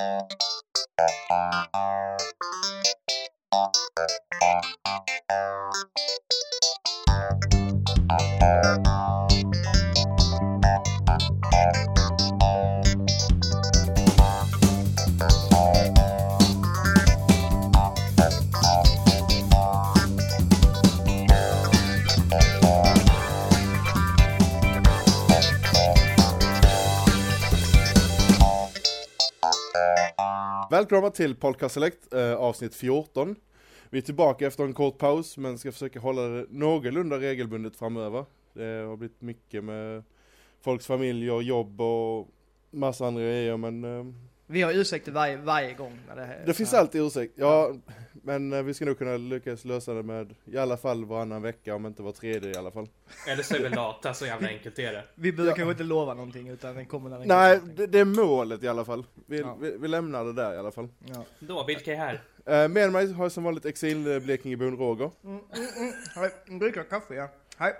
Thank you. Välkomna till Podcast Select eh, avsnitt 14. Vi är tillbaka efter en kort paus men ska försöka hålla det någorlunda regelbundet framöver. Det har blivit mycket med folks familjer, jobb och massa andra grejer men eh, vi har ursäkter varje, varje gång när det här det finns alltid ursäkt. Ja, men eh, vi ska nog kunna lyckas lösa det med i alla fall varannan vecka om inte var tredje i alla fall. Eller så är vi lata, så jävla enkelt är det. Vi behöver kanske inte lova någonting utan den kommer när den Nej, det, det är målet i alla fall. Vi, Ja. vi, vi lämnar det där i alla fall. Ja. Då, vilka är här? Eh, med mig har jag som vanligt exil Blekingebon Roger. Mm, mm, mm. Hej, dricker kaffe ja. Hej.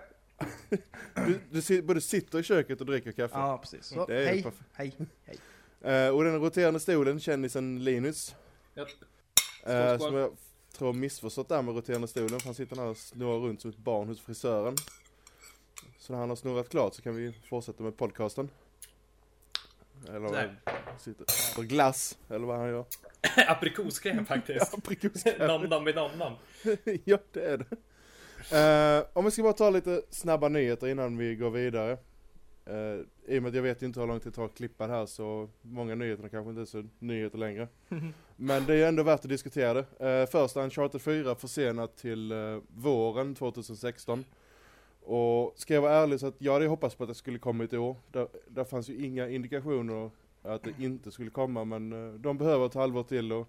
Du, du både sitter i köket och dricker kaffe. Ja precis. Så, Det är hej, hej, hej. Eh, och den roterande stolen, kändisen Linus. Skål, skål. som jag tror missförstått det här med roterande stolen, för han sitter här och snurrar runt som ett barn hos frisören. Så när han har snurrat klart så kan vi fortsätta med podcasten. Eller Där. sitter på glass, eller vad han gör. Aprikoskräm faktiskt. Aprikoskräm. Nom i nom. ja, det är det. Eh, om vi ska bara ta lite snabba nyheter innan vi går vidare. Uh, I och med att jag vet inte hur långt det tar att klippa det här så många nyheter kanske inte är så nyheter längre. Men det är ändå värt att diskutera det. Uh, först Uncharted 4 försenat till eh, våren 2016. Och ska jag vara ärlig så att jag hade hoppats på att det skulle komma i år. Där, där fanns ju inga indikationer att det inte skulle komma men eh, de behöver ett halvår till och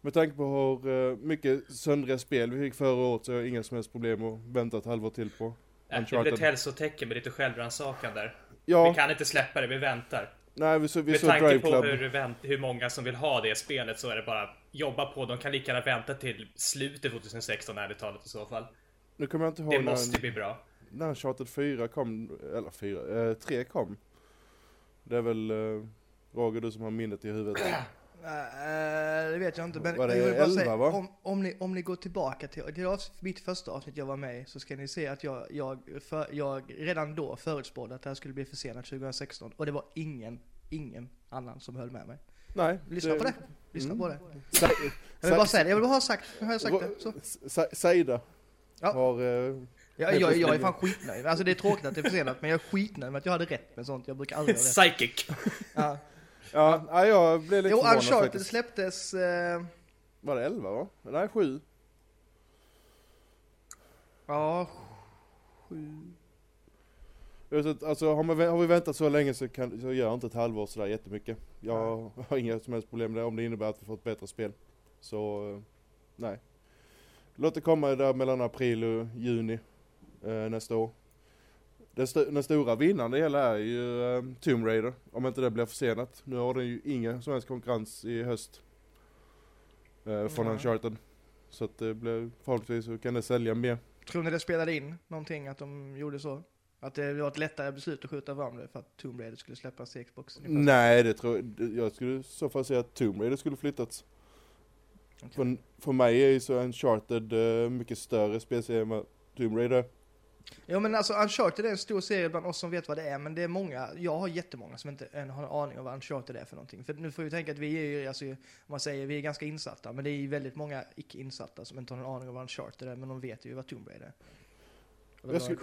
med tanke på hur mycket söndriga spel vi fick förra året så har jag inga som helst problem att vänta ett halvår till på Äh, Det är väl Uncharted. ett hälsotecken med lite självrannsakan där. Ja, Vi kan inte släppa det, vi väntar. nej vi, så, vi Med såg tanke på hur, hur många som vill ha det spelet så är det bara jobba på. De kan lika gärna vänta till slutet 2016 ärligt talat i så fall. Nu kommer jag inte ihåg Det måste bli bra. när Uncharted 4 kom, eller 4, eh, 3 kom. Det är väl eh, Roger du som har minnet i huvudet. Eh, det vet jag inte men Var det jag vill bara 11, säga, va? om, om, ni, om ni går tillbaka till, till mitt första avsnitt jag var med i så ska ni se att jag, jag, för, jag redan då förutspådde att det här skulle bli försenat 2016 och det var ingen, ingen annan som höll med mig. Nej. Lyssna på det, lyssna Mm. på det. Sa- Jag vill bara säga det, jag vill bara ha sagt, har jag sagt det. Så. Sa- Saida Ja. har... Eh, Jag, jag, jag är fan skitnöjd. Alltså det är tråkigt att det är försenat men jag är skitnöjd med att jag hade rätt med sånt. Jag brukar aldrig ha rätt. Psychic! Ja. Ja, ja, jag blev lite Jo, förvånad Uncharted faktiskt. släpptes... Eh, Var det 11 va? Nej 7. ja, sju... Jag vet att, Alltså har, man, har vi väntat så länge så, kan, så gör inte ett halvår sådär jättemycket. Jag har inga som helst problem med det om det innebär att vi får ett bättre spel. Så, eh, nej. Låt det komma där mellan april och juni eh, nästa år. Den, st- den stora vinnaren i hela är ju eh, Tomb Raider, om inte det blir försenat. Nu har den ju ingen som helst konkurrens i höst. Eh, från Nej. Uncharted. Så att det blir, förhoppningsvis så kan det sälja mer. Tror ni det spelade in någonting att de gjorde så? Att det var ett lättare beslut att skjuta fram det för att Tomb Raider skulle släppas till Xbox? Nej, det tror jag. Jag skulle i så fall säga att Tomb Raider skulle flyttats. Okej. För, för mig är ju så Uncharted uh, mycket större spelserie än vad Tomb Raider. Jo men alltså Uncharted är en stor serie bland oss som vet vad det är, men det är många, jag har jättemånga som inte än har en aning om vad Uncharted är för någonting. För nu får vi tänka att vi är ju, alltså, man säger, vi är ganska insatta, men det är ju väldigt många icke insatta som inte har en aning om vad Uncharted är, men de vet ju vad Tomb Raider är. Jag skulle-.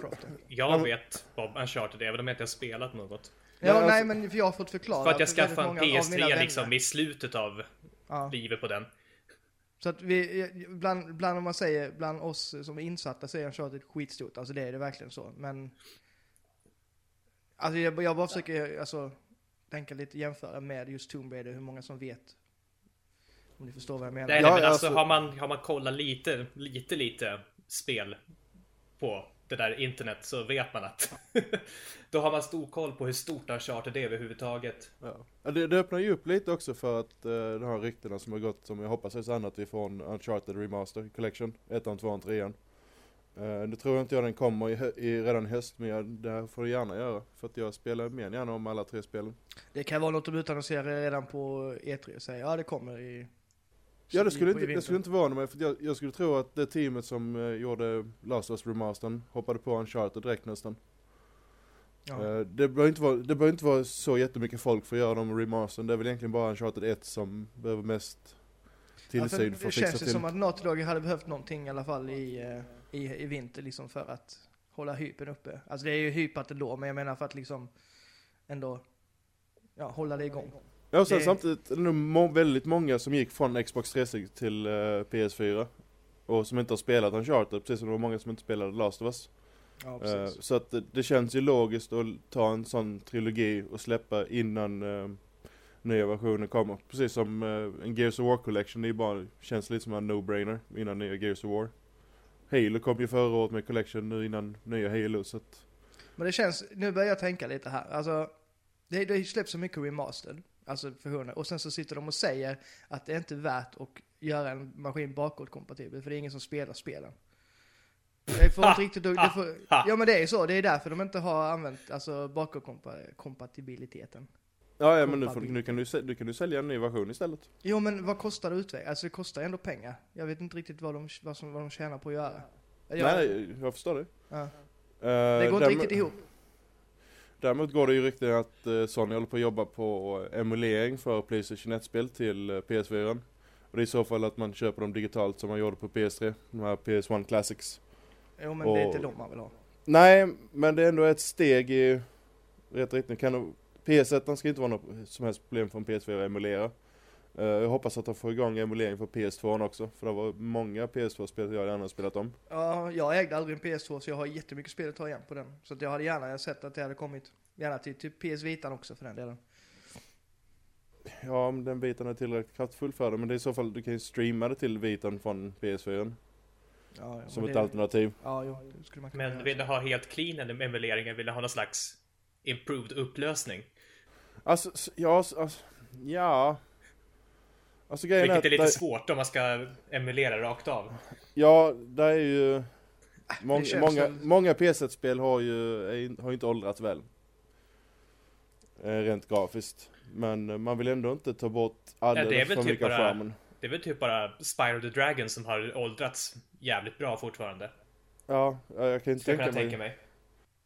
Jag vet vad Uncharted är, även om jag inte har spelat något. Ja, Men nej alltså- men för jag har fått förklara. För att jag väldigt skaffade en många av mina PS3 vänner- liksom i slutet av Ja. livet på den. Så att vi, bland, bland om man säger, bland oss som är insatta så är Uncharted skitstort, alltså det är det verkligen så, men Alltså jag, jag bara försöker, alltså tänka lite, jämföra med just Tomb Raider, hur många som vet. Om ni förstår vad jag menar. Nej, Ja, nej, men alltså, alltså- har, man, har man kollat lite, lite, lite spel på det där internet så vet man att då har man stor koll på hur stort Uncharted är överhuvudtaget. Ja. Ja, Det, det öppnar ju upp lite också för att uh, de här ryktena som har gått, som jag hoppas är sanna, att vi får en Uncharted Remaster Collection, ettan, tvåan, trean. Eh, det tror jag inte jag den kommer i, i redan i höst, men jag, det här får du gärna göra. För att jag spelar mer än gärna om alla tre spelen. Det kan vara något de utannonserar redan på E3 och säger ja det kommer i... Ja det skulle, inte, det skulle inte vara mig, för jag, jag skulle tro att det teamet som eh, gjorde Last of Remastern hoppade på Uncharted direkt nästan. Ja. Eh, det behöver inte vara, det inte vara så jättemycket folk för att göra dem remastern. Det är väl egentligen bara Uncharted 1 som behöver mest Ja, för tillsyn för det att fixa känns ju till. som att Naughty Dog hade behövt någonting i alla fall i, eh, i, i vinter liksom för att hålla hypen uppe. Alltså det är ju hypat ändå, men jag menar för att liksom ändå ja, hålla det igång. Ja och sen det- samtidigt är det nog må- väldigt många som gick från Xbox 360 till eh, PS4. Och som inte har spelat Uncharted, precis som det var många som inte spelade Last of Us. Ja, Eh, så att det, det känns ju logiskt att ta en sån trilogi och släppa innan eh, nya versioner kommer. Precis som eh, en Gears of War Collection, det är bara, känns lite som en no-brainer innan nya Gears of War. Halo kom ju förra året med Collection nu innan nya Halo så att, Men det känns, nu börjar jag tänka lite här. Alltså, det, det släpps så mycket remastered, alltså versioner, och sen så sitter de och säger att det är inte värt att göra en maskin bakåtkompatibel, för det är ingen som spelar spelen. Det får inte riktigt, det får, ja men det är ju så, det är därför de inte har använt alltså bakåtkompatibiliteten. Ja, ja men nu, får, nu, kan du, du kan du sälja en ny version istället. Jo men vad kostar det utveckla? Alltså det kostar ändå pengar. Jag vet inte riktigt vad de, vad som, vad de tjänar på att göra. Jag, Nej, jag förstår det. Ja. Eh, Det går inte riktigt ihop. Däremot går det ju rykten att eh, Sony håller på att jobba på emulering för Playstation 1-spel till eh, PS4. Och det är i så fall att man köper dem digitalt som man gjorde på PS3, de här PS1 Classics. Jo men det är och- inte de man vill ha. Nej, men det är ändå ett steg i rätt riktning. Kan, nog- PS1 ska inte vara något som helst problem för en PS4 att emulera. Eh, jag hoppas att de får igång emulering för PS2 också, för det var många PS2-spel jag gärna spelat om. Ja, jag ägde aldrig en PS2 så jag har jättemycket spel att ta igen på den. Så att jag hade gärna sett att det hade kommit, gärna till, till PS Vitan också för den delen. Ja, men den biten är tillräckligt kraftfull för det, men det är i så fall, du kan ju streama det till vitan från PS4 Ja, ja, som ett det, alternativ. Ja, jo, det skulle man kunna Men göra. vill du ha helt clean eller vill du ha någon slags improved upplösning? Alltså, ja, alltså, ja. Alltså Vilket är att lite där- svårt om man ska emulera rakt av. Ja, det är ju... Mång, många, väl- många PS1-spel har ju är, har inte åldrats väl. Eh, rent grafiskt. Men eh, man vill ändå inte ta bort Ja, är alldeles väl för typ mycket av charmen. Det är väl typ bara Spyro the Dragon som har åldrats jävligt bra fortfarande. Ja, ja, jag kan inte tänka kunna mig. tänka mig.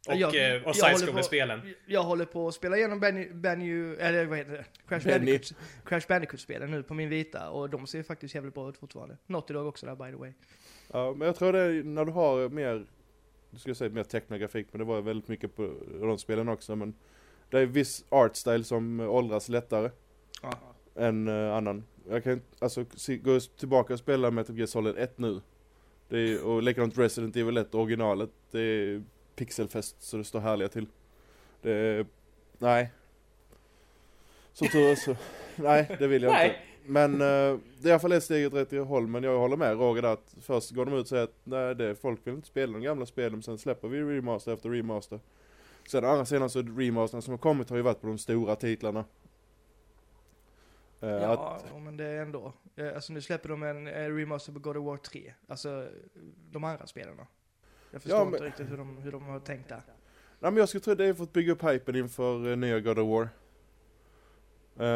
Och, jag- eh, jag och side-scroller-spelen. Jag håller på att spela igenom Benny, Benny eller vad heter det? Crash Benny. Bandicoot, Crash Bandicoot-spelen nu på min vita och de ser faktiskt jävligt bra ut fortfarande. Naughty Dog också där by the way. Ja, men jag tror det är när du har mer, du skulle säga mer technografik, men det var väldigt mycket på de spelen också. Men det är viss art style som åldras lättare Ja. än eh, annan. Jag kan alltså gå tillbaka och spela Metal Gear Solid 1 nu. Det är, och likadant Resident Evil 1 originalet. Det är pixelfest så det står härliga till. Det är, nej. Som tur är så, nej det vill jag inte. Nej. Men eh, det är i alla fall ett steg åt rätt håll. Men jag håller med Roger att först går de ut och säger att nej, det, folk vill inte spela de gamla spelen. Men sen släpper vi remaster efter remaster. Sen å andra sidan så remastern som har kommit har ju varit på de stora titlarna. Eh, Ja, att, men det är ändå. Eh, Alltså nu släpper de en remaster på God of War 3. Alltså de andra spelarna. Jag förstår Ja, men- inte riktigt hur de, hur de har tänkt där. nej, men jag skulle tro det är för att bygga upp hypen inför uh, nya God of War.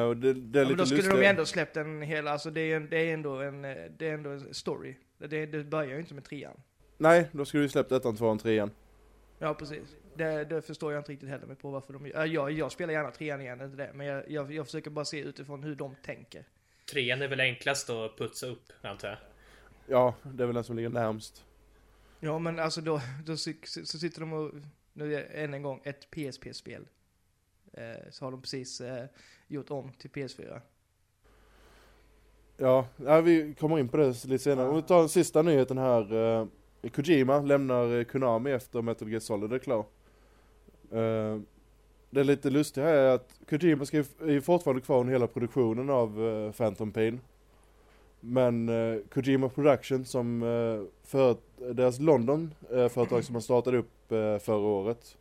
Och det, det är Ja, men lite då skulle lustigt. de ju ändå släppt en hel, alltså det är, det är ändå en, eh, det är ändå en story. Det, det börjar ju inte med trean. Nej, då skulle vi släppt ettan, tvåan, trean. Ja, precis. Det, det förstår jag inte riktigt heller med på varför de ja, jag, jag spelar gärna trean igen, inte det. Men jag, jag, jag försöker bara se utifrån hur de tänker. Trean är väl enklast att putsa upp, antar jag. Ja, det är väl den som ligger närmst. Ja, men alltså då, då så, så sitter de och, nu än en gång ett PSP-spel. Eh, så har de precis eh, gjort om till PS4. Ja, vi kommer in på det lite senare. Om vi tar den sista nyheten här. Uh, Kojima lämnar eh, Konami efter Metal Gear Solid är klar. Eh, det är lite lustigt här är att Kojima ska, ju- är fortfarande kvar under hela produktionen av eh, Phantom Pain. Men eh, Kojima Production som eh, för, deras London eh, företag som man startade upp eh, förra året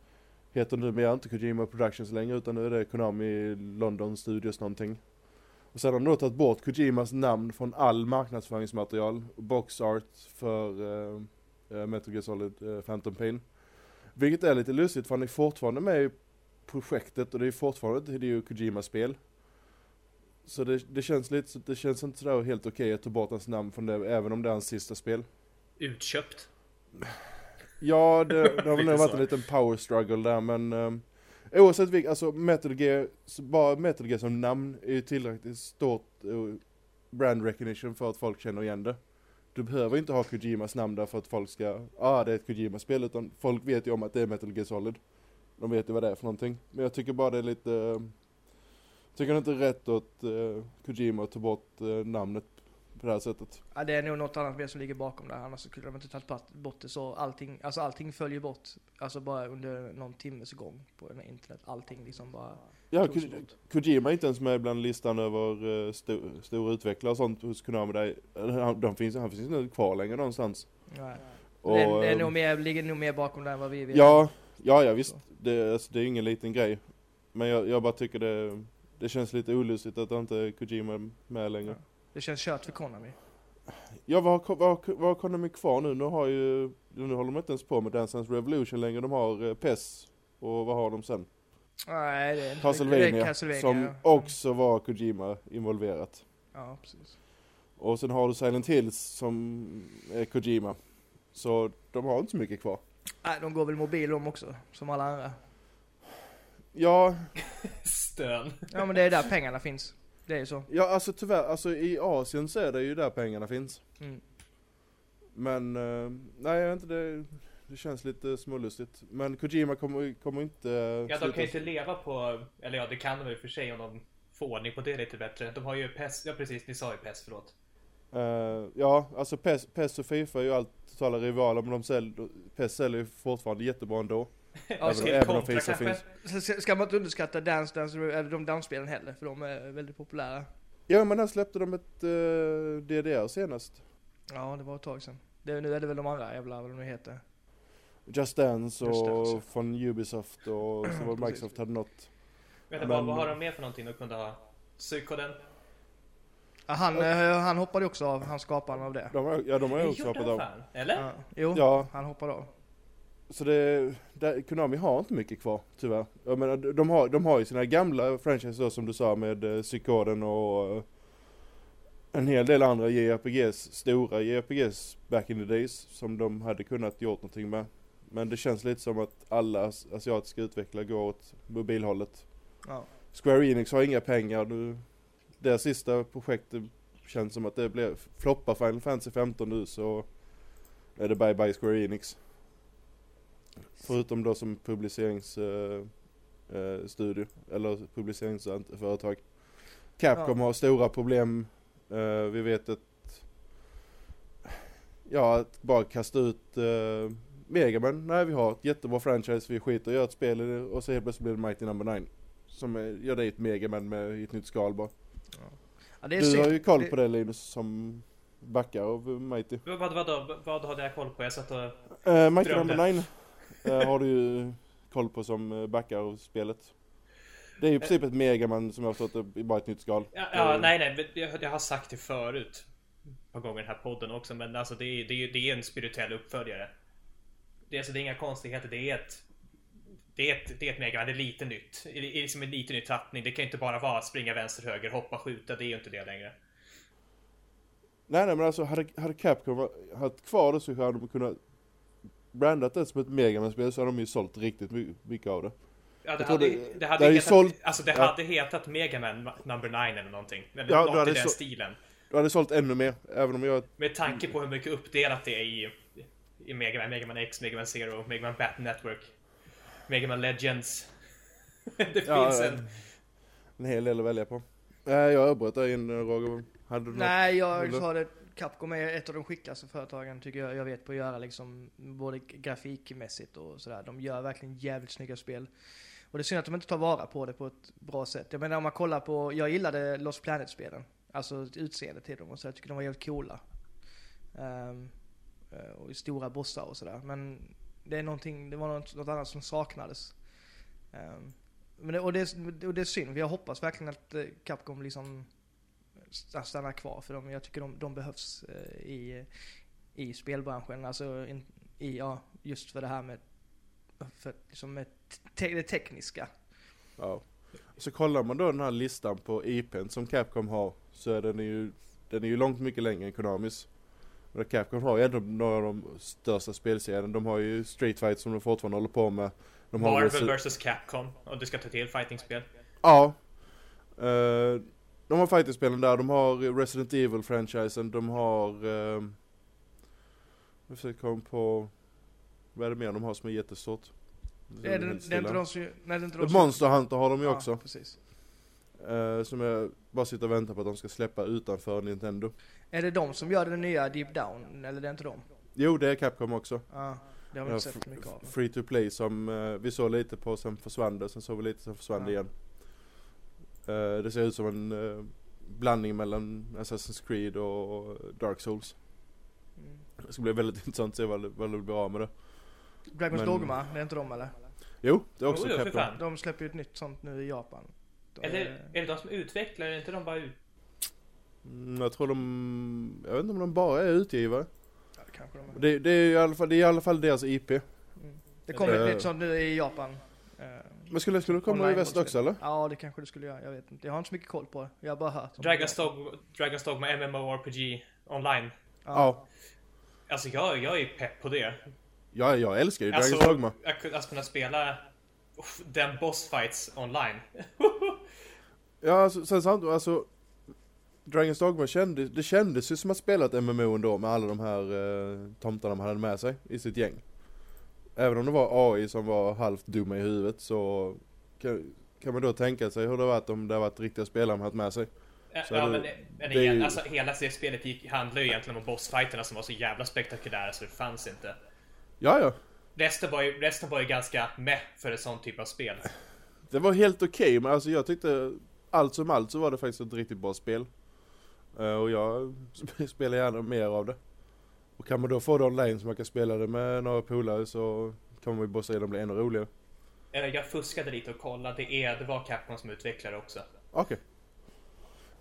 heter numera inte Kojima Productions längre utan nu är det Konami London Studios någonting. Och sen har de då tagit bort Kojimas namn från all marknadsföringsmaterial och box art för, eh, eh, Metal Gear Solid eh, Phantom Pain. Vilket är lite lustigt för han är fortfarande med i projektet och det är fortfarande ett Hideo Kojimas spel. Så det, det känns lite, det känns inte sådär helt okej att ta bort hans namn från det, även om det är hans sista spel. Utköpt. Ja, det, det har väl nog varit en liten power struggle där men um, Oavsett vilket, alltså Metal Gear, bara Metal Gear som namn är ju tillräckligt stort eh, brand recognition för att folk känner igen det. Du behöver inte ha Kojimas namn där för att folk ska, ah det är ett Kojima-spel, utan folk vet ju om att det är Metal Gear Solid. De vet ju vad det är för någonting. Men jag tycker bara det är lite, uh, tycker det inte är rätt åt uh, Kojima att ta bort eh, namnet på det här sättet. Ja, det är nog något annat mer som ligger bakom det här, annars skulle de inte tagit bort- det så allting, alltså allting följer bort, alltså bara under någon timmes gång på internet, allting liksom bara Ja, Ko- bort. Kojima är inte ens med bland listan över uh, sto stora utvecklare och sånt hos Konami. Där, han, de finns, han finns inte kvar längre någonstans. Nej. Och, det, är, det är ehm, nog mer, ligger nog mer bakom det än vad vi vet. ja, ja, ja visst. Det, alltså, det är ingen liten grej. Men jag, jag bara tycker det, det känns lite olustigt att inte Kojima är med längre. Ja. Det känns kört för Konami. Ja, vad har, vad, har- vad har Konami kvar nu? Nu har ju, nu håller de inte ens på med Dance Dance Revolution längre. De har uh, PES. Och vad har de sen? Nej, det är det är Castlevania. Castlevania, som ja. också var Kojima involverat. Ja, precis. Och sen har du Silent Hills som är Kojima. Så de har inte så mycket kvar. Nej, de går väl mobil de också, som alla andra. Ja, Stön. Ja men det är där pengarna finns. Det är ju så. ja alltså tyvärr, alltså i Asien så är det ju där pengarna finns. Mm. Men, eh, nej jag vet inte, det, det känns lite smålustigt. Men Kojima kommer, kommer inte Ja, de kan ju inte leva på, eller ja det kan de i och för sig om de får ordning på det lite bättre. De har ju PES, ja precis, ni sa ju PES, förlåt. Eh, ja, alltså PES, PES och Fifa är ju allt totala rivaler men de säljer, PES säljer ju fortfarande jättebra ändå. Ja, Ska även- om kontra kanske? finns. Ska man inte underskatta Dance Dance, eller de dansspelen heller, för de är väldigt populära. Ja men här släppte de ett uh, DDR senast. Ja, det var ett tag sedan. Det, nu är det väl de andra jävla, vad de nu heter. Just Dance och Just Dance. från Ubisoft och så var. Microsoft hade något. Du Men- vad, vad har de mer för någonting de kunde ha? Psykoden? Ja, han, eh, han hoppade också av, han skaparen av det. De ja de har ju också hoppat av. fan? Eller? Ja, jo, Ja, han hoppade av. så det, det, Konami har inte mycket kvar tyvärr. Jag menar, de har, de har ju sina gamla franchises då, som du sa med Psykoden och eh, en hel del andra JRPGs, stora JRPGs back in the days som de hade kunnat gjort någonting med. Men det känns lite som att alla as- asiatiska utvecklare går åt mobilhållet. Ja. Square Enix har inga pengar nu. Det sista projektet känns som att det blev, floppar Final Fantasy 15 nu så är det bye bye Square Enix. Förutom då som publiceringsstudio, eh, studio, eller publiceringsföretag. Capcom Ja. har stora problem. Eh, vi vet att, ja att bara kasta ut uh, Megaman. Nej vi har ett jättebra franchise, vi skiter i att göra ett spel i det och så helt plötsligt blir det Mighty Number 9. Som är, ja det är ett Megaman med ett nytt skal bara. Ja, det är Du har ju koll på det Linus som backar av Mighty. Vad, vad, vad, vad hade jag koll på? Jag satt och... Uh, Mighty. Number 9 eh, har du ju koll på som uh, backar av spelet. Det är ju i princip ett Megaman som jag har förstått det, i bara ett nytt skal. Ja, ja Eh, nej, nej, jag, jag har sagt det förut. Ett par gånger i den här podden också, men alltså det är, det är, det är en spirituell uppföljare. Det är, alltså, det är inga konstigheter, det är ett... Det är ett, det är ett Megaman, det är lite nytt. Det är liksom en lite ny tappning. Det kan ju inte bara vara springa vänster, höger, hoppa, skjuta. Det är ju inte det längre. Nej nej men alltså hade, hade Capcom haft kvar det så hade de kunnat brandat det som ett Megaman-spel så hade de ju sålt riktigt my- mycket av det. Ja, det, Jag hade, det- det, det hade ju hetat, sålt- alltså det ja. hade hetat Megaman number 9 eller någonting. Eller Ja, något hade i den så- stilen. Du hade sålt ännu mer, även om jag... Med tanke på hur mycket uppdelat det är i, i Megaman, Megaman X, Megaman Zero, Megaman Battle Network, Megaman Legends. det Ja, finns en... En hel del att välja på. Nej jag avbröt dig in Roger. Hade du något? Nej, jag Eller? sa det. Capcom är ett av de skickligaste företagen tycker jag, jag vet på att göra liksom både grafikmässigt och sådär. De gör verkligen jävligt snygga spel. Och det är synd att de inte tar vara på det på ett bra sätt. Jag menar om man kollar på, jag gillade Lost Planet-spelen. Alltså utseendet till dem och så. Jag tycker de var jävligt coola. Um, och stora bossar och sådär. Men det är någonting, det var något, något annat som saknades. Um, men det, och, det, är- och det är synd, för jag hoppas verkligen att eh, Capcom liksom st- stannar kvar för dem. Jag tycker de, de behövs eh, i, i spelbranschen. Alltså, in, EA just för det här med, för liksom med te- det tekniska. Ja. Så kollar man då den här listan på IPn som Capcom har så är den ju, den är ju långt mycket längre än Konamis. Och Capcom har ju ändå några av de största spelserierna. De har ju Street Fight som de fortfarande håller på med. De har Marvel vs Capcom. Och du ska ta till fightingspel. Ja. Eh, de har fighting-spelen där, de har Resident Evil-franchisen, de har... Uh, jag försöker komma på... Vad är det mer de har som är jättestort? Det är, det, det är inte de som, nej, det är inte de som, Monster Hunter har de ju Ja, också. precis. eh, som jag bara sitter och väntar på att de ska släppa utanför Nintendo. Är det de som gör den nya Deep Down, eller det är inte de? Jo, det är Capcom också. Ja, det har vi inte sett mycket av. Free to play som eh, vi såg lite på, sen försvann det, sen såg vi lite, sen försvann det Ja. igen. Eh, det ser ut som en eh, blandning mellan Assassin's Creed och Dark Souls. Mm. Det ska bli väldigt intressant att se vad, det- vad det blir av med det. Dragon's Men- Dogma, det är inte de eller? Jo, det är också Jo, jo. De släpper ju ett nytt sånt nu i Japan. De Är det, är det de som utvecklar? Är inte de bara ut... Mm, jag tror de, jag vet inte om de bara är utgivare. Ja, det kanske de är. Det, det är i alla fall, det är i alla fall deras IP. Mm. Det kommer ett Eh. nytt sånt nu i Japan. Men skulle, skulle det komma i väst också eller? Ja, det kanske det skulle göra. Jag vet inte. Jag har inte så mycket koll på det. Jag har bara hört. Dragon's, det. Dog, Dragon's Dogma MMORPG online. Ja. Alltså jag, jag är pepp på det. Ja, jag älskar ju Dragon's Alltså, Dogma. att att kunna spela uff, den bossfights online. Ja, alltså, sen samtidigt, alltså Dragon's Dogma kändes, det kändes ju som att spela ett MMO ändå med alla de här eh, tomtarna man hade med sig i sitt gäng. Även om det var AI som var halvt dumma i huvudet så kan, kan man då tänka sig hur det varit om det har varit riktiga spelare man haft med sig. Så ja, det- men, men det ju- alltså, hela det spelet gick, handlar ju egentligen om bossfighterna som var så jävla spektakulära så det fanns inte. Ja, ja. Resten var ju, resten var ju ganska med för ett sånt typ av spel. Det var helt okej men alltså jag tyckte allt som allt så var det faktiskt ett riktigt bra spel. Eh, och jag sp- spelar gärna mer av det. Och kan man då få det online så man kan spela det med några polare så kommer man ju bossa i det bli ännu roligare. Jag fuskade lite och kollade, det, är, det var Capcom som utvecklade också. Okej.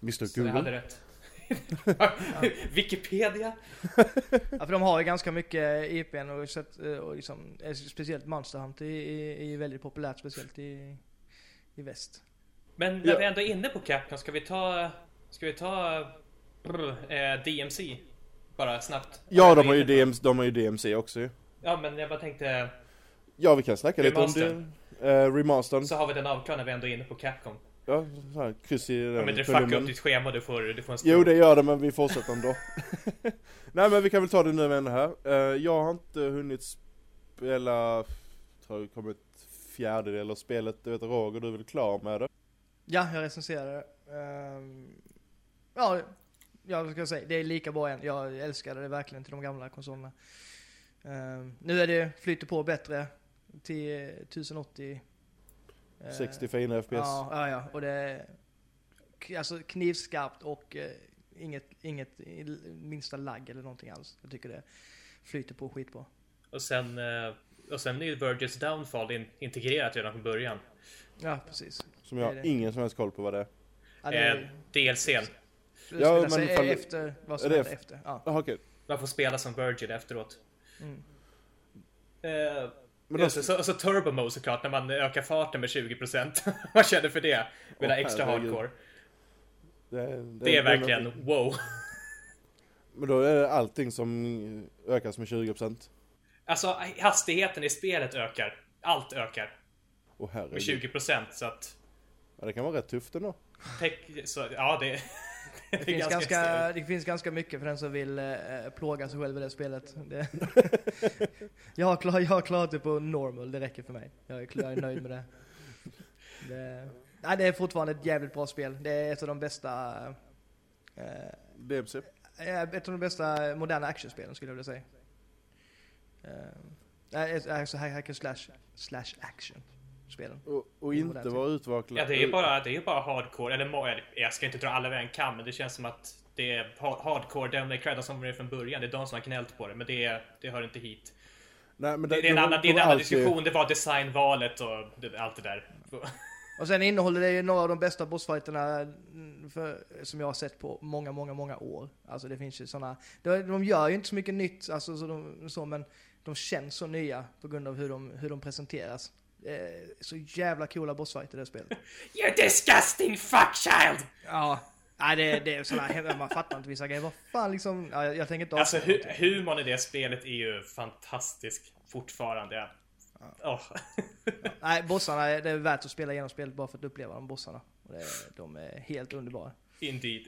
Mr Så jag hade Google. rätt. Wikipedia? Ja, för de har ju ganska mycket IPn och, sett, eh, och liksom, eh, speciellt Monster Hunter är, är, är ju väldigt populärt, speciellt i, i väst. Men när Ja. vi ändå är inne på Capcom, ska vi ta... Ska vi ta... Brr, eh, DMC? Bara snabbt. Ja, de har ju DMC, de har ju DMC också ju. Ja, men jag bara tänkte... Ja, vi kan snacka lite om det. Uh, remastern. Så har vi den avklarad när vi ändå är inne på Capcom. Ja, så här, kryss i Om den inte det fuckar upp ditt schema, du får, du får en Jo, det gör det, men vi fortsätter ändå. Nej, men vi kan väl ta det nu med här. Eh, jag har inte hunnit spela, tror det kommit fjärdedel av spelet. Du vet Roger, du är väl klar med det? Ja, jag recenserade det. Ehm, ja, jag ska säga, det är lika bra än. Jag älskade det verkligen till de gamla konsolerna. Ehm, nu är det, flyter på bättre till 1080. eh, 60 fina FPS. Ja, ja, ja. Och det är alltså knivskarpt och eh, inget, inget minsta lagg eller någonting alls. Jag tycker det flyter på skitbra. Och sen... eh, Och sen är ju Virgins Downfall in, integrerat redan från början. Ja, precis. Som jag har ingen som helst koll på vad det är. Ja, det, Eh, är- DLCn. Det ja, men sig ifall- efter vad som det hände efter. Ja. Jaha okej. Man får spela som Virgin efteråt. Mm. Men Eh, då, Just det, så, så turbo mode såklart, när man ökar farten med 20%. Vad känner för det? Vill ha Åh, extra herregud. hardcore. det, är- Det är verkligen någonting. wow. Men då är det allting som ökas med 20%. Alltså hastigheten i spelet ökar. Allt ökar Åh med herregud. 20% så att... Ja, det kan vara rätt tufft ändå. Tek- så, ja, det, Det, finns ganska, det finns ganska mycket för den som vill eh, plåga sig själv i det spelet. Det, jag, har klar, jag har klarat det på normal, det räcker för mig. Jag är, klar, jag är nöjd med det. det. Nej, det är fortfarande ett jävligt bra spel. Det är ett av de bästa eh, DMC. eh, ett av de bästa moderna actionspelen skulle jag vilja säga. Eh, ett- alltså hack and slash, slash action spelen. Och, och inte vara utvaklad. ja, det är bara, det är bara hardcore. Eller jag ska inte dra alla över en kam, men det känns som att det är ha- hardcore, Devil May Cry, de som var det från början. Det är de som har gnällt på det, men det, det hör inte hit. Nej, men Det, det är en var- annan, det är en annan alltid- diskussion. Det var designvalet och det, allt det där. Och sen innehåller det ju några av de bästa bossfighterna mm, för, som jag har sett på många, många, många år. Alltså det finns ju sådana, de, de gör ju inte så mycket nytt, alltså så, de, så men de känns så nya på grund av hur de, hur de presenteras. Eh, så jävla coola bossfighter i det spelet. You disgusting fuckchild! Ja, nej det, det är sådana här, man fattar inte vissa grejer. Vad fan liksom, ja, jag, jag tänker inte Alltså hu någonting. humorn i det spelet är ju fantastisk fortfarande. Åh. Nej, bossarna, är- det är värt att spela igenom spelet bara för att uppleva de bossarna. Och det, de är helt underbara. Indeed.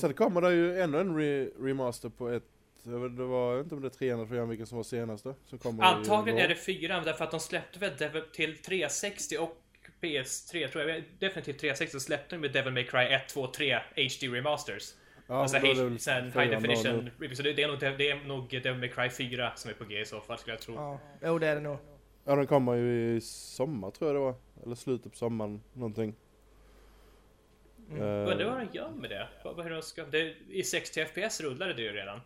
Sen kommer det ju ännu en re remaster på ett, det var- det jag vet inte om det är trean eller fyran vilken som var senaste. Som kommer Antagligen är det fyran därför att de släppte väl Devil till 360 och PS3 tror jag. Definitivt 360 så släppte de med Devil May Cry 1, 2, 3 HD Remasters. Ja, alltså det H- väl sen High Definition. Så det, det, är nog, det är nog Devil May Cry 4 som är på G i så fall skulle jag tro. Ja, jo det är det nog. Ja den kommer ju i sommar tror jag det var. Eller slutet på sommaren någonting. Mm. Eh, Undrar vad de gör med det? Hur de ska, det? I 60 FPS rullade det ju redan.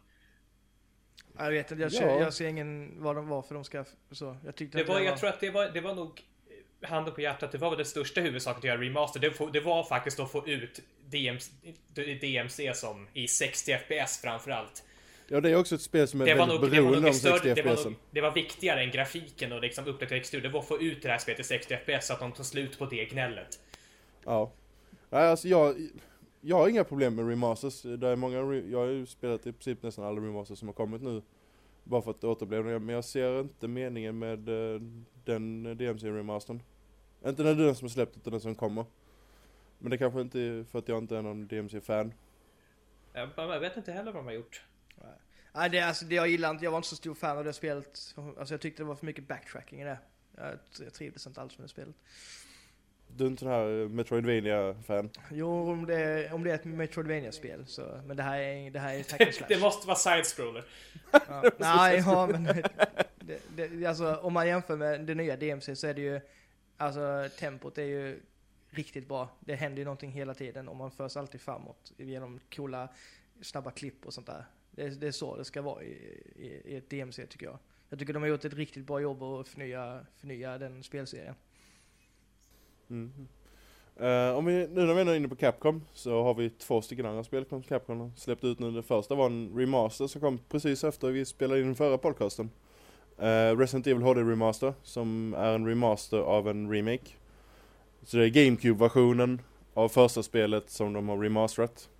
Jag vet inte, jag, Ja. ser, jag ser ingen vad de var för de ska, så. Jag tyckte Det var, jag tror att det var, det var nog handen på hjärtat, det var väl det största huvudsaken att göra remaster. Det, det var faktiskt att få ut DMC, DMC som i 60 FPS framförallt. Ja det är också ett spel som är Det väldigt nog, det, var beroende av 60 större, det, var FPS. nog, det var viktigare än grafiken och liksom uppdatera textur. Det var att få ut det här spelet i 60 FPS så att de tog slut på det gnället. Ja. Nej alltså jag, jag har inga problem med remasters. Det är många, jag har ju spelat i princip nästan alla remasters som har kommit nu. Bara för att återuppleva men jag ser inte meningen med eh, den DMC-remastern. Inte den den som är släppt utan den som kommer. Men det kanske inte är för att jag inte är någon DMC-fan. Jag, jag vet inte heller vad de har gjort. Nej, det, alltså, det jag gillar inte, jag var inte så stor fan av det spelet. Alltså jag tyckte det var för mycket backtracking i det. Jag, jag trivdes inte alls med det spelet. Du är inte sån här Metroidvania-fan? Jo, om det, är- om det är ett Metroidvania-spel så, men det här är, det här är hack and slash. det måste vara side-scroller. Ja. Nej, ja men det, det, alltså, om man jämför med det nya DMC så är det ju, alltså tempot är ju riktigt bra. Det händer ju någonting hela tiden och man förs alltid framåt genom coola, snabba klipp och sånt där. Det, är- det är så det ska vara i, i, i ett DMC tycker jag. Jag tycker de har gjort ett riktigt bra jobb att förnya, förnya den spelserien. Mm. Om vi, nu när vi är inne på Capcom så har vi två stycken andra spel som Capcom har släppt ut nu. Det första var en remaster som kom precis efter vi spelade in den förra podcasten. Uh, Resident Evil HD Remaster som är en remaster av en remake. Så det är GameCube-versionen av första spelet som de har remasterat.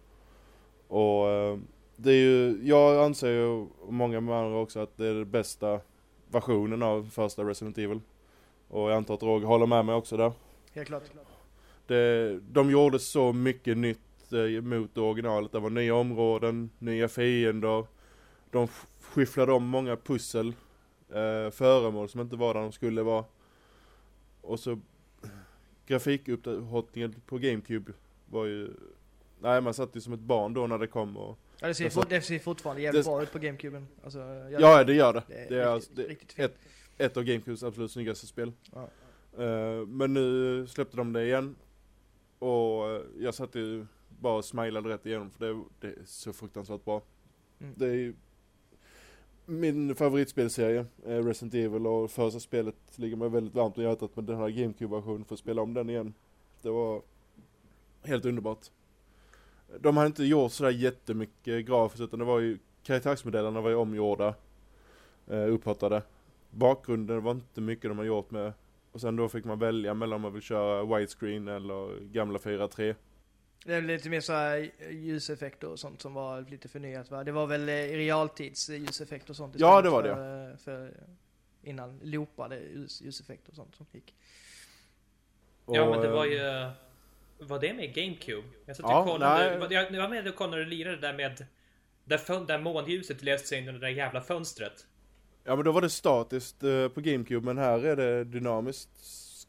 Och uh, det är ju, jag anser ju, och många med andra också, att det är den bästa versionen av första Resident Evil. Och jag antar att Roger håller med mig också där. Helt klart. Det, de gjorde så mycket nytt eh, mot originalet. Det var nya områden, nya fiender. De sk- skyfflade om många pussel, eh, föremål som inte var där de skulle vara. Och så grafikuppdateringen på GameCube var ju... Nej man satt ju som ett barn då när det kom och... Ja, det, ser, Alltså- fort- det ser fortfarande jävligt det- bra ut på GameCuben. Alltså, Ja det gör det. det är, Det är, alltså, riktigt, det, riktigt ett, ett av GameCubes absolut snyggaste spel. Ja. Eh, men nu släppte de det igen. Och eh, jag satt ju bara och smilade rätt igenom för det, det är så fruktansvärt bra. Mm. Det är min favoritspelserie, eh, Resident Evil och första spelet ligger mig väldigt varmt om hjärtat med den här GameCube-versionen för att spela om den igen. Det var helt underbart. De har inte gjort sådär jättemycket grafiskt utan det var ju karaktärsmodellerna var ju omgjorda, upphottade. Bakgrunden var inte mycket de har gjort med och sen då fick man välja mellan om man vill köra widescreen eller gamla 4.3. Det är lite mer så här ljuseffekter och sånt som var lite förnyat va? Det var väl eh, realtids ljuseffekter och sånt Ja, det var för, eh, för innan loopade ljus, ljuseffekter och sånt som gick. Ja men det Och, var eh, ju... Var det med GameCube? Jag satt och Ja, kollade. nej. var- Jag, jag var med och kollade när du lirade där med... Där, där månljuset läste sig in i det där jävla fönstret. Ja men då var det statiskt eh, på GameCube men här är det dynamiskt.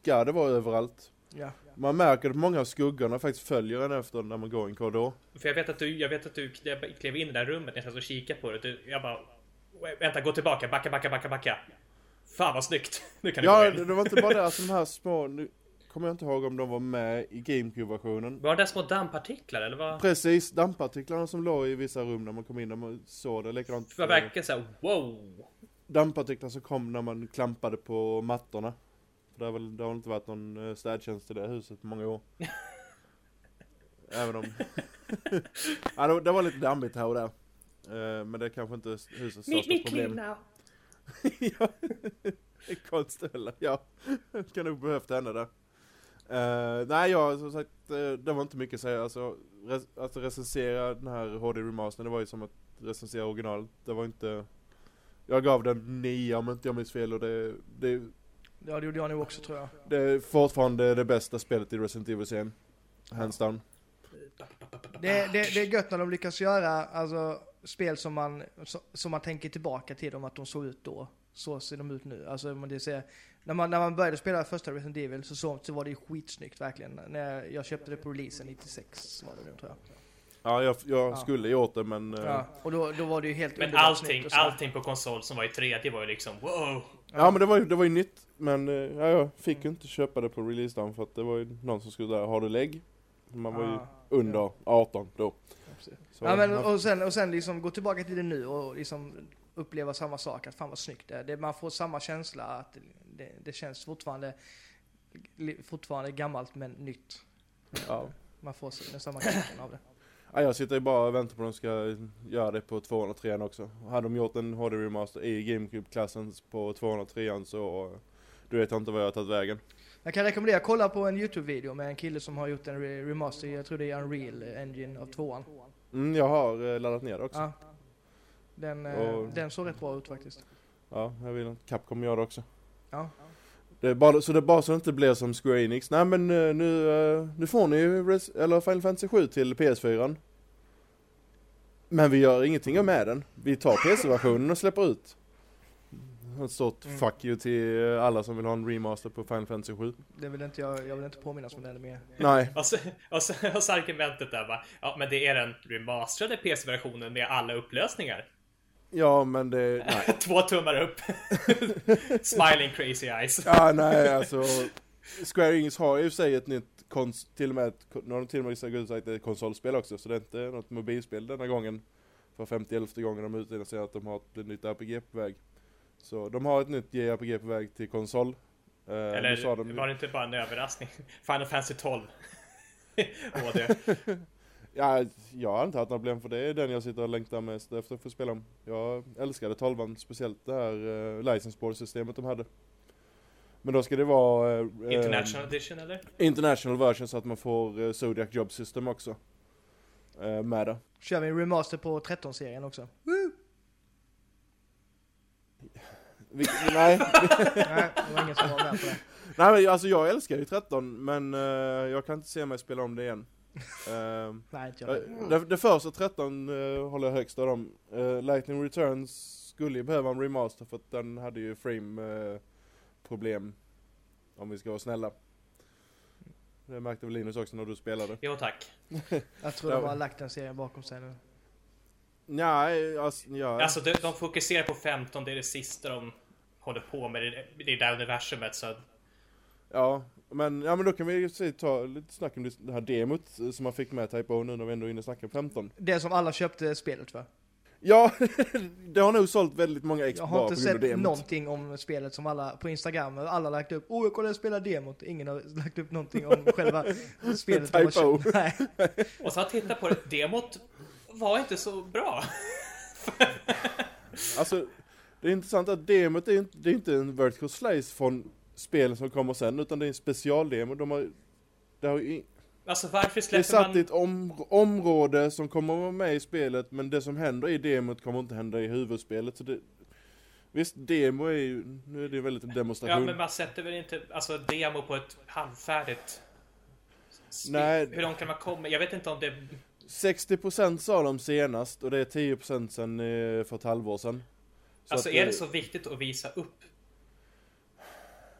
Ska det vara överallt. Ja. Man märker att många av skuggorna faktiskt följer en efter när man går i en korridor. För jag vet att du, jag vet att du klev, in i det där rummet när jag satt och kikade på det. Du, jag bara... Vänta, gå tillbaka. Backa, backa, backa, backa. Fan vad snyggt. Nu kan Ja, det, det var inte bara det, alltså de här små, nu kommer jag inte ihåg om de var med i GameCube-versionen. Var det små dammpartiklar eller vad? Precis, dammpartiklarna som låg i vissa rum när man kom in, när man såg det likadant. För verkligen såhär wow. Dammpartiklar som kom när man klampade på mattorna. För det har väl, det har väl inte varit någon eh, städtjänst i det huset på många år. Även om... ja, det, det var lite dammigt här och där. Eh, men det är kanske inte husets största problem. now. ja, konstställa, ja. Det kan nog behövt hända där. Uh, nej, jag som sagt, det var inte mycket att säga. Alltså, res alltså recensera den här HD remastern, det var ju som att recensera originalet. Det var inte... Jag gav den 9 om inte jag minns fel och det, det, Ja, det gjorde jag nog också tror jag. det är fortfarande det bästa spelet i Resident Evil-serien. Hands down. Det, det, det är gött när de lyckas göra alltså, spel som man, som man tänker tillbaka till dem att de såg ut då. Så ser de ut nu. Alltså, om det ser, när, man, när man började spela första Resident Evil så, så, så var det skitsnyggt verkligen. När jag köpte det på releasen 96 var det nu tror jag. Ja, jag, jag Ja. skulle gjort det men... eh, Ja, och då, då var det ju helt Men allting, allting på konsol som var i 3D var ju liksom wow. Ja men det var ju, det var ju nytt, men eh, ja, jag fick ju inte köpa det på releasedagen för att det var ju någon som skulle där ha det lägg. Man var ju Ja. under 18 då. Så, Ja, men, och, sen, och sen liksom gå tillbaka till det nu och liksom uppleva samma sak, att fan vad snyggt det är. Det, man får samma känsla att det, det, känns fortfarande, fortfarande gammalt men nytt. ja. Man får samma kicken av det. Ja, jag sitter ju bara och väntar på att de ska göra det på 203 också. Hade de gjort en HD remaster i GameCube-klassen på 203 så du vet inte vad jag har tagit vägen. Jag kan rekommendera, kolla på en YouTube-video med en kille som har gjort en re- remaster, jag tror det är Unreal Engine av tvåan. Mm, jag har eh, laddat ner det också. Ja, Ja. Den, eh, Och- den såg rätt bra ut faktiskt. jag vill att Capcom gör det också. Ja. Det är bara, så det är bara så det inte blir som Square Enix. Nej men eh, nu, eh, nu får ni ju Res- eller Final Fantasy 7 till PS4. Men vi gör ingenting med den. Vi tar PC-versionen och släpper ut. Ett stort Mm. fuck you till eh, alla som vill ha en remaster på Final Fantasy 7. Det vill inte jag, jag vill inte påminnas om den mer. Nej, Och så, och, så, och så argumentet där va. Ja men det är den remasterade PC-versionen med alla upplösningar. Ja men det, nej. Två tummar upp. Smiling crazy eyes. Ja nej alltså. Square Enix har ju sig ett nytt kons- till och med ett, nu har de till och med gått ut och sagt det är ett konsolspel också så det är inte något mobilspel denna gången. För 51 gången de utannonserar att de har ett nytt RPG på väg. Så de har ett nytt JRPG på väg till konsol. Eh, Eller de, var det inte bara en överraskning? Final Fantasy 12. Åh det. Ja, jag har inte haft några problem för det är den jag sitter och längtar mest efter att få spela om. Jag älskade 12 speciellt det här uh, license board systemet de hade. Men då ska det vara eh, International edition eller? international version så att man får uh, Zodiac Job System också. eh, med det. Kör vi en remaster på 13-serien också? Vi, nej, Nej, det var ingen som var med på det. nej men alltså jag älskar ju 13 men jag kan inte se mig spela om det igen. Eh, Nej, inte jag. Ja, det, det första 13 uh, håller jag högst av dem. Uh, Lightning Returns skulle ju behöva en remaster för att den hade ju frame eh, problem. Om vi ska vara snälla. Det märkte väl Linus också när du spelade. Jo tack. Jag tror de har lagt den serien bakom sig nu. Nej, alltså, ja. Alltså de, de fokuserar på 15, det är det sista de håller på med. Det, det är där universumet så ja. Men, ja men då kan vi ju se- ta lite snack om det här demot eh, som man fick med Type O nu när vi ändå är inne och snackar om 15. Det som alla köpte spelet för. Ja, det har nog sålt väldigt många ex Jag har inte sett demot. någonting om spelet som alla på Instagram, alla har lagt upp. Oh, jag kollade spela demot. Ingen har lagt upp någonting om själva spelet. Type O. Nej. Och så har jag tittat på det, demot var inte så bra. Alltså, det är intressant att demot är inte, det är inte en vertical slice från spelen som kommer sen, utan det är en specialdemo. De har, det, har, ju- Alltså varför det är släpper satt i man... ett om, område som kommer att vara med i spelet, men det som händer i demot kommer inte hända i huvudspelet. Så det, visst, demo är ju, nu är det väl lite Ja demonstration. men man sätter väl inte alltså demo på ett halvfärdigt spel? Nej. Hur långt kan man komma? Jag vet inte om det... 60% sa de senast, och det är 10% sen eh, för ett halvår sedan. Så Alltså att, är det så viktigt att visa upp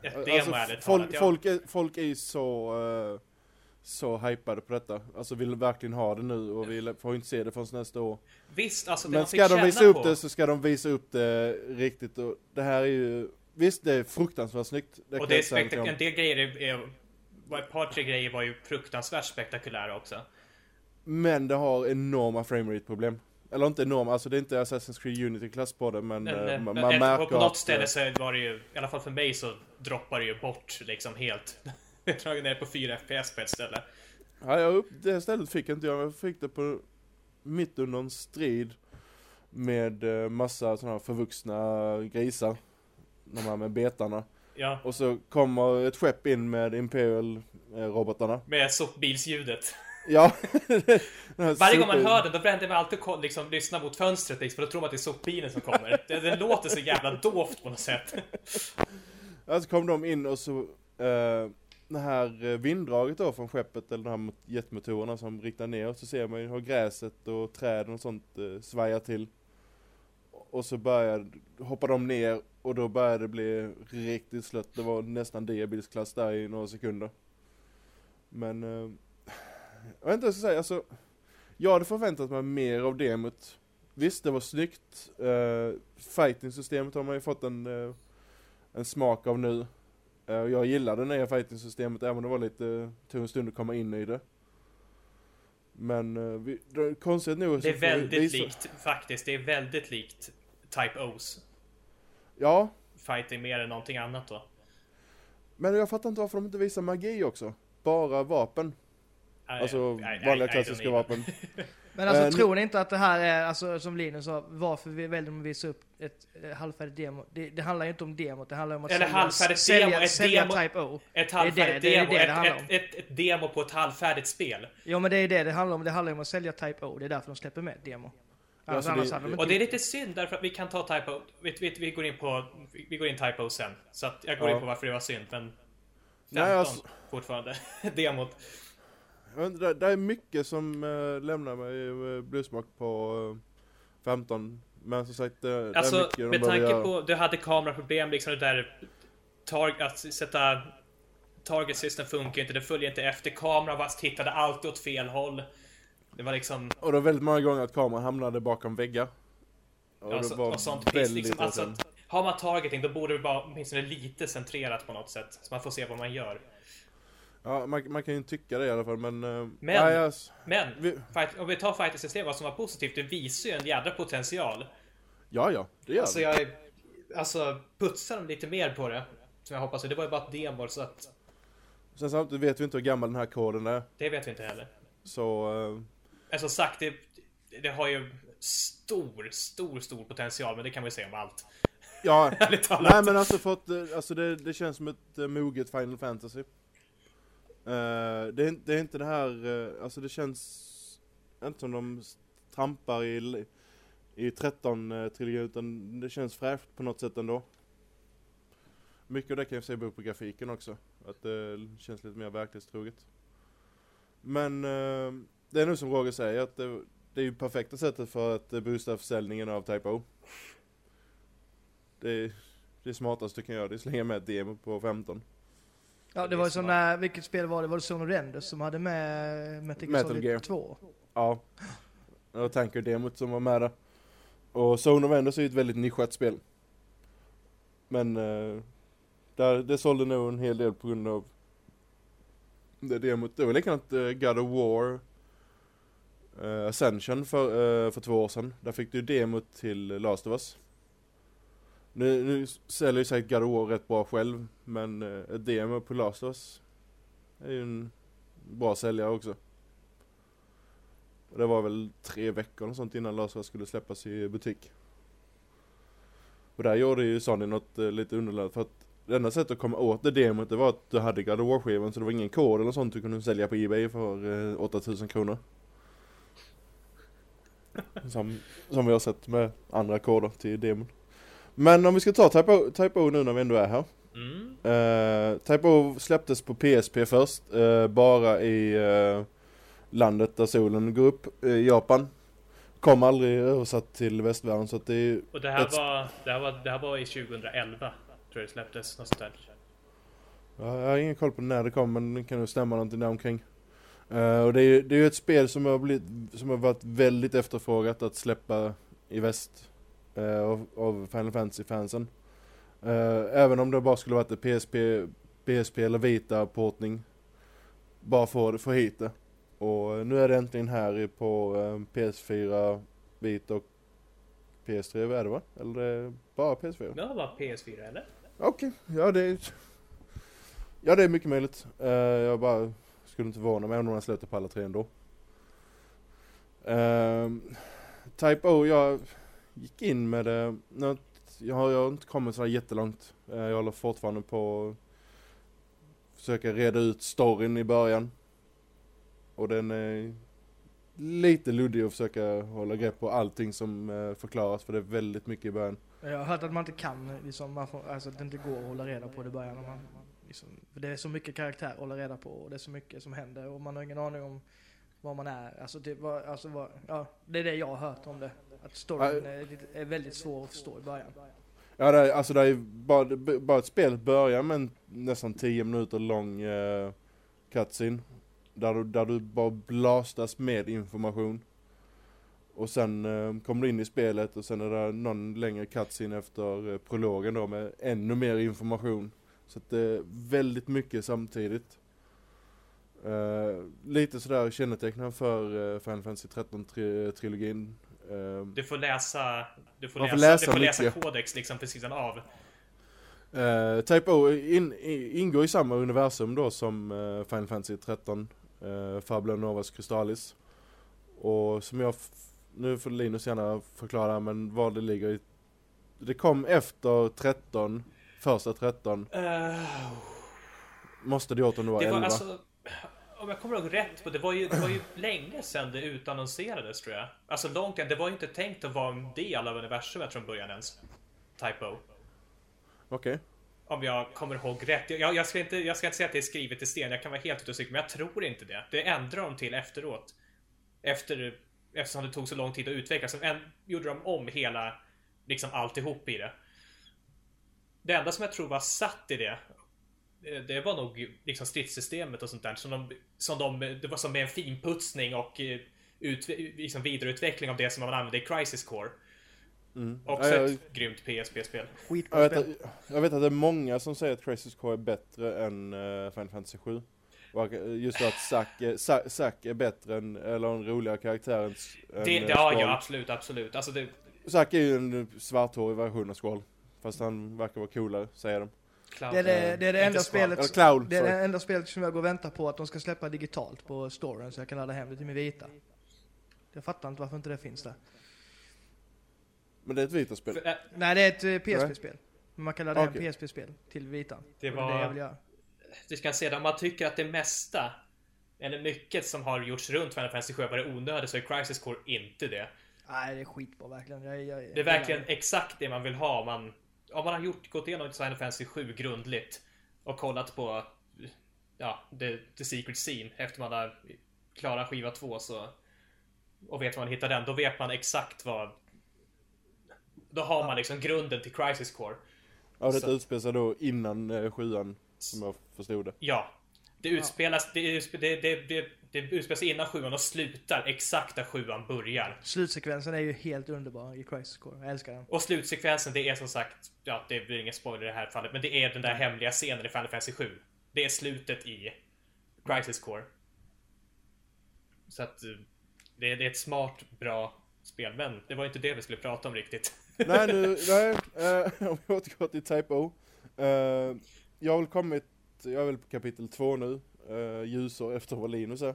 ett demo Alltså, folk? Jag- folk, är, folk är ju så, eh, så hypade på detta. Alltså vill verkligen ha det nu och vill, får inte se det förrän nästa år. Visst, alltså Men ska de visa upp på, det så ska de visa upp det riktigt och det här är ju Visst det är fruktansvärt snyggt. Det Och det är jag säga spektak- om. en del grejer är, ett par tre grejer var ju fruktansvärt spektakulära också. Men det har enorma framerate problem. Eller inte enorm, alltså det är inte Assassin's Creed Unity-klass på det men, Men, eh, eh, man, men, man eh, märker på något att, ställe eh, så var det ju, i alla fall för mig så droppar det ju bort liksom helt. Jag dragit ner på 4 FPS på ett ställe. Ja, jag upp, det stället fick inte jag, jag fick det på mitt under en strid med eh, massa sådana här förvuxna grisar. De här med betarna. Ja, Och så kommer ett skepp in med Imperial-robotarna. med sopbilsljudet. Ja. Varje gång man hör den, då vänder man alltid liksom, lyssna mot fönstret liksom, för då tror man att det är sopbilen som kommer. Det, det låter så jävla dovt på något sätt. Ja, så kom de in och så, eh, det här eh, vinddraget då från skeppet, eller de här mot- jetmotorerna som riktar ner, så ser man ju hur gräset och träden och sånt eh, svajar till. Och så börjar, hoppar de ner och då börjar det bli riktigt slött. Det var nästan diabilsklass där i några sekunder. Men, eh, jag vet inte vad jag ska säga, alltså, jag hade förväntat mig mer av demot. Visst, det var snyggt. Uh, Fighting-systemet har man ju fått en eh, en smak av nu. Och jag gillade det nya fighting-systemet även om det var lite, tog en stund att komma in i det. Men uh, vi, det, konstigt nog Det är vi väldigt visa- likt, faktiskt. Det är väldigt likt Type O's. Ja, Fighting mer än någonting annat då. men jag fattar inte varför de inte visar magi också. Bara vapen. Alltså vanliga klassiska vapen. Men alltså Eh, tror ni inte att det här är, alltså som Linus sa, varför vi väljer att visa upp ett eh, halvfärdigt demo? Det, det handlar ju inte om demot, det handlar om att Eller sälja, sälja, demo, sälja demo- Type O. Ett det, halvfärdigt det är demo, det det ett, handlar om. ett, ett demo på ett halvfärdigt spel. Ja men det är det det handlar om, det handlar om att sälja Type O, det är därför de släpper med ett demo. Annars, så det- Och det är lite synd därför att vi kan ta Typo, vi, vi, vi går in på, vi går in Typo sen. Så att jag går Ja. in på varför det var synd, men 15 Nej, alltså- fortfarande. Demot. Inte, det, är mycket som uh, lämnar mig uh, bluesmak på eh, 15. Men som sagt, det, det är Alltså mycket de med tanke göra. på, du hade kameraproblem liksom det där, tar, att sätta Target system funkar inte, det följer inte efter. Kameran var, tittade alltid åt fel håll. Det var liksom, Och det var väldigt många gånger att kameran hamnade bakom väggar. Och ja, det så, var och sånt piss. Liksom, alltså, har man targeting då borde det vara åtminstone lite centrerat på något sätt. Så man får se vad man gör. Ja, man, man kan ju tycka det i alla fall men... eh, Men- nej, alltså, Men, vi, fight, om vi tar Fighter system, vad som var positivt, det visar ju en jädra potential. ja, ja, det gör Alltså jag alltså putsar de lite mer på det. Som jag hoppas, det var ju bara ett demo så att Sen samtidigt vet vi inte hur gammal den här koden är. det vet vi inte heller. Så... eh, Men som sagt, det, det har ju stor, stor, stor potential, men det kan vi säga om allt. ja, nej men alltså för att, eh, alltså det, det känns som ett uh, moget Final Fantasy. Uh, det, är, inte- det är inte det här, uh, alltså det känns inte som de trampar i, i 13 uh, eh, trilogin utan det känns fräscht på något sätt ändå. Mycket av det kan jag säga beror på grafiken också. Att det känns lite mer verklighetstroget. Men uh, det är nog som Roger säger att det, det är ju perfekta sättet för att boosta försäljningen av Type O. Det det smartaste du kan göra, det är att slänga med ett demo på 15. Ja Det var ju som när, vilket spel var det? Var det Zone of Enders som hade med Metal, Metal Solid Gear. 2? Ja. Och Tanker-demot som var med där. Och Zone of Enders är ju ett väldigt nischat spel. Men eh, där, det sålde nog en hel del på grund av det demot. Det var likadant uh, God of War eh, Ascension för, eh, för två år sedan. Där fick du demot till Last of Us. Nu, nu säljer ju säkert God rätt bra själv, men eh, ett demo på Last of Us är ju en bra säljare också. Och det var väl tre veckor och sånt innan Last of Us skulle släppas i butik. Och där gjorde ju Sony något eh, lite underligt för att det enda sättet att komma åt det demot det var att du hade God of War-skivan så det var ingen kod eller sånt du kunde sälja på Ebay för eh, 8000 kronor. Som, som vi har sett med andra koder till demon. Men om vi ska ta Type O, Type O nu när vi ändå är här. Mm. Uh, Type O släpptes på PSP först, eh, bara i eh, landet där solen går upp, Japan. Kom aldrig översatt till västvärlden så att det är Och det här, Ett- var, det, här var, det här var i 2011, tror jag det släpptes. Något sånt där. Ja, jag har ingen koll på när det kom men det kan nog stämma någonting där omkring. Och det är ju det är ju ett spel som har, blivit, som har varit väldigt efterfrågat att släppa i väst. Eh, av, av Final Fantasy-fansen. Eh, även om det bara skulle varit ett PSP, PSP eller Vita-portning. Bara för att få hit det. Och eh, nu är det äntligen här i- på eh, PS4, Vita och PS3 är det va? Eller det bara PS4? Det var bara PS4 eller? Okej, ja det är... Ja det är mycket möjligt. Eh, jag bara skulle inte förvåna mig om de slutar på alla tre ändå. Uh, Type O, jag gick in med det. Jag, har, jag har inte kommit så jättelångt. Eh, jag håller fortfarande på att försöka reda ut storyn i början. Och den är lite luddig att försöka hålla grepp på allting som eh, förklaras för det är väldigt mycket i början. Jag har hört att man inte kan, liksom, man får, alltså att det inte går att hålla reda på det i början. Man, man, liksom, för det är så mycket karaktär att hålla reda på och det är så mycket som händer och man har ingen aning om var man är. Alltså det, var, alltså var, ja, det är det jag har hört om det. Att storyn är, är väldigt svår att förstå i början. Ja, det är, alltså det är bara, bara ett spel börjar med en nästan 10 minuter lång uh, cutscene. Där du, där du bara blastas med information. Och sen uh, kommer du in i spelet och sen är det någon längre cutscene efter uh, prologen då med ännu mer information. Så att det är väldigt mycket samtidigt. Uh, lite sådär kännetecknande för uh, Final Fantasy 13-trilogin. Uh, du får läsa, du får läsa, läsa, du får läsa kodex liksom på sidan av. Uh, Type O in, in, ingår i samma universum då som uh, Final Fantasy 13, uh, Fabula Novas Crystallis. Och som jag, nu får Linus gärna förklara men vad det ligger i. Det kom efter 13, första 13. Måste det åt om det var, det var 11. Alltså, om jag kommer ihåg rätt, det var ju, det var ju länge sedan det utannonserades tror jag. Alltså långt Det var ju inte tänkt att vara en del av universumet från början ens. Typo. Okej. Okay. Om jag kommer ihåg rätt. Jag, jag, ska inte, jag ska inte säga att det är skrivet i sten, jag kan vara helt ute och cykla, men jag tror inte det. Det ändrar de till efteråt. Efter, eftersom det tog så lång tid att utveckla, så en, gjorde de om hela, liksom alltihop i det. Det enda som jag tror var satt i det, det var nog liksom stridssystemet och sånt där som de, som de, det var som en finputsning och eh, ut, liksom vidareutveckling av det som man använde i Crisis Core. Mm. Också ja, jag, ett grymt PSP-spel. Jag, vet att, jag vet att det är många som säger att Crisis Core är bättre än uh, Final Fantasy 7. Och just att Zack, Zack, Zack är bättre än, eller en roligare karaktär än, det, än Ja, ja absolut, absolut. Alltså det... Zack är ju en svarthårig version av Squall. Fast han verkar vara coolare, säger de. Cloud, det, är det, det är det enda spelet, Cloud, det är det enda spelet som jag går och väntar på att de ska släppa digitalt på storen så jag kan ladda hem det till min vita. Jag fattar inte varför inte det finns där. Men det är ett vita-spel? Äh, Nej, det är ett eh, PSP-spel. Man kan ladda okay. hem PSP-spel till vitan. Det var... Det, är det jag vill göra. Du ska se, om man tycker att det mesta, eller mycket som har gjorts runt Final Fantasy 7 var det onödigt så är Crisis Core inte det. Nej, det är skitbra verkligen. Jag, jag, det är verkligen exakt det man vill ha. Man om man har gjort, gått igenom Final Fantasy 7 grundligt och kollat på ja, the, the Secret Scene efter man har klarat skiva 2 så och vet var man hittar den, då vet man exakt vad då har man liksom grunden till Crisis Core. Ja, det utspelar sig då innan eh, sjuan, som jag förstod det. Ja. Det utspelas, det, det, det, det utspelar sig innan sjuan och slutar exakt där sjuan börjar. Slutsekvensen är ju helt underbar i Crisis Core. Jag älskar den. Och slutsekvensen, det är som sagt, ja, det blir ingen spoiler i det här fallet, men det är den där hemliga scenen i Final Fantasy 7. Det är slutet i Crisis Core. Så att eh, det är, det är ett smart, bra spel, men det var inte det vi skulle prata om riktigt. nej, nu, nej, uh, om vi återgår till Type O. Uh, jag har väl kommit, jag är väl på kapitel 2 nu, uh, ljusår efter vad Linus är.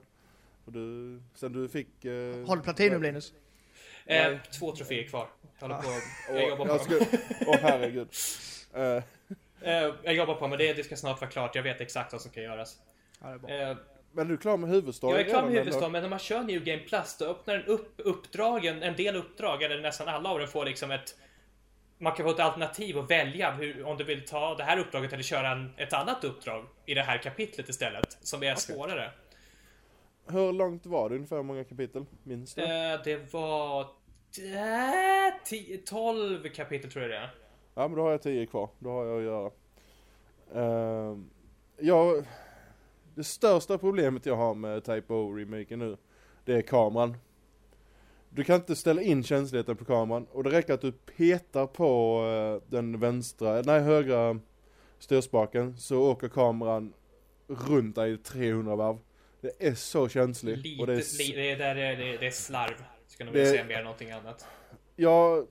Och du, sen du fick... Uh, har du Platinum Linus? Eh, två troféer kvar. Jag håller på. Jag jobbar på dem. Åh oh, herregud. Uh. Eh, jag jobbar på men det, det ska snart vara klart. Jag vet exakt vad som kan göras. Ja, eh, men du är klar med huvudstoryn? Jag är klar med huvudstoryn, men när man kör New Game Plus då öppnar den upp uppdragen, en del uppdrag, eller nästan alla av dem får liksom ett man kan få ett alternativ och välja hur, om du vill ta det här uppdraget eller köra en, ett annat uppdrag i det här kapitlet istället, som är okay. svårare. Hur långt var det ungefär? Hur många kapitel? Minns du? Eh, det var... 10, 12 kapitel tror jag det är. Ja men då har jag 10 kvar. Då har jag att göra. Uh, jag... Det största problemet jag har med Type O-remaken nu, det är kameran. Du kan inte ställa in känsligheten på kameran och det räcker att du petar på uh, den vänstra, nej högra styrspaken så åker kameran runt dig i 300 varv. Det är så känsligt. Lite, och det, är... det, är, det, är, det är slarv. Ska nog Det- säga mer än någonting annat. Ja,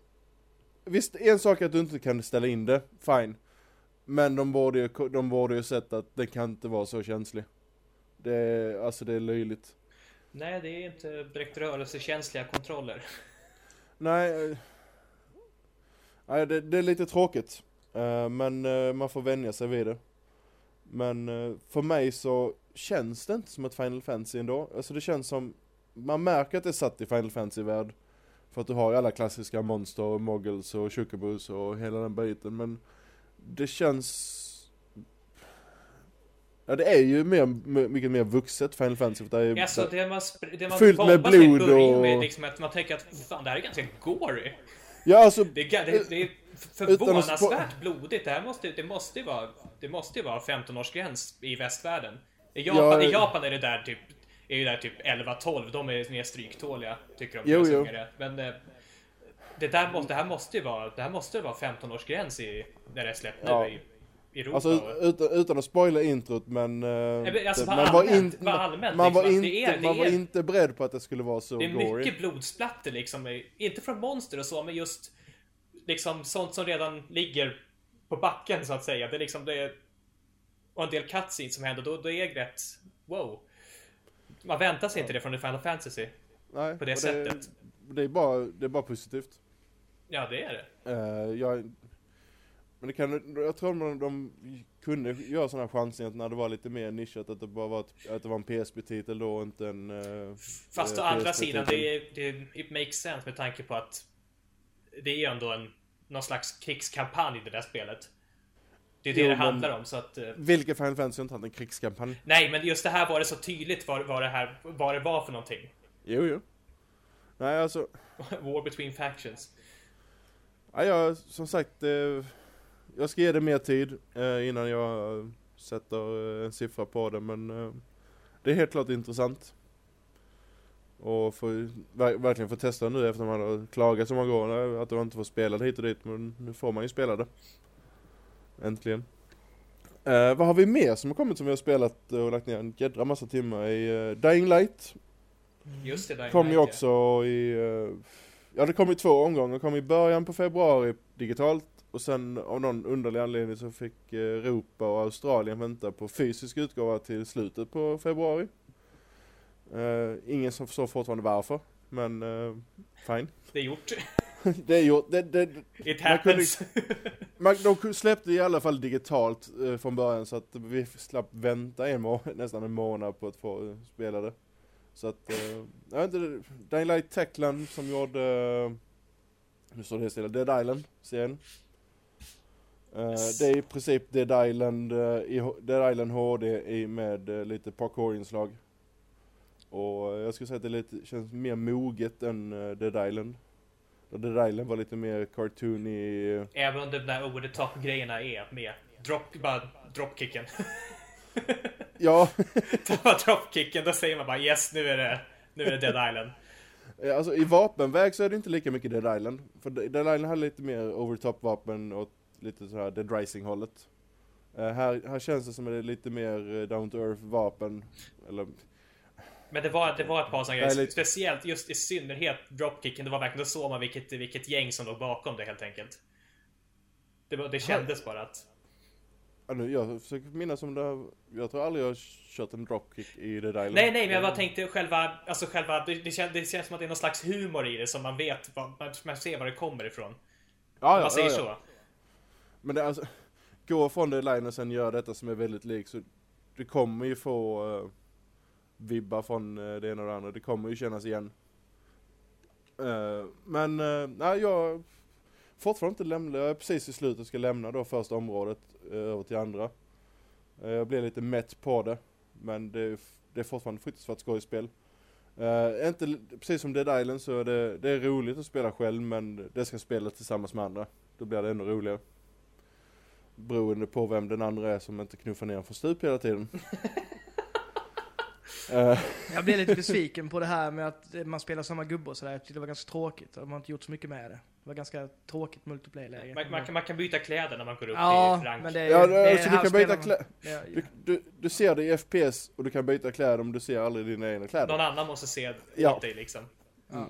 visst en sak är att du inte kan ställa in det, fine. Men de borde ju, de borde ju sett att det kan inte vara så känslig. Det är, alltså det är löjligt. Nej, det är inte direkt rörelsekänsliga kontroller. Nej, eh, nej det, det är lite tråkigt. Eh, men eh, man får vänja sig vid det. Men för mig så känns det inte som ett Final Fantasy ändå. Alltså det känns som, man märker att det är satt i Final Fantasy-värld. För att du har ju alla klassiska monster och moggles och chocobos och hela den biten. Men det känns... Ja det är ju mer, mycket mer vuxet Final Fantasy. För det är, Alltså det man, det man Fyllt med blod och- med liksom att man tänker att fan det här är ganska gory. ja alltså, Det är, det, det är förvånansvärt blodigt. Det här måste, det måste ju vara, det måste ju vara 15-årsgräns i västvärlden. I Japan, Ja, I Japan är det där typ, är ju där typ 11-12. De är mer stryktåliga, tycker de. Jo, jo. är. Men eh, det, där måste, det här måste ju vara, det här måste vara 15-årsgräns i, när det är släppt Ja. nu Europa. Alltså utan, utan att spoila introt men... eh, Nej, alltså, man var, allmänt- in, vad allmänt, man var, liksom, inte, att det är- det man var är- inte beredd på att det skulle vara så Det är gory. mycket blodsplatter liksom. Inte från monster och så, men just liksom sånt som redan ligger på backen så att säga. Det är liksom det och en del cutscenes som händer. Då, då är det rätt wow. Man väntar sig inte det från The Final Fantasy. Nej, på det sättet. Det är, bara, det är bara positivt. Ja, det är det. Eh, jag, men det kan, jag tror de, de kunde göra sådana chansningar när det var lite mer nischat, att det bara var, ett, att det var en PSP-titel då och inte en... eh, Fast å eh, andra sidan, det, det it makes sense med tanke på att det är ju ändå en någon slags krigskampanj i det där spelet. Det är det Jo, det handlar om så att eh, Vilka Final Fantasy har inte haft en krigskampanj? Nej, men just det här var det så tydligt vad, vad det här vad det var för någonting. Jo, jo. Nej, alltså... War between factions. Ja, jag, som sagt, eh, jag ska ge det mer tid eh, innan jag eh, sätter eh, en siffra på det, men eh, det är helt klart intressant. Och få, ver verkligen få testa nu efter man har klagat så många gånger att man inte får spela det hit och dit, men nu får man ju spela det. Äntligen. Eh, vad har vi mer som har kommit som vi har spelat och lagt ner en jädra massa timmar i? Dying Light Just det, Dying kom ju Light, också i... eh, Ja det kom i två omgångar, kom i början på februari digitalt och sen av någon underlig anledning så fick eh, Europa och Australien vänta på fysisk utgåva till slutet på februari. Eh, ingen som förstår fortfarande varför, men eh, fine. Det är gjort. det är gjort, det, det, It Man kunde- happens. man, de släppte i alla fall digitalt eh, från början så att vi slapp vänta en må nästan en månad på att få spela det. Så att, eh, jag vet inte, Dying Light Techland som gjorde, nu står det helt stilla, Dead Island Eh, det är i princip Dead Island, eh, Dead Island HD i, med eh, lite parkour-inslag. Och eh, jag skulle säga att det lite, känns mer moget än Dead Island. Och Dead Island var lite mer cartoony. Även om de där over the top grejerna är med. Drop, bara dropkicken. Ja, Ta dropkicken, då säger man bara yes, nu är det, nu är det Dead Island. Alltså i vapenväg så är det inte lika mycket Dead Island. För Dead Island hade lite mer overtop vapen och lite så här Dead Rising hållet. Eh, här, här känns det som att det är lite mer eh, down to earth vapen. Eller, Men det var, det var ett par sådana Det grejer, speciellt just i synnerhet dropkicken, det var verkligen, då såg man vilket, vilket gäng som låg bakom det helt enkelt. Det, det kändes bara att... ja, nu, jag försöker minnas om det här, jag tror aldrig jag har kört en dropkick i Dead Island. Nej, nej, men jag bara tänkte själva, alltså själva, det, det, känns, det känns som att det är någon slags humor i det som man vet, vad- man, man ser var det kommer ifrån. ja, ja, man säger ja, ja. så. Men det är alltså, gå från det line och sen gör detta som är väldigt likt så du kommer ju få uh, vibbar från uh, det ena och det andra. Det kommer ju kännas igen. Uh, men uh, nej, jag fortfarande inte lämna. Jag är precis i slutet och ska lämna då första området uh, över till andra. Jag blir lite mätt på det. Men det, är det är fortfarande fruktansvärt skojspel. Uh, inte, precis som Dead Island så är det, det är roligt att spela själv men det ska spelas tillsammans med andra. Då blir det ännu roligare. Beroende på vem den andra är som inte knuffar ner för stup hela tiden. Eh, Jag blev lite besviken på det här med att man spelar samma gubbe och sådär. Jag tyckte det var ganska tråkigt. De har inte gjort så mycket med det. Det var ganska tråkigt multiplayer-läge. Man, man, kan, man kan byta kläder när man går upp Ja, i rank. men det är ja, det är alltså du kan byta kläder. Ja, Du, du, du ser det i FPS och du kan byta kläder men du ser aldrig dina egna kläder. Någon annan måste se Ja. dig liksom. ja.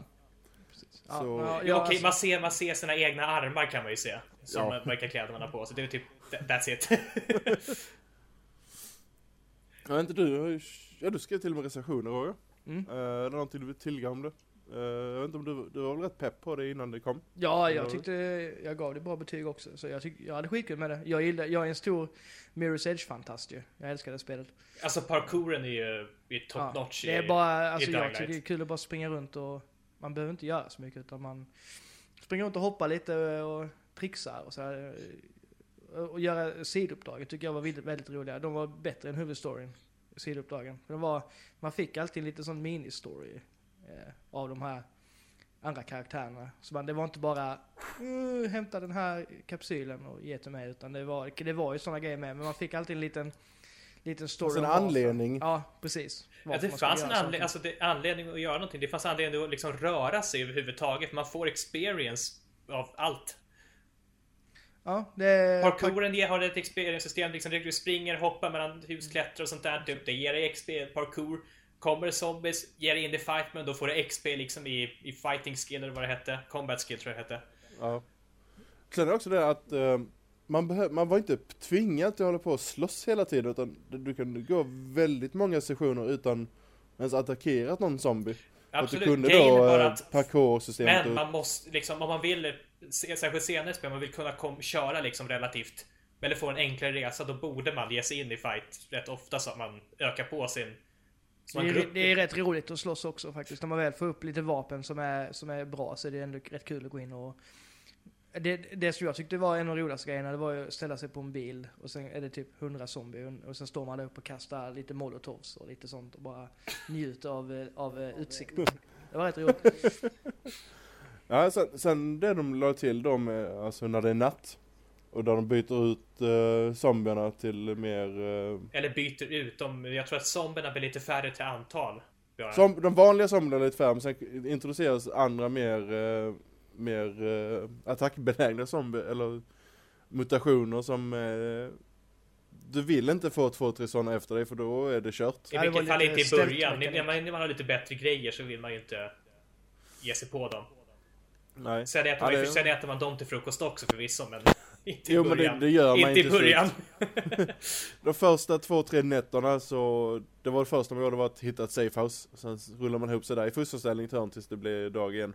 Ja, Så, ja, Ja, okej, alltså- man, ser, man ser sina egna armar kan man ju se. Som Ja. vilka kläder man har på sig. Det är typ, that's it. Jag vet inte, du ja du skrev till och med recensioner Roger. Mm. Eh, är det någonting du vill tillägga om det? Eh, jag vet inte om du, du var väl rätt pepp på det innan det kom? Ja, jag tyckte jag gav det bra betyg också. Så jag, tyck, jag hade skitkul med det. Jag, gillar, jag är en stor Mirror's Edge-fantast ju. Jag älskar det spelet. alltså parkouren är ju är top Ja, notch det är i- bara, alltså i jag tycker det är kul att bara springa runt och man behöver inte göra så mycket utan man springer runt och hoppar lite och trixar och så här. Och göra sidouppdragen tycker jag var väldigt, väldigt roliga. De var bättre än huvudstoryn. Sidouppdragen. För det var, man fick alltid en liten sån mini-story eh, av de här andra karaktärerna. Så man, det var inte bara uh, hämta den här kapsylen och ge till mig utan det var, det var ju sådana grejer med. Men man fick alltid en liten, liten story. Alltså en anledning. Ja, precis. Ja, Varför det fanns en saker. alltså det, anledning att göra någonting. Det fanns anledning att liksom röra sig överhuvudtaget. Man får experience av allt. Ja, det... Parkouren ger- har ett experience-system. Liksom, du springer, hoppar mellan hus, klättrar och sånt där. Typ, det ger dig XP, parkour. Kommer det zombies, ger dig in i fight men då får du XP liksom i, i fighting skill eller vad det hette. Combat skill tror jag det hette. Ja. Sen är det också det att eh, man, behö- man var inte tvingad till att hålla på och slåss hela tiden utan du- kunde gå väldigt många sessioner utan ens attackerat någon zombie. Absolut. Att du kunde då bara eh, att parkoursystemet Men och- man måste liksom, om man vill, särskilt senare spel, man vill kunna kom, köra liksom relativt, eller få en enklare resa, då borde man ge sig in i fight rätt ofta så att man ökar på sin... Det är, det är rätt roligt att slåss också faktiskt. När man väl får upp lite vapen som är, som är bra så är det ändå rätt kul att gå in och... Det, det som jag tyckte var en av de roligaste grejerna, det var ju att ställa sig på en bil och sen är det typ 100 zombier och sen står man där uppe och kastar lite molotovs och lite sånt och bara njuter av, eh, av eh, utsikten. Det var rätt roligt. Ja, sen, sen det de la till dem, är, alltså när det är natt. Och där de byter ut uh, zombierna till mer... eh, eller byter ut dem. Jag tror att zombierna blir lite färre till antal. Som, de vanliga zombierna är lite färre, men sen introduceras andra mer, eh, mer uh, attackbenägna zombier, eller mutationer som... eh, du vill inte få två, tre sådana efter dig för då är det kört. I vilket fall inte i början. När man, när man har lite bättre grejer så vill man ju inte ge sig på dem. Nej. Sen äter, Ja, man, det- sen äter man dem till frukost också förvisso, men inte i Jo men det, början. det gör man inte i början. De första två, tre nätterna så, det var det första man gjorde var att hitta ett safehouse. Sen rullar man ihop sig där i fosterställning till hörn tills det blir dag igen.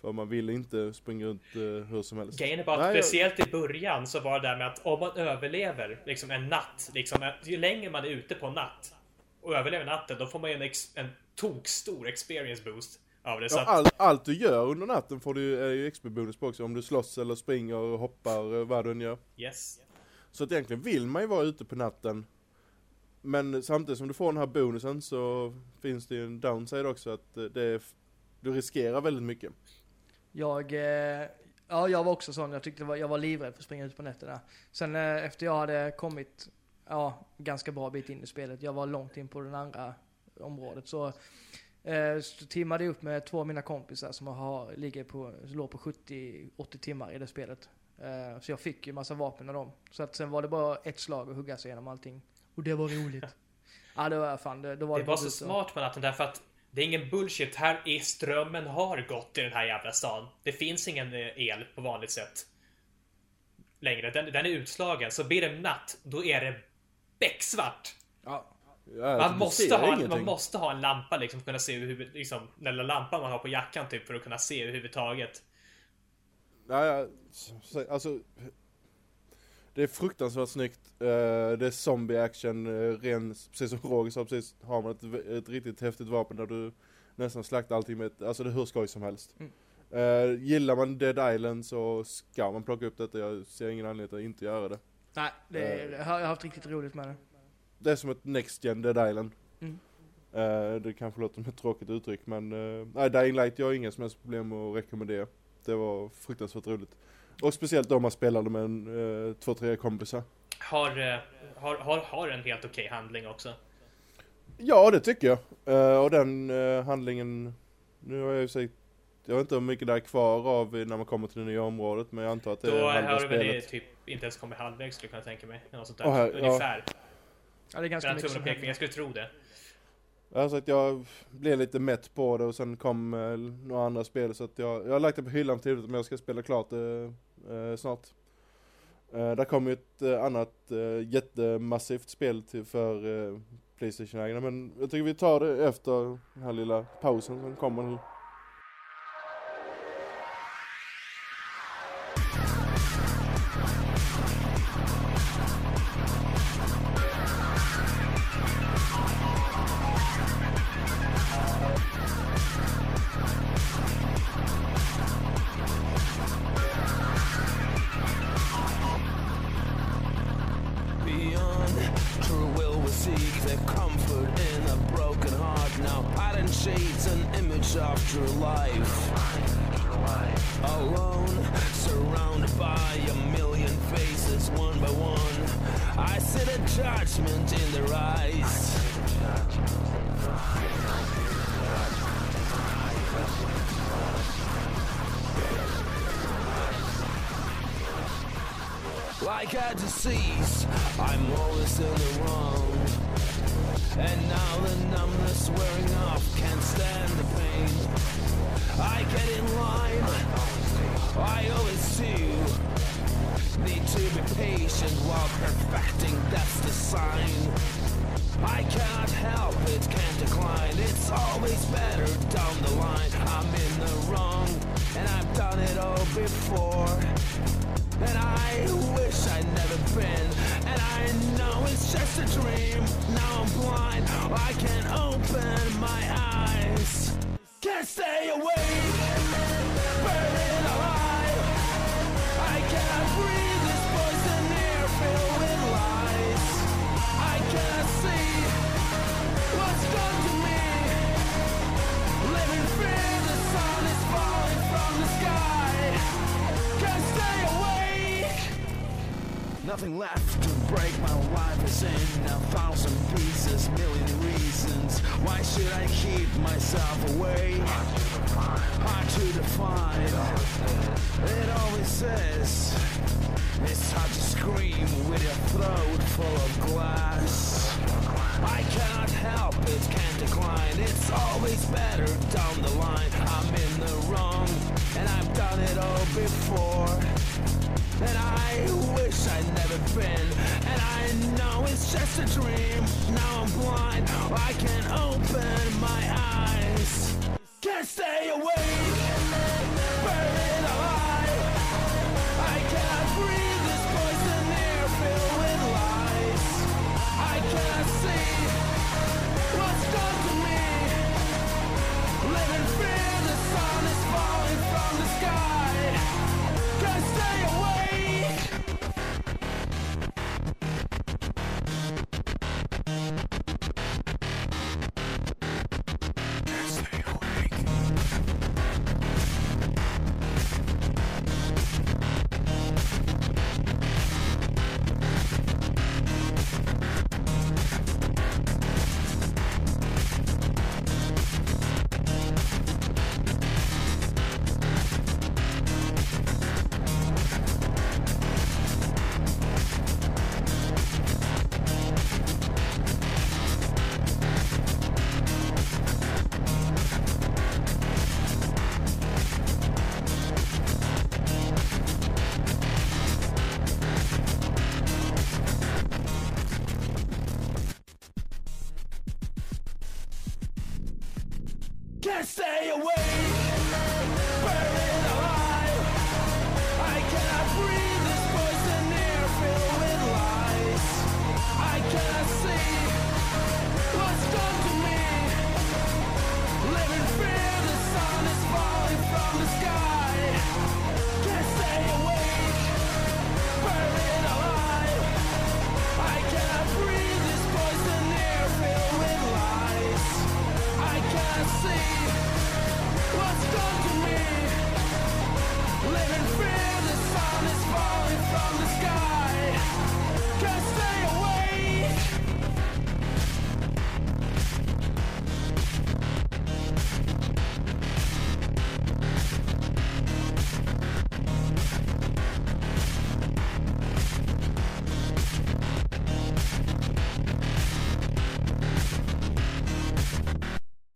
För man vill inte springa runt eh, hur som helst. Grejen är bara att Nej, jag- speciellt i början så var det där med att om man överlever liksom en natt, liksom, ju längre man är ute på en natt och överlever natten, då får man ju en, en tokstor experience boost av det. Så Ja, att, all, allt du gör under natten får du är ju XP-bonus på också. Om du slåss eller springer och hoppar, eh, vad du än gör. yes. Så att egentligen vill man ju vara ute på natten. Men samtidigt som du får den här bonusen så finns det ju en downside också att eh, det är, du riskerar väldigt mycket. Jag, eh, ja jag var också sån, jag tyckte det var, jag var livrädd för att springa ut på nätterna. Sen eh, efter jag hade kommit, ja, ganska bra bit in i spelet, jag var långt in på den andra området, så så timmade jag upp med två av mina kompisar som har, ligger på, låg på 70-80 timmar i det spelet. Eh, så jag fick ju massa vapen av dem. Så att sen var det bara ett slag och hugga sig igenom allting. Och det var roligt. ja det var fan, det, då var Det det var bara så smart på natten därför att det är ingen bullshit. Här är strömmen har gått i den här jävla stan. Det finns ingen eh, el på vanligt sätt. Längre. Den, den är utslagen. Så blir det natt, då är det becksvart. Ja, Ja, Man måste, ha, ingenting. man måste ha en lampa liksom för att kunna se överhuvud, liksom, eller lampan man har på jackan typ för att kunna se överhuvudtaget. Ja, ja, så- så- alltså. Det är fruktansvärt snyggt. Eh, det är zombie action, uh, ren, precis som Roger sa precis, har man ett, ett riktigt häftigt vapen där du nästan slaktar allting med ett, alltså det är hur skoj som helst. Mm. Eh, gillar man Dead Island så ska man plocka upp detta, jag ser ingen anledning att inte göra det. nej, det, är- jag har haft riktigt roligt med det. Det är som ett Next Gen Dead Island. Mm. Eh, det kanske låter som ett tråkigt uttryck men, uh, nej Dying Light, jag har inga som helst problem att rekommendera. Det var fruktansvärt roligt. Och speciellt om man spelade med en, eh, två, tre kompisar. Har, har, har, har en helt okej handling också. Ja, det tycker jag. Och den handlingen, nu har jag ju sagt, jag vet inte hur mycket det är kvar av när man kommer till det nya området, men jag antar att det Då är halva har du väl det spelet. typ inte ens kommit halvvägs skulle jag kunna tänka mig. Något sånt där. Åh, här-. Ungefär. Ja, Ja, det är ganska mycket som händer. Jag skulle tro det. Alltså att jag blev lite mätt på det och sen kom eh, några andra spel så att jag, jag har lagt det på hyllan tidigt men jag ska spela klart det eh, snart. Eh, där kom ju ett eh, annat eh, jättemassivt spel till för eh, Playstation-ägarna men jag tycker vi tar det efter den här lilla pausen som kommer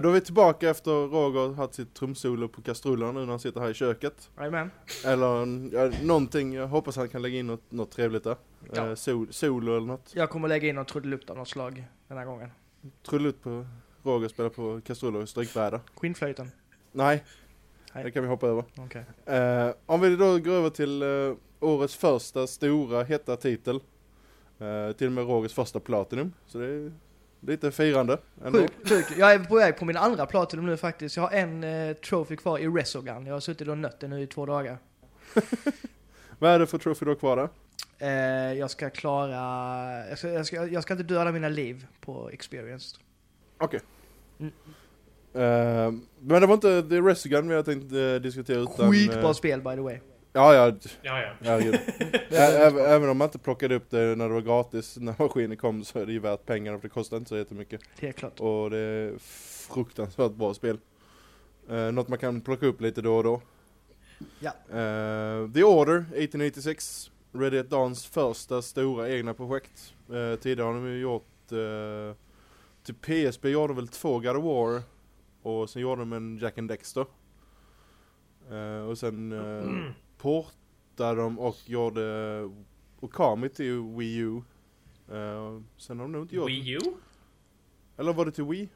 Då är vi tillbaka efter Roger haft sitt trumsolo på kastrullen nu när han sitter här i köket. Jajamän. Eller ja, någonting, jag hoppas han kan lägga in något, något trevligt där. Ja. Eh, sol, solo eller något. Jag kommer lägga in någon trudelutt av något slag den här gången. Trullut på Roger spelar på kastruller och strykbräda. Skinnflöjten. Nej, Nej. det kan vi hoppa över. Okej. Eh, om vi då går över till eh, årets första stora hetta titel. Eh, till och med Rogers första Platinum. Så det är lite firande. ändå. Sjukt, sjukt. Jag är på väg på min andra Platinum nu faktiskt. Jag har en eh, trophy kvar i Resogun. Jag har suttit och nött den nu i två dagar. Vad är det för trophy då kvar där? Eh, jag ska klara... Jag ska, jag, ska, jag ska inte döda mina liv på Experienced. Okej. Mm. Eh, men det var inte The Resogun vi hade tänkt eh, diskutera utan... Skitbra eh, spel by the way. Ja, ja. Ja, ja. Herregud. Ä- även, även om man inte plockade upp det när det var gratis när maskinen kom så är det ju värt pengarna för det kostar inte så jättemycket. Helt klart. Och det är fruktansvärt bra spel. Uh, något man kan plocka upp lite då och då. Ja. Eh, The Order 1886. Ready at Dawns första stora egna projekt. Eh, tidigare har de ju gjort uh, till PSP gjorde de väl två God of War. Och sen gjorde de en Jack and Dexter. Eh, och sen uh, portade de och gjorde Okami till Wii U. Eh, sen har de nog inte gjort... Wii U? Eller var det till Wii?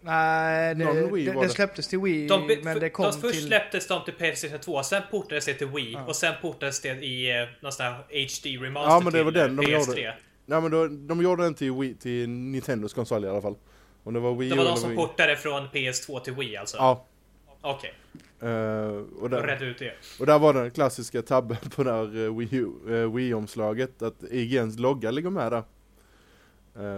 Nej, det, det, det släpptes till Wii, De, men det kom de först till... släpptes de till Playstation 2, sen portades det till Wii Ja. och sen portades det i eh, någon sån här HD remaster Ja, men det var den de PS3. gjorde. Nej men då, de gjorde den till, Wii, till Nintendos konsol i alla fall. Om det var Wii Det U var de som Wii. portade från PS2 till Wii alltså? Ja. Okej, eh, och, där, redde ut det. och där var den klassiska tabben på det här eh, Wii, U, eh, Wii-omslaget. Att IGNs logga ligger med där.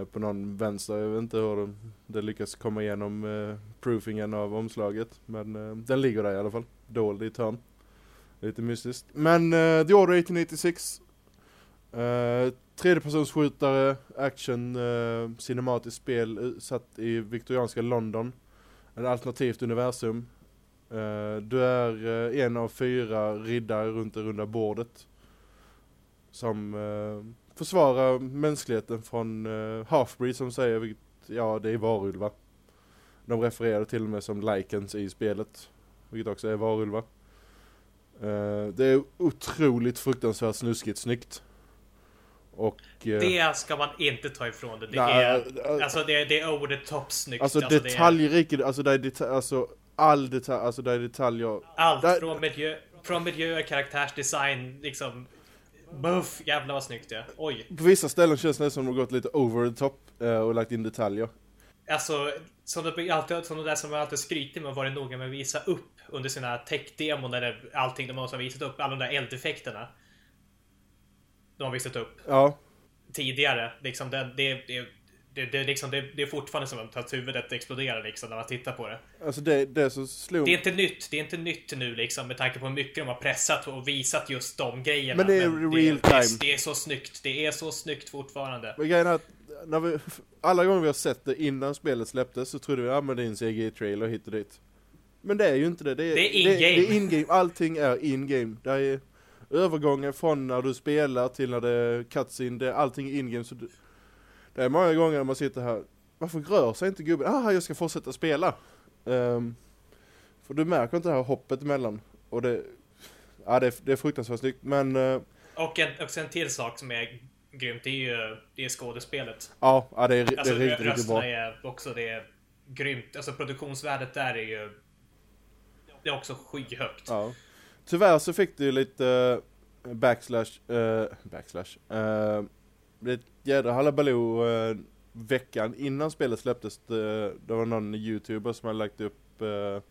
På någon vänster. Jag vet inte hur de, det lyckas komma igenom proofingen av omslaget. Men den ligger där i alla fall. Dold i ett hörn. Lite mystiskt. Men eh, The Order 1886. Uh, Tredjepersonsskjutare, action, uh, cinematiskt spel uh, satt i viktorianska London. Ett alternativt universum. Eh, du är eh, en av fyra riddare runt det runda bordet. Som uh, försvarar mänskligheten från uh, Halfbreed som säger, vilket, ja det är varulvar. De refererar till och med som Lycans i spelet. Vilket också är varulvar. Eh, det är otroligt fruktansvärt snuskigt snyggt. Och... eh, Det ska man inte ta ifrån det. Det nej, är, eh, alltså det, det är over the top snyggt. Alltså det är- detaljrikedom, alltså det är detalj, alltså all detalj, alltså det är detaljer. Allt Där- från miljö, från miljö, karaktärsdesign, liksom... Buff, jävlar vad snyggt det är. Oj. På vissa ställen känns det som att de gått lite over the top eh, och lagt in detaljer. Alltså, som de, alltid, som de där som alltid skryter med att vara noga med att visa upp under sina tech-demon eller allting de har visat upp, alla de där eldeffekterna. De har visat upp Ja, tidigare. Liksom det, det, det, det, det, liksom, det, det är fortfarande som att huvudet exploderar liksom när man tittar på det. alltså det, det som slog Det är inte nytt, det är inte nytt nu liksom med tanke på hur mycket de har pressat och visat just de grejerna. Men det är real det, time. Det, är så snyggt, det är så snyggt fortfarande. Men grejen är att när vi, alla gånger vi har sett det innan spelet släpptes så trodde vi att ah, men det är en CGI-trailer hit och dit. Men det är ju inte det. Det är, Det är in-game. Det, det är in-game. Allting är in-game. Det är övergången från när du spelar till när det är cutscene. Det är allting är in-game. Så det, det är många gånger man sitter här. Varför rör sig inte gubben? Ah, jag ska fortsätta spela. Ehm, för du märker inte det här hoppet emellan. Och det, ja, det, är, det är fruktansvärt snyggt. Men eh, Och en, också en till sak som är grymt, det är ju det är skådespelet. ja, ja, det är, det Alltså är riktigt, riktigt rösterna bra. är också det är grymt. Alltså produktionsvärdet där är ju det är också skyhögt. Ja. Tyvärr så fick du ju lite eh, backslash, eh, backslash, uh, det jädra halabaloo eh, veckan innan spelet släpptes. Det, det var någon youtuber som hade lagt upp eh,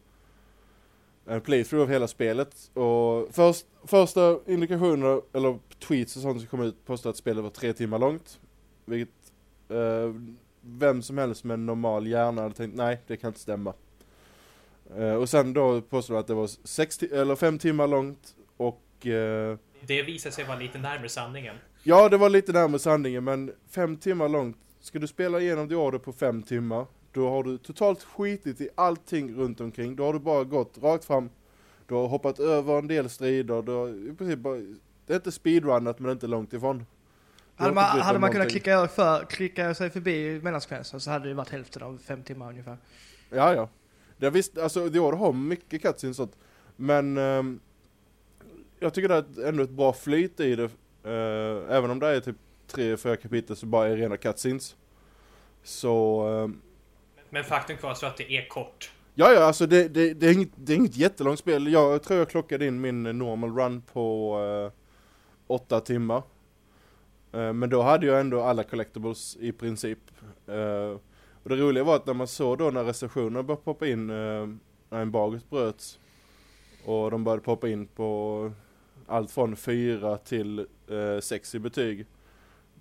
en playthrough av hela spelet. Och först, första indikationer, eller tweets och sånt som kom ut påstod att spelet var tre timmar långt. Vilket eh, vem som helst med en normal hjärna hade tänkt nej, det kan inte stämma. Eh, och sen då påstod de att det var sex eller fem timmar långt och eh, Det visade sig vara lite närmare sanningen ja, det var lite närmare sanningen men fem timmar långt. Ska du spela igenom The Order på fem timmar, då har du totalt skitit i allting runt omkring. Då har du bara gått rakt fram. Du har hoppat över en del strider. Du har i princip bara, det är inte speedrunat men inte långt ifrån. Hade man, hade man kunnat klicka, för, klicka sig förbi mellansekvenser så hade det varit hälften av fem timmar ungefär. Ja, ja. Det visst, alltså år har mycket cutscenes sånt. Men ehm, jag tycker det är ändå ett bra flyt i det. Eh, även om det är typ tre, fyra kapitel så bara är rena cutscenes. Så ehm, Men faktum kvarstår att det är kort. Ja, ja, alltså det, det, det, är inget, det är inget jättelångt spel. Jag tror jag klockade in min normal run på eh, åtta timmar. Eh, men då hade jag ändå alla collectibles i princip. Eh, och det roliga var att när man såg då när recensionerna började poppa in, eh, när embargot bröts. Och de började poppa in på allt från fyra till eh, sex i betyg.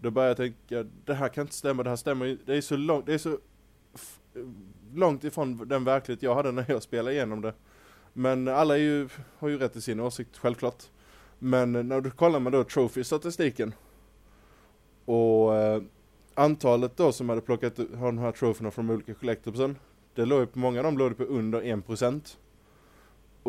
Då började jag tänka, det här kan inte stämma, det här stämmer ju- det är så långt, det är så långt ifrån den verklighet jag hade när jag spelade igenom det. Men alla är ju, har ju rätt i sin åsikt, självklart. Men när du kollar man då trophy-statistiken och eh, antalet då som hade plockat ut- har de här troféerna från de olika collectorsen, det låg ju på, många av dem låg det på under 1%.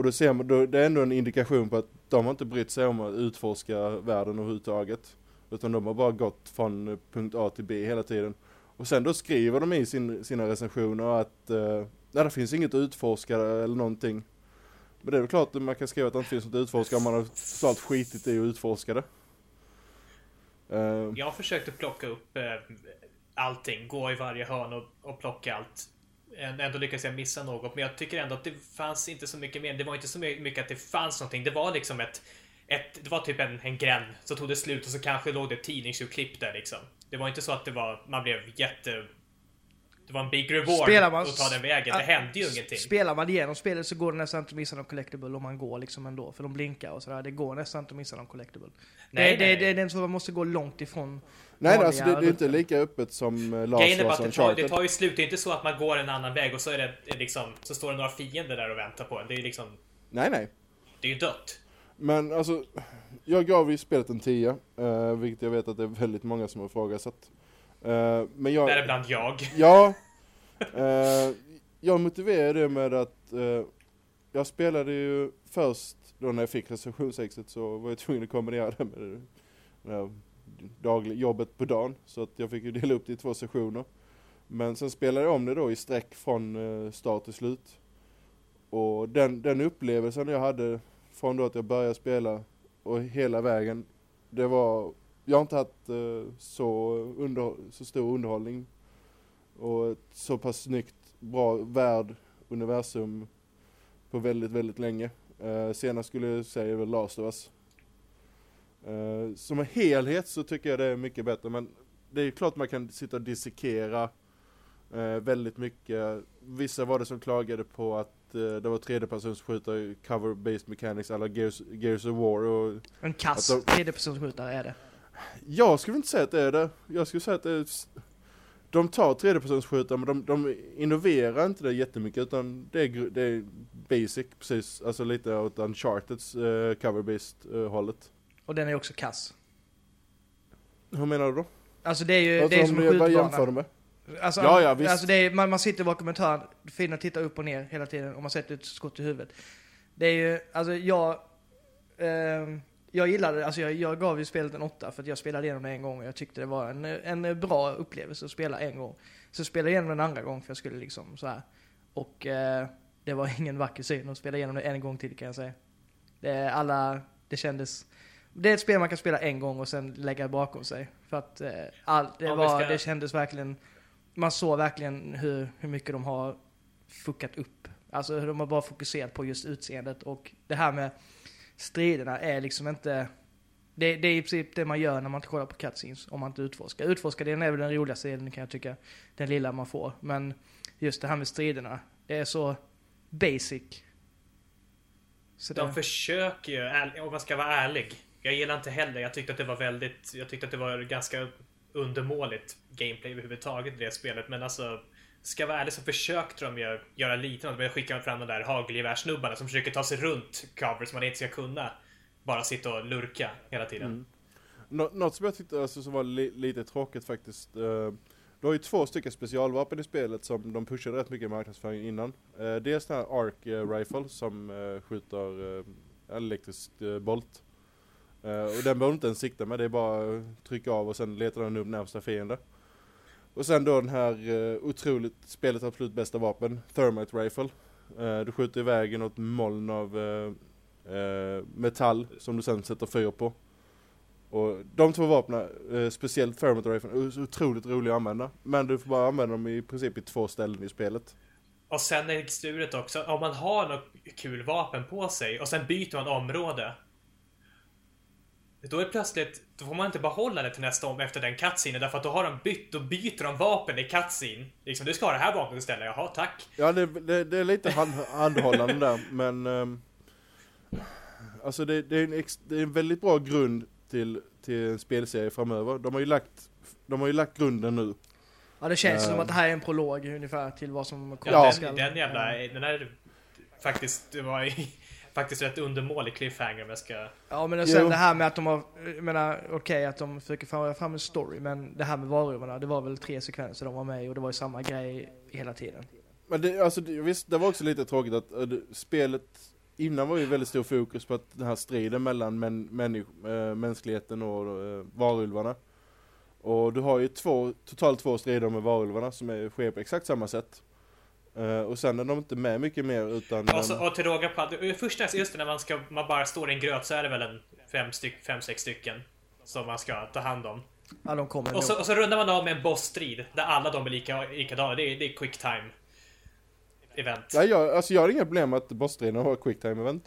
Och då ser man, då, det är ändå en indikation på att de har inte brytt sig om att utforska världen överhuvudtaget. Utan de har bara gått från punkt A till B hela tiden. Och sen då skriver de i sin, sina recensioner att eh, nej, det finns inget utforskare utforska eller någonting. Men det är väl klart att man kan skriva att det inte finns något utforskare utforska om man har totalt skitit i att utforska det. Eh, Jag försökte plocka upp eh, allting, gå i varje hörn och, och plocka allt. Ändå lyckades jag missa något, men jag tycker ändå att det fanns inte så mycket mer. Det var inte så mycket att det fanns någonting. Det var liksom ett, ett det var typ en, en gränd, så tog det slut och så kanske låg det ett tidningsurklipp där liksom. Det var inte så att det var, man blev jätte... Det var en big reward Spelar man- att ta den vägen. Det Ah, hände ju ingenting. Spelar man igenom spelet så går det nästan inte att missa någon collectible om man går liksom ändå. För de blinkar och sådär. Det går nästan inte att missa någon collectible. Nej, det, nej, det, det, det är så man måste gå långt ifrån nej, alltså det, det är inte lika öppet som Last of att Us det tar, det tar ju slut. Det är inte så att man går en annan väg och så är det eh, liksom, så står det några fiender där och väntar på en. Det är ju liksom, Nej, nej. det är ju dött. Men alltså, jag gav ju spelet en 10, uh, vilket jag vet att det är väldigt många som har ifrågasatt. Uh, men jag... Däribland jag. Ja, eh, jag motiverade det med att eh, jag spelade ju först då när jag fick recensionsexet så var jag tvungen att kombinera det med det, här dagliga jobbet på dagen. Så att jag fick ju dela upp det i två sessioner. Men sen spelade jag om det då i sträck från start till slut. Och den, den upplevelsen jag hade från då att jag började spela och hela vägen, det var, jag har inte haft eh, så, under, så stor underhållning och ett så pass snyggt, bra värld, universum på väldigt, väldigt länge. Uh, senast skulle jag säga väl Last of Us. Eh, som en helhet så tycker jag det är mycket bättre men det är klart man kan sitta och dissekera eh, väldigt mycket. Vissa var det som klagade på att eh, det var tredjepersonsskjutare, cover-based mechanics alla Gears, Gears of War och En kass tredjepersonsskjutare är det. Jag skulle inte säga att det är det. Jag skulle säga att det är... De tar tredjepersonsskjutare men de, de innoverar inte det jättemycket utan det är, det är basic precis, alltså lite åt Uncharteds uh, cover-based eh, hållet. Och den är också kass. Hur menar du då? Alltså det är ju, Alltså, det är om som en jag bara jämför skjutbana. dem med? Alltså, Ja, ja, visst. alltså det är, man, man sitter bakom ett hörn, fienden tittar upp och ner hela tiden och man sätter ett skott i huvudet. Det är ju, alltså jag... ehm, jag gillade alltså jag, jag gav ju spelet en åtta för att jag spelade igenom det en gång och jag tyckte det var en, en bra upplevelse att spela en gång. Så spelade jag igenom den en andra gång för jag skulle liksom så här. Och eh, det var ingen vacker syn att spela igenom det en gång till kan jag säga. Det, alla, det kändes... Det är ett spel man kan spela en gång och sen lägga bakom sig. För att eh, allt, det, vi var, det kändes verkligen... Man såg verkligen hur, hur mycket de har fuckat upp. Alltså hur de har bara fokuserat på just utseendet och det här med striderna är liksom inte... Det, det är i princip det man gör när man inte kollar på cutscenes, om man inte utforskar. Utforska delen är väl den roligaste delen kan jag tycka. Den lilla man får. Men just det här med striderna, det är så basic. Så De det, försöker ju, om man ska vara ärlig. Jag gillar inte heller, jag tyckte att det var väldigt, jag tyckte att det var ganska undermåligt gameplay överhuvudtaget i det spelet. Men alltså, ska jag vara ärlig så försökte de ju göra lite något. Men skickar fram de där hagelgevärssnubbarna som försöker ta sig runt cover som man inte ska kunna. Bara sitta och lurka hela tiden. Mm. Nå- något som jag tyckte alltså, som var li lite tråkigt faktiskt. Uh, du har ju två stycken specialvapen i spelet som de pushade rätt mycket i marknadsföringen innan. Uh, dels den här ARC-rifle eh, som uh, skjuter uh, elektrisk uh, bolt. Och den behöver du inte ens sikta med, det är bara att trycka av och sen letar den upp närmsta fiende. Och sen då den här uh, otroligt, spelets absolut bästa vapen, Thermite Rifle. Eh, du skjuter iväg i något moln av eh, eh, metall som du sen sätter fyr på. Och de två vapnen, eh, speciellt Thermite Rifle, är otroligt roliga att använda. Men du får bara använda dem i princip i två ställen i spelet. Och sen är sturet också, om man har något kul vapen på sig och sen byter man område. Då är plötsligt, då får man inte behålla det till nästa om efter den cutscene därför att då har de bytt, då byter de vapen i cutscene. Liksom, du ska ha det här vapnet istället, jaha tack. Ja det, det, det är lite hand, handhållande där men ehm, Alltså det, det, är en ex, det är en väldigt bra grund till, till en spelserie framöver. De har ju lagt, de har ju lagt grunden nu. Ja det känns som Eh. att det här är en prolog ungefär till vad som kommer Ja, Ja. den, den jävla, den är faktiskt, det var faktiskt rätt undermålig cliffhanger om jag ska... Ja men och sen Jo. det här med att de har, jag menar okej att de försöker föra fram en story men det här med varulvarna, det var väl tre sekvenser de var med i och det var ju samma grej hela tiden. Men det, alltså, det, visst, det var också lite tråkigt att äh, spelet innan var ju väldigt stor fokus på att den här striden mellan män, människ, äh, mänskligheten och äh, varulvarna. Och du har ju två, totalt två strider med varulvarna som är, sker på exakt samma sätt. Eh, och sen är de inte med mycket mer utan... Och, så, och till råga på allt, det första, just det, när man, ska, man bara står i en gröt så är det väl en fem, styck, fem sex stycken som man ska ta hand om. Ja de kommer Och så, och så rundar man av med en bossstrid där alla de är lika, likadana. Det är, det är quick time event. Nej, jag, alltså jag har inga problem med att bossstriderna var quick time event.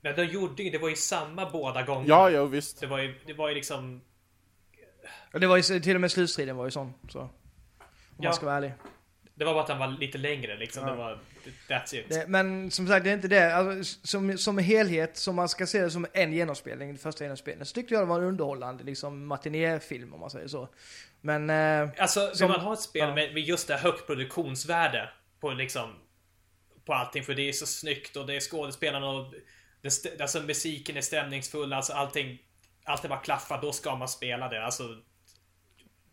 Men de gjorde ju, det var ju samma båda gånger. Ja, ja visst. Det var ju, det var ju liksom... Det var ju till och med slutstriden var ju sån så. Om Ja. man ska vara ärlig. Det var bara att den var lite längre liksom. Ja. Det var... That's it. Det, men som sagt, det är inte det. Alltså, som, som helhet, som man ska se det som en genomspelning, det första genomspelningen, så tyckte jag det var en underhållande liksom matinéfilm om man säger så. Men... Eh, Alltså, vill Som- man ha ett spel ja. med, med just det högt produktionsvärde på liksom på allting, för det är så snyggt och det är skådespelarna och det, alltså musiken är stämningsfull, alltså allting, allting bara klaffar, då ska man spela det. Alltså,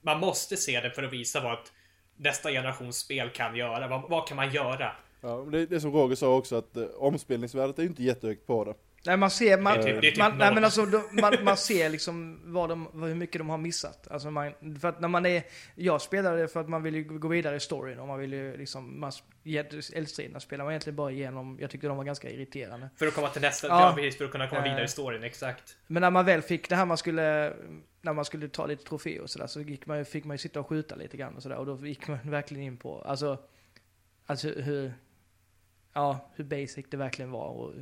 man måste se det för att visa vad ett nästa generations spel kan göra. Vad, vad kan man göra? Ja, det, det, är som Roger sa också att eh, omspelningsvärdet är ju inte jättehögt på det nej man ser, man, typ- typ man, nej, men alltså, då, man, man ser liksom vad de, hur mycket de har missat. Alltså man, för att när man är, jag spelar det för att man vill ju gå vidare i storyn och man vill ju liksom, man, eldstriderna spelar man egentligen bara igenom, jag tyckte de var ganska irriterande. För att komma till nästa, Ja. precis, för att kunna komma Eh. vidare i storyn, exakt. Men när man väl fick det här man skulle, när man skulle ta lite troféer och sådär så gick man, fick man ju sitta och skjuta lite grann och sådär och då gick man verkligen in på, alltså, alltså hur, ja, hur basic det verkligen var och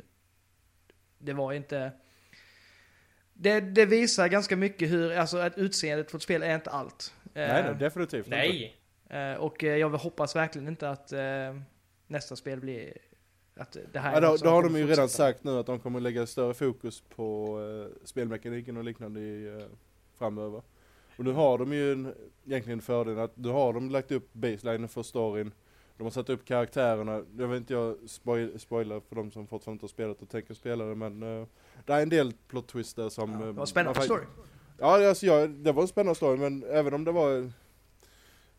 det var inte, det, det visar ganska mycket hur, alltså att utseendet på ett spel är inte allt. Nej, Eh, nej, definitivt inte. Nej! eh, och eh, jag hoppas verkligen inte att eh, nästa spel blir, att det här Ja, då, då har de ju redan sagt nu att de kommer lägga större fokus på eh, spelmekaniken och liknande i, eh, framöver. Och nu har de ju en, egentligen en fördel att nu har de lagt upp baselinen för storyn. De har satt upp karaktärerna. Jag vet inte jag spoil, spoilar för de som fortfarande inte har spelat och tänker spela det men eh, det är en del plot twister som... Ja, eh, det var spännande man fa- story. Ja, alltså jag, det var en spännande story men även om det var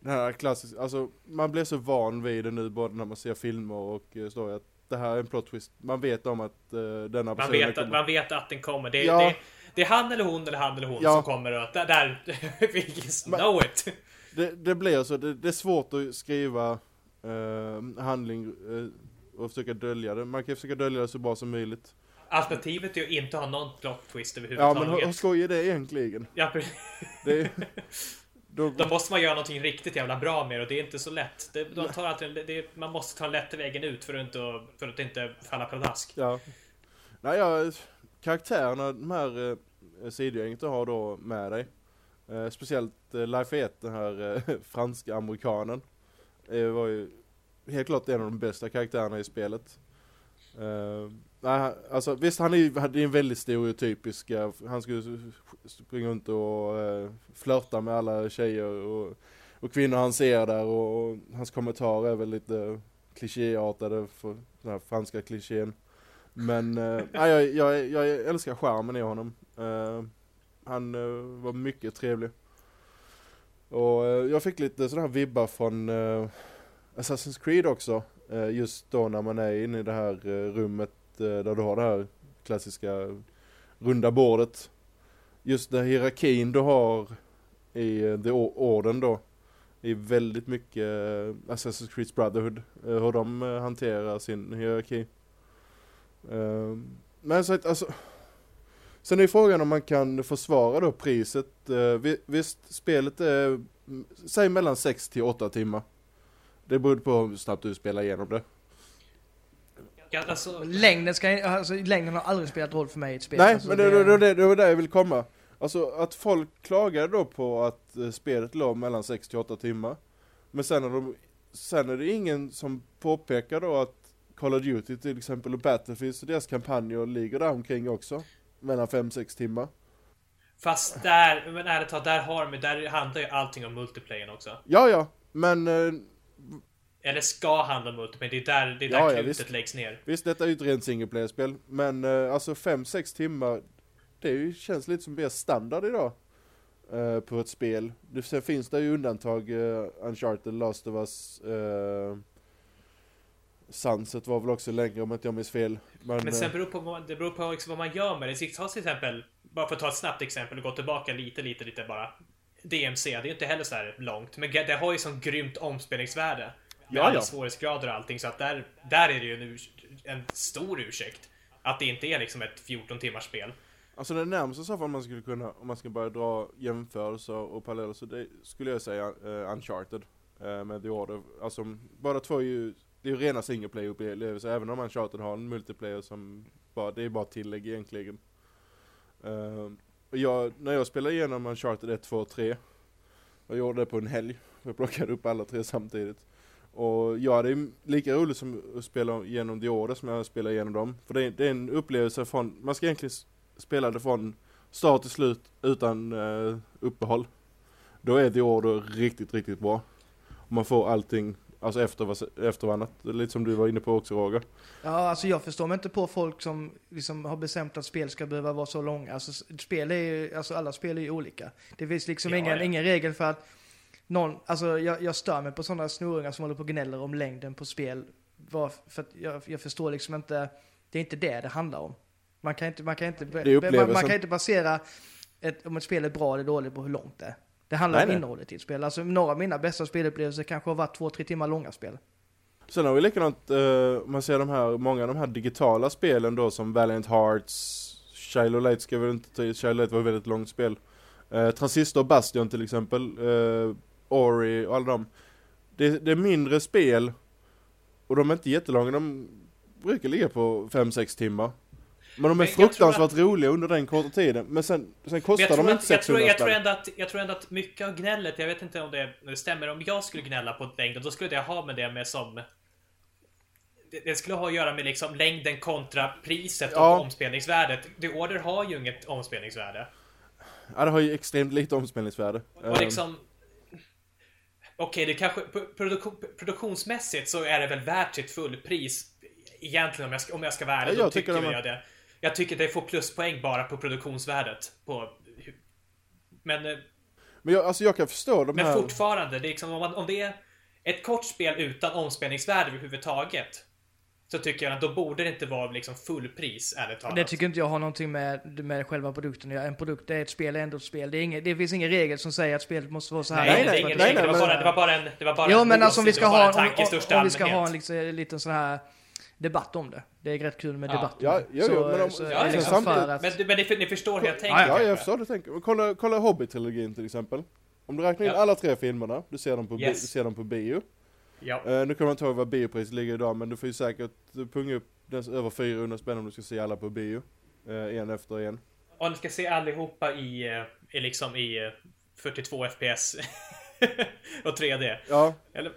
den här klassiska, alltså man blir så van vid det nu både när man ser filmer och eh, story att det här är en plot twist. Man vet om att uh, denna Man vet, att, kommer- man vet att den kommer. Det, Ja. det, det är han eller hon eller han eller hon Ja. som kommer och där, där we just Men- know it. det, det blir så, det, det är svårt att skriva eh, handling eh, och försöka dölja det. Man kan försöka dölja det så bra som möjligt. Alternativet är att inte ha någon plot twist Ja överhuvudtaget. men hur, skoj är det egentligen? Ja, pre- Det då, då måste man göra någonting riktigt jävla bra med det och det är inte så lätt. Det, de tar alltid, det, det, man måste ta den lätta vägen ut för att inte, för att inte falla pladask. ja. Nej, ja, karaktärerna, de här eh, sidogänget har då med dig. Eh, speciellt eh, Life 1, den här eh, franska amerikanen. Det var ju helt klart en av de bästa karaktärerna i spelet. Uh, nej, alltså visst han är ju han är en väldigt stereotypisk, eh, han skulle springa runt och uh, flörta med alla tjejer och, och kvinnor han ser där och, och hans kommentarer är väl lite klichéartade för den här franska klichén. Men uh, nej, jag, jag, jag älskar charmen i honom. Uh, han uh, var mycket trevlig. Och eh, jag fick lite sådana här vibbar från eh, Assassin's Creed också. Eh, just då när man är inne i det här eh, rummet eh, där du har det här klassiska runda bordet. Just den hierarkin du har i eh, The Orden då. i väldigt mycket Assassin's Creed Brotherhood, hur de hanterar sin hierarki. Men så att alltså, sen är frågan om man kan försvara då priset. Eh, vi- visst, spelet är, mm, säg mellan 6 till 8 timmar. Det beror på hur snabbt du spelar igenom det. Ja, alltså, Längden, ska, alltså, längden har aldrig spelat roll för mig i ett spel. Nej, alltså, men det, det, det, det var där jag vill komma. Alltså att folk klagade då på att eh, spelet låg mellan 6 till 8 timmar. Men sen är, de, sen är det ingen som påpekar då att Call of Duty till exempel och Battlefield och deras kampanjer ligger där omkring också. Mellan 5-6 timmar. fast där, men ärligt talat, där har de, där handlar ju allting om multiplayern också. Ja, ja, men eh, Eller ska handla om multiplayer, det är där, det är där Ja, ja, krutet visst. läggs ner. visst detta är ju ett rent single player-spel. Men eh, alltså 5-6 timmar, det är ju, känns lite som mer standard idag. eh, på ett spel. Sen finns det ju undantag, uh, Uncharted, Last of Us, uh, Sunset var väl också längre om inte jag minns fel. Men, Men sen eh, beror på, vad- det beror på också vad man gör med det. Ta till exempel, bara för att ta ett snabbt exempel och gå tillbaka lite, lite, lite bara. DMC, det är ju inte heller så här långt, men det har ju sån grymt omspelningsvärde. Med Ja, alla ja. svårighetsgrader och allting, så att där, där är det ju en, en stor ursäkt. Att det inte är liksom ett 14 timmars spel. Alltså det närmaste så fall man skulle kunna, om man ska börja dra jämförelser och paralleller, så det skulle jag säga uh, Uncharted eh, med The Order. Alltså båda två är ju, det är ju rena single player upplevelser, även om man Uncharted har en multiplayer som bara, det är bara tillägg egentligen. Uh, och jag, när jag spelade igenom Uncharted 1, 2 och 3, jag gjorde det på en helg, jag plockade upp alla tre samtidigt. Och ja, det är lika roligt som att spela igenom The Order som jag spelar igenom dem. För det är, det är en upplevelse från, man ska egentligen spela det från start till slut utan uh, uppehåll. Då är The Order riktigt, riktigt bra. Och man får allting, alltså efter, vas- efter varandra. Det är lite som du var inne på också Roger. Ja, alltså jag förstår mig inte på folk som liksom har bestämt att spel ska behöva vara så långa. Alltså spel är ju, alltså alla spel är ju olika. Det finns liksom Ja, ingen, ja. ingen regel för att någon, alltså jag, jag stör mig på sådana snorungar som håller på och gnäller om längden på spel. Var, för att jag, jag förstår liksom inte, det är inte det det handlar om. Man kan inte, man kan inte, man, man kan inte basera ett, om ett spel är bra eller dåligt på hur långt det är. Det handlar Nej, om nej. innehållet i ett spel. Alltså några av mina bästa spelupplevelser kanske har varit två, tre timmar långa spel. Sen har vi likadant, uh, man ser de här, många av de här digitala spelen då som Valiant Hearts, Shiloh Light ska väl inte ta Shiloh Light var ett väldigt långt spel. Uh, Transistor Bastion till exempel, uh, Ori och alla dem. Det, det är mindre spel och de är inte jättelånga, de brukar ligga på 5-6 timmar. Men de är Men jag fruktansvärt roliga under den korta tiden. Men sen, sen kostar jag de inte att, jag, tror, 600 jag, tror ändå att, jag tror ändå att mycket av gnället, jag vet inte om det, stämmer, om jag skulle gnälla på längden, då skulle det ha med det med som... Det, skulle ha att göra med liksom längden kontra priset Ja. och omspelningsvärdet. The Order har ju inget omspelningsvärde. Ja, det har ju extremt lite omspelningsvärde. Och Ehm, liksom... Okej, det kanske... pro- Produktion, produktionsmässigt så är det väl värt sitt fullpris. Egentligen om jag ska, om jag ska vara ärlig, Ja, jag då tycker tycker det väl jag det. Jag tycker det får pluspoäng bara på produktionsvärdet. På, men, eh, Men jag, alltså jag kan förstå de men här... fortfarande, det är liksom, om, man, om det är ett kort spel utan omspelningsvärde överhuvudtaget. Så tycker jag att då borde det inte vara liksom fullpris, ärligt talat. Det tycker inte jag har någonting med, med själva produkten att göra. En produkt är ett spel, är ändå ett spel. Det, är inget, det finns ingen regel som säger att spelet måste vara så här. Nej, Nej, det, är nej, ingen nej, regel. nej, det, var men- bara, det var bara en... Det var bara Jo en men alltså om vi ska ha, om, om, om vi ska ha en, liksom, en liten sån här debatt om det. Det är rätt kul med Ja. debatt. om Ja, jo, jo, men om- så ja, liksom samtidigt- för att, Men, men ni, ni förstår hur jag tänker Ja, Ja, jag förstår det tänker. Kolla, kolla Hobbit-trilogin till exempel. Om du räknar in Ja. alla tre filmerna, du ser dem på, Yes. du ser dem på bio. Ja. Eh, nu kommer jag inte ihåg vad biopriset ligger idag, men du får ju säkert punga upp den över 400 spänn om du ska se alla på bio. Eh, en efter en. Och ni ska se allihopa i, eh, i liksom i eh, 42 FPS. och 3D. Ja, Eller?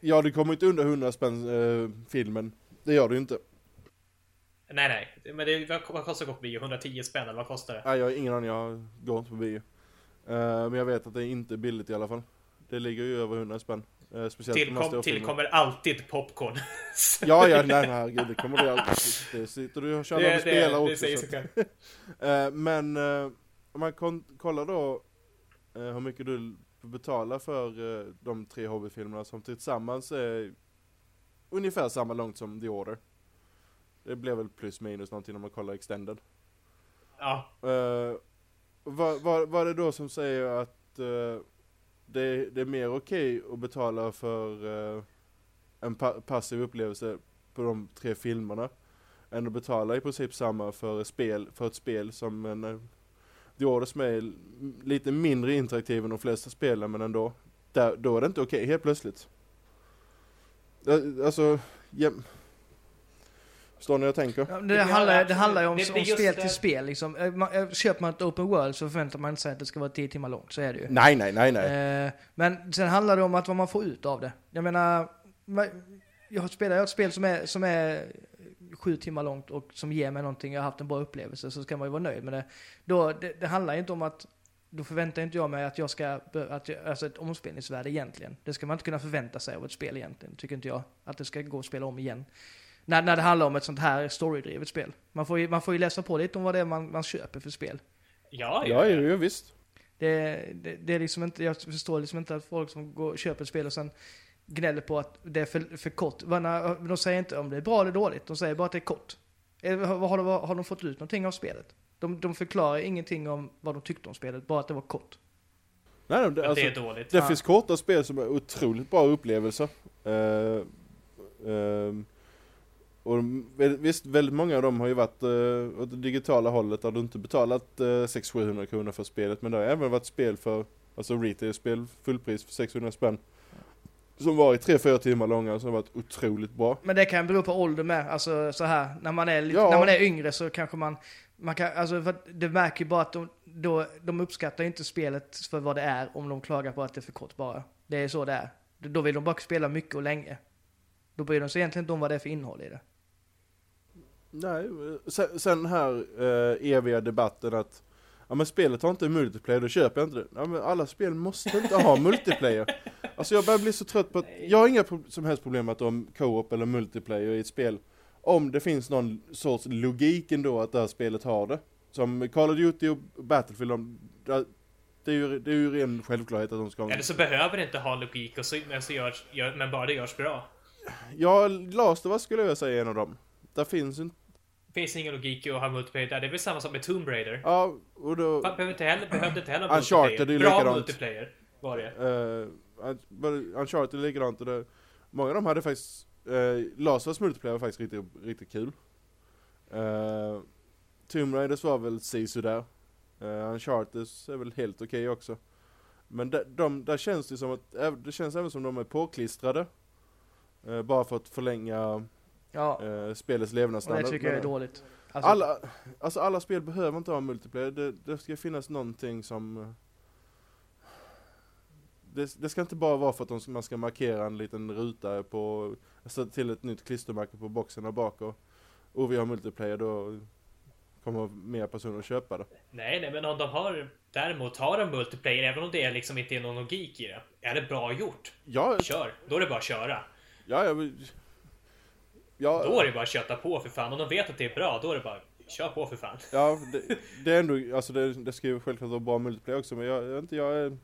ja du kommer inte under 100 spänn eh, filmen. Det gör du inte. Nej, nej. Men det, vad, kostar att gå på bio? 110 spänn eller vad kostar det? Nej, jag har ingen aning, jag går inte på bio. Eh, men jag vet att det är inte billigt i alla fall. Det ligger ju över 100 spänn. Eh, speciellt Tillkom, tillkommer alltid popcorn. Ja, ja, nej, nej, herregud, det kommer det alltid. Det sitter du och kör när du spelar också. Eh, men om man kollar då hur mycket du betalar för de tre hobbyfilmerna som tillsammans är ungefär samma långt som The Order. Det blir väl plus minus någonting om man kollar extended. Ja. Uh, vad, vad, vad är det då som säger att uh, det, det är mer okej att betala för eh, en pa passiv upplevelse på de tre filmerna än att betala i princip samma för ett spel, för ett spel som en eh, The Order som är lite mindre interaktiv än de flesta spelen men ändå. Där, då är det inte okej helt plötsligt. Alltså, ja. Förstår ni vad jag tänker? Ja, Det handlar, det handlar ju om, Det- om spel till spel liksom. Eh, man, eh, Köper man ett open world så förväntar man sig att det ska vara 10 timmar långt, så är det ju. Nej, nej, nej, nej. Eh, men sen handlar det om att vad man får ut av det. Jag menar, jag spelar ett spel som är, som är sju timmar långt och som ger mig någonting, jag har haft en bra upplevelse, så ska man ju vara nöjd med det. Då, det, det handlar inte om att, då förväntar inte jag mig att jag ska, att jag, alltså ett omspelningsvärde egentligen. Det ska man inte kunna förvänta sig av ett spel egentligen, tycker inte jag. Att det ska gå att spela om igen. När, när det handlar om ett sånt här storydrivet spel. Man får ju, man får ju läsa på lite om vad det är man, man köper för spel. Ja, Ja, jo, jo, visst. Det, det, det är liksom inte, jag förstår liksom inte att folk som går och köper ett spel och sen gnäller på att det är för, för kort. De säger inte om det är bra eller dåligt, de säger bara att det är kort. Har, har, de, har de fått ut någonting av spelet? De, de förklarar ingenting om vad de tyckte om spelet, bara att det var kort. Nej, det, alltså, det är dåligt. Det Ja. finns korta spel som är otroligt bra upplevelser. Eh, ehm, och visst, väldigt många av dem har ju varit uh, åt det digitala hållet där du inte betalat uh, 600-700 kronor för spelet. Men det har även varit spel för, alltså retail-spel, fullpris för 600 spänn. Som var i 3-4 timmar långa som har varit otroligt bra. Men det kan bero på ålder med, alltså så här, när man är, lite, Ja. när man är yngre så kanske man, man kan, alltså för det märker ju bara att de, då, de uppskattar inte spelet för vad det är om de klagar på att det är för kort bara. Det är så det är. Då vill de bara spela mycket och länge. Då bryr de sig egentligen inte om vad det är för innehåll i det. Nej, eh, sen, sen här uh, eviga debatten att Ja men spelet har inte multiplayer, då köper jag inte det. Ja men alla spel måste inte ha multiplayer. Alltså jag börjar bli så trött på att, jag har inga som helst problem med att de co-op eller multiplayer i ett spel. Om det finns någon sorts logik ändå att det här spelet har det. Som Call of Duty och Battlefield, de, det är ju, det är ju ren självklarhet att de ska ha Eller så behöver det inte ha logik, och så, men, så görs, gör, men bara det görs bra. Ja, Last of Us skulle jag säga är en av dem. Där finns inte, Finns ingen logik i att ha multiplayer där. Det är väl samma som med Tomb Raider. ja och då... Man behöver inte heller, behövde inte heller ha Uncharted multiplayer. Bra likadant. multiplayer var det. Uh, Uncharted är likadant och det, många av dem hade faktiskt, uh, of Us multiplayer var faktiskt riktigt, riktigt kul. Uh, Tomb Raiders var väl sisådär. Uh, Uncharted är väl helt okej också. Men de, de, där känns det som att, det känns även som de är påklistrade. Eh, bara för att förlänga Ja, uh, spelets och levnadsstandard. det tycker jag är dåligt. Alltså, alla, alltså alla spel behöver inte ha multiplayer. Det, det ska finnas någonting som... eh, Det, det ska inte bara vara för att de, man ska markera en liten ruta på, alltså till ett nytt klistermärke på boxen där bak och, och vi har multiplayer då kommer mer personer att köpa det. Nej, nej, men om de har däremot har de multiplayer, även om det liksom inte är någon logik i det. Är det bra gjort? Ja, Kör! Då är det bara att köra. ja, jag vill- ja, Då är det bara att köta på för fan. Om de vet att det är bra, då är det bara kör på för fan. Ja, det, det är ändå, alltså det, det ska ju självklart vara bra multiplayer också men jag, jag inte, jag är,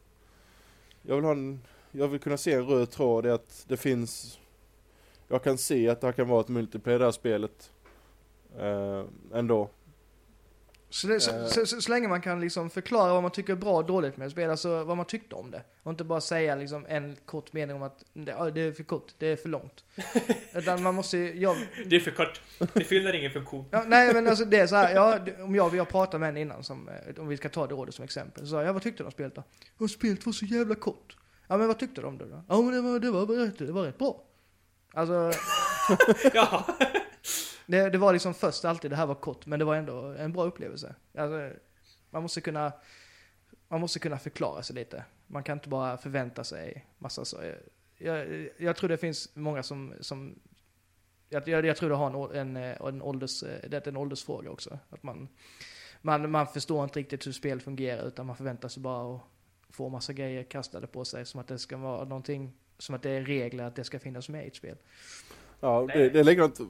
Jag vill ha en, jag vill kunna se en röd tråd i att det finns Jag kan se att det här kan vara ett multiplayer det här spelet eh, Ändå Så, det, så, Eh. så, så, så länge man kan liksom förklara vad man tycker är bra och dåligt med spel, alltså vad man tyckte om det. Och inte bara säga liksom en kort mening om att det, det är för kort, det är för långt. Utan man måste ju, jag, Det är för kort. Det fyller ingen funktion. ja, nej men alltså det är så här, ja, det- om jag, jag pratade med en innan som, eh, om vi ska ta det rådet som exempel, så jag, ja, vad tyckte du om spelet då? Ja, spelet var så jävla kort. Ja men vad tyckte du om det då? Ja men det var, det var, rätt, det var rätt bra. Alltså, Ja. Det, det var liksom först alltid, det här var kort, men det var ändå en bra upplevelse. Alltså, man måste kunna, man måste kunna förklara sig lite. Man kan inte bara förvänta sig massa så. Jag, jag tror det finns många som, som jag, jag, jag tror det har en, en, eh, en, ålders, eh, det är en åldersfråga också. Att man, man, man förstår inte riktigt hur spel fungerar, utan man förväntar sig bara att få massa grejer kastade på sig, som att det ska vara någonting, som att det är regler att det ska finnas med i ett spel. Ja, det, det är likadant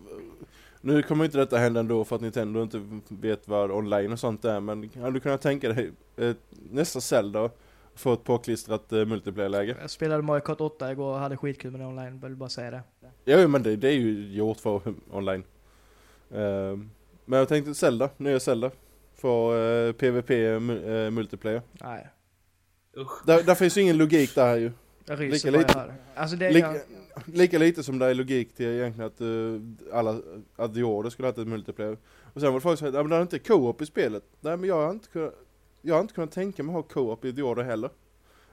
Nu kommer inte detta hända ändå för att Nintendo inte vet vad online och sånt är men hade du kunnat tänka dig eh, nästa Zelda få ett påklistrat eh, multiplayer-läge? Jag spelade Mario Kart 8 igår och hade skitkul med det online, vill bara säga det. Ja men det, det är ju gjort för online. Ehm, men jag tänkte Zelda, nya Zelda. För eh, PVP mu- eh, multiplayer. Nej. Usch. Där, där finns ju ingen logik där ju. Jag ryser Lika lite- det. Alltså det, Lika, jag, lika lite som det är logik till egentligen att uh, alla, att Order skulle ha haft ett multiplayer. Och sen var det folk som sa, "Ja, men det är inte co-op i spelet. Nej men jag har inte kunnat, jag har inte kunnat tänka mig att ha co-op i Order heller.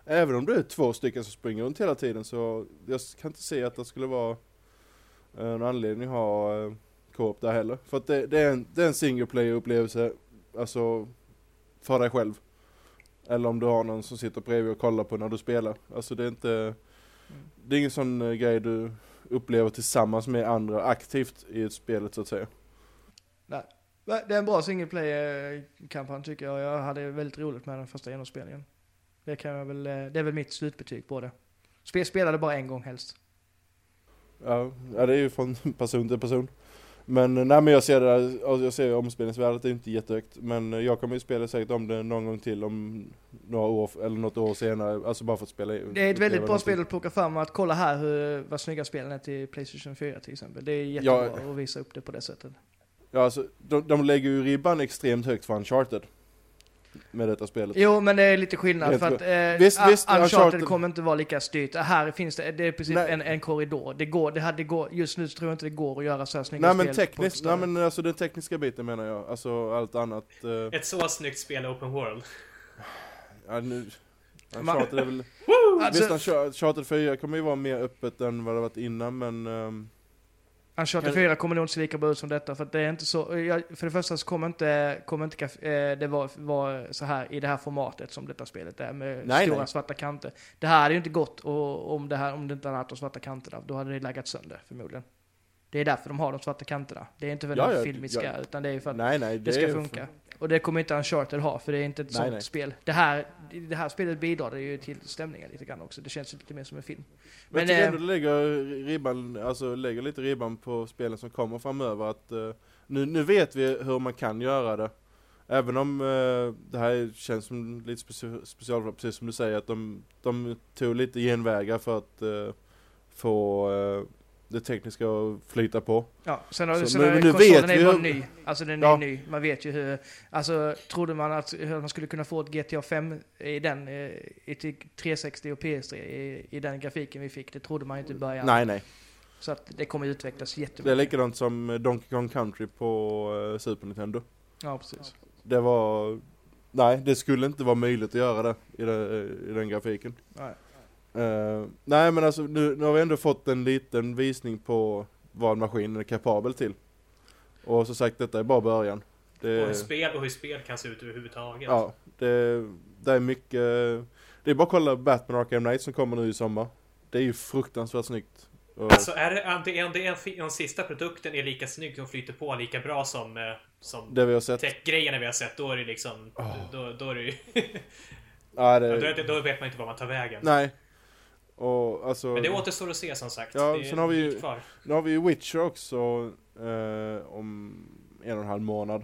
Även om det är två stycken som springer runt hela tiden så jag kan inte se att det skulle vara eh, en anledning att ha uh, co-op där heller. För att det, det, är en, det är en single player upplevelse, alltså för dig själv. Eller om du har någon som sitter bredvid och kollar på när du spelar. Alltså det är inte, det är ingen sån eh, grej du upplever tillsammans med andra aktivt i ett spelet så att säga. nej. det är en bra single player-kampanj tycker jag. Jag hade väldigt roligt med den första genomspelningen. Det kan jag väl, eh, det är väl mitt slutbetyg på det. Spe- Spelade bara en gång helst. Ja det är ju från person till person. Men nej men jag ser det där, jag ser omspelningsvärdet är inte jättehögt. Men jag kommer ju spela säkert om det någon gång till om några år, eller något år senare. Alltså bara för att spela Det är ett väldigt bra någonting. spel att plocka fram att kolla här hur, vad snygga spelen är till Playstation 4 till exempel. Det är jättebra att visa upp det på det sättet. Ja alltså, de, de lägger ju ribban extremt högt för Uncharted. Med detta spelet. Jo, men det är lite skillnad för att eh, Visst, visst, Uncharted Uncharted- kommer inte vara lika styrt. Här finns det, det är precis en, en korridor. Det går, det hade går, just nu tror jag inte det går att göra så här snygga Nej spel. men tekniskt, nej men alltså den tekniska biten menar jag. Alltså allt annat. eh, Ett så snyggt spel open world. ja, nu, Uncharted är väl... Alltså, Visst, Unchar- Uncharted 4 kommer ju vara mer öppet än vad det varit innan men... ehm, Uncharted Kan- 4 kommer nog inte se lika bra ut som detta för det är inte så, för det första så kommer inte, kommer inte eh, det vara var så här i det här formatet som detta spelet är med Nej, stora nej. svarta kanter. Det här hade ju inte gått och, om det här, om det inte hade haft de svarta kanterna, då hade det laggat sönder förmodligen. Det är därför de har de svarta kanterna. Det är inte för Ja, de ja, filmiska, ja. utan det är för att nej nej, det ska är- funka. Och det kommer inte Uncharted ha, för det är inte ett Nej, sånt nej. spel. Det här, det här spelet bidrar ju till stämningen lite grann också. Det känns lite mer som en film. Men jag Men, tycker eh, ändå det lägger ribban, alltså lägger lite ribban på spelen som kommer framöver att eh, nu, nu vet vi hur man kan göra det. Även om eh, det här känns som lite speci- special, precis som du säger, att de, de tog lite genvägar för att eh, få det tekniska att flyta på. Ja, sen har Så, sen men- nu konsolen vet är bara ny. Alltså den Ja. är ny. Man vet ju hur, alltså trodde man att hur man skulle kunna få ett GTA 5 i den, eh, i till 360 och PS3 i, i den grafiken vi fick, det trodde man inte i början. Nej nej, Så att det kommer utvecklas det är jättemycket. likadant som eh, Donkey Kong Country på eh, Super Nintendo. Ja, precis. Det var, nej det skulle inte vara möjligt att göra det i, den, i den grafiken. Nej. Eh, nej men alltså nu, nu har vi ändå fått en liten visning på vad maskinen är kapabel till. Och som sagt detta är bara början. Det, Och hur spel och hur spel kan se ut överhuvudtaget. ja, det, det är mycket, det är bara att kolla Batman Arkham Knight som kommer nu i sommar. Det är ju fruktansvärt snyggt. Och, Alltså är det, är det, en, den sista produkten är lika snygg som flyter på lika bra som, eh, som det vi har sett. tech-grejerna vi har sett, då är det liksom... Åh. Då, då är det ju... Ja, då, det, det- då vet man inte var man tar vägen. nej. Och alltså, Men det återstår att se som sagt. Ja, det är sen har vi ju- nu har vi ju Witcher också eh, om en och en halv månad.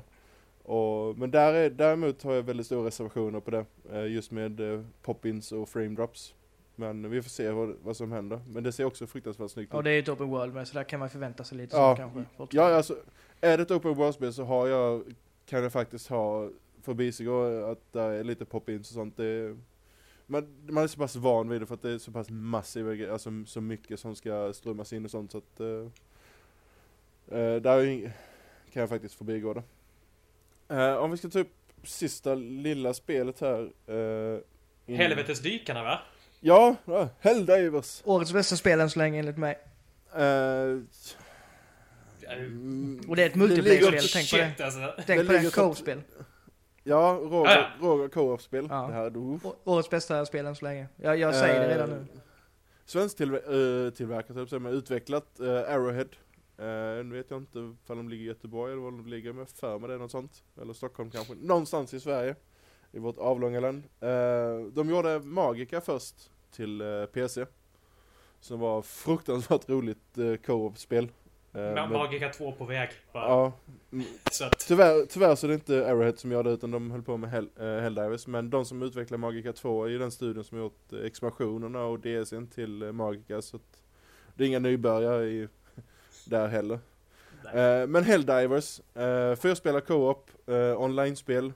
Och, men där är, däremot har jag väldigt stora reservationer på det. Eh, just med eh, pop-ins och frame drops. Men vi får se vad, vad som händer. Men det ser också fruktansvärt snyggt Och ut. det är ett open world med, så där kan man förvänta sig lite Ja. så kanske. Ja, alltså, är det ett open world-spel så har jag, kan jag faktiskt ha förbisegå att det är lite pop-ins och sånt. Det, man, man är så pass van vid det för att det är så pass massiva grejer, alltså så mycket som ska strömmas in och sånt så att eh, där kan jag faktiskt förbigå det. Eh, om vi ska ta upp sista lilla spelet här. Uh, Helvetesdykarna va? Ja, ja Helldivers. Årets bästa spel än så länge enligt mig. Mm, Och det är ett multiplayer-spel, tänk på det. Alltså. Tänk på det, ligger så- co-spel. Ja, Roger, Ah, Roger Co-op-spel. Ja. Det här, då. Å- Årets bästa spel än så länge. Jag, jag säger det redan Eh, nu. Svensk tillver- äh, tillverkat, säga, men utvecklat äh, Arrowhead. Uh, nu vet jag inte ifall de ligger i Göteborg eller var de ligger, men jag för mig det är något sånt. Eller Stockholm kanske. Någonstans i Sverige. I vårt avlånga land. Eh, de gjorde Magica först till eh, PC. Som var fruktansvärt roligt uh, co-op-spel. Eh, men- Magica 2 på väg. Bara. Ja, Så att, Tyvärr, tyvärr så är det inte Arrowhead som gör det utan de höll på med Hell, eh, Helldivers. Men de som utvecklar Magica 2 är ju den studion som har gjort eh, expansionerna och DSen till Magica. Så att det är inga nybörjare i, där heller. nej. Eh, men Helldivers, eh, fyrspelare co-op, eh, online-spel.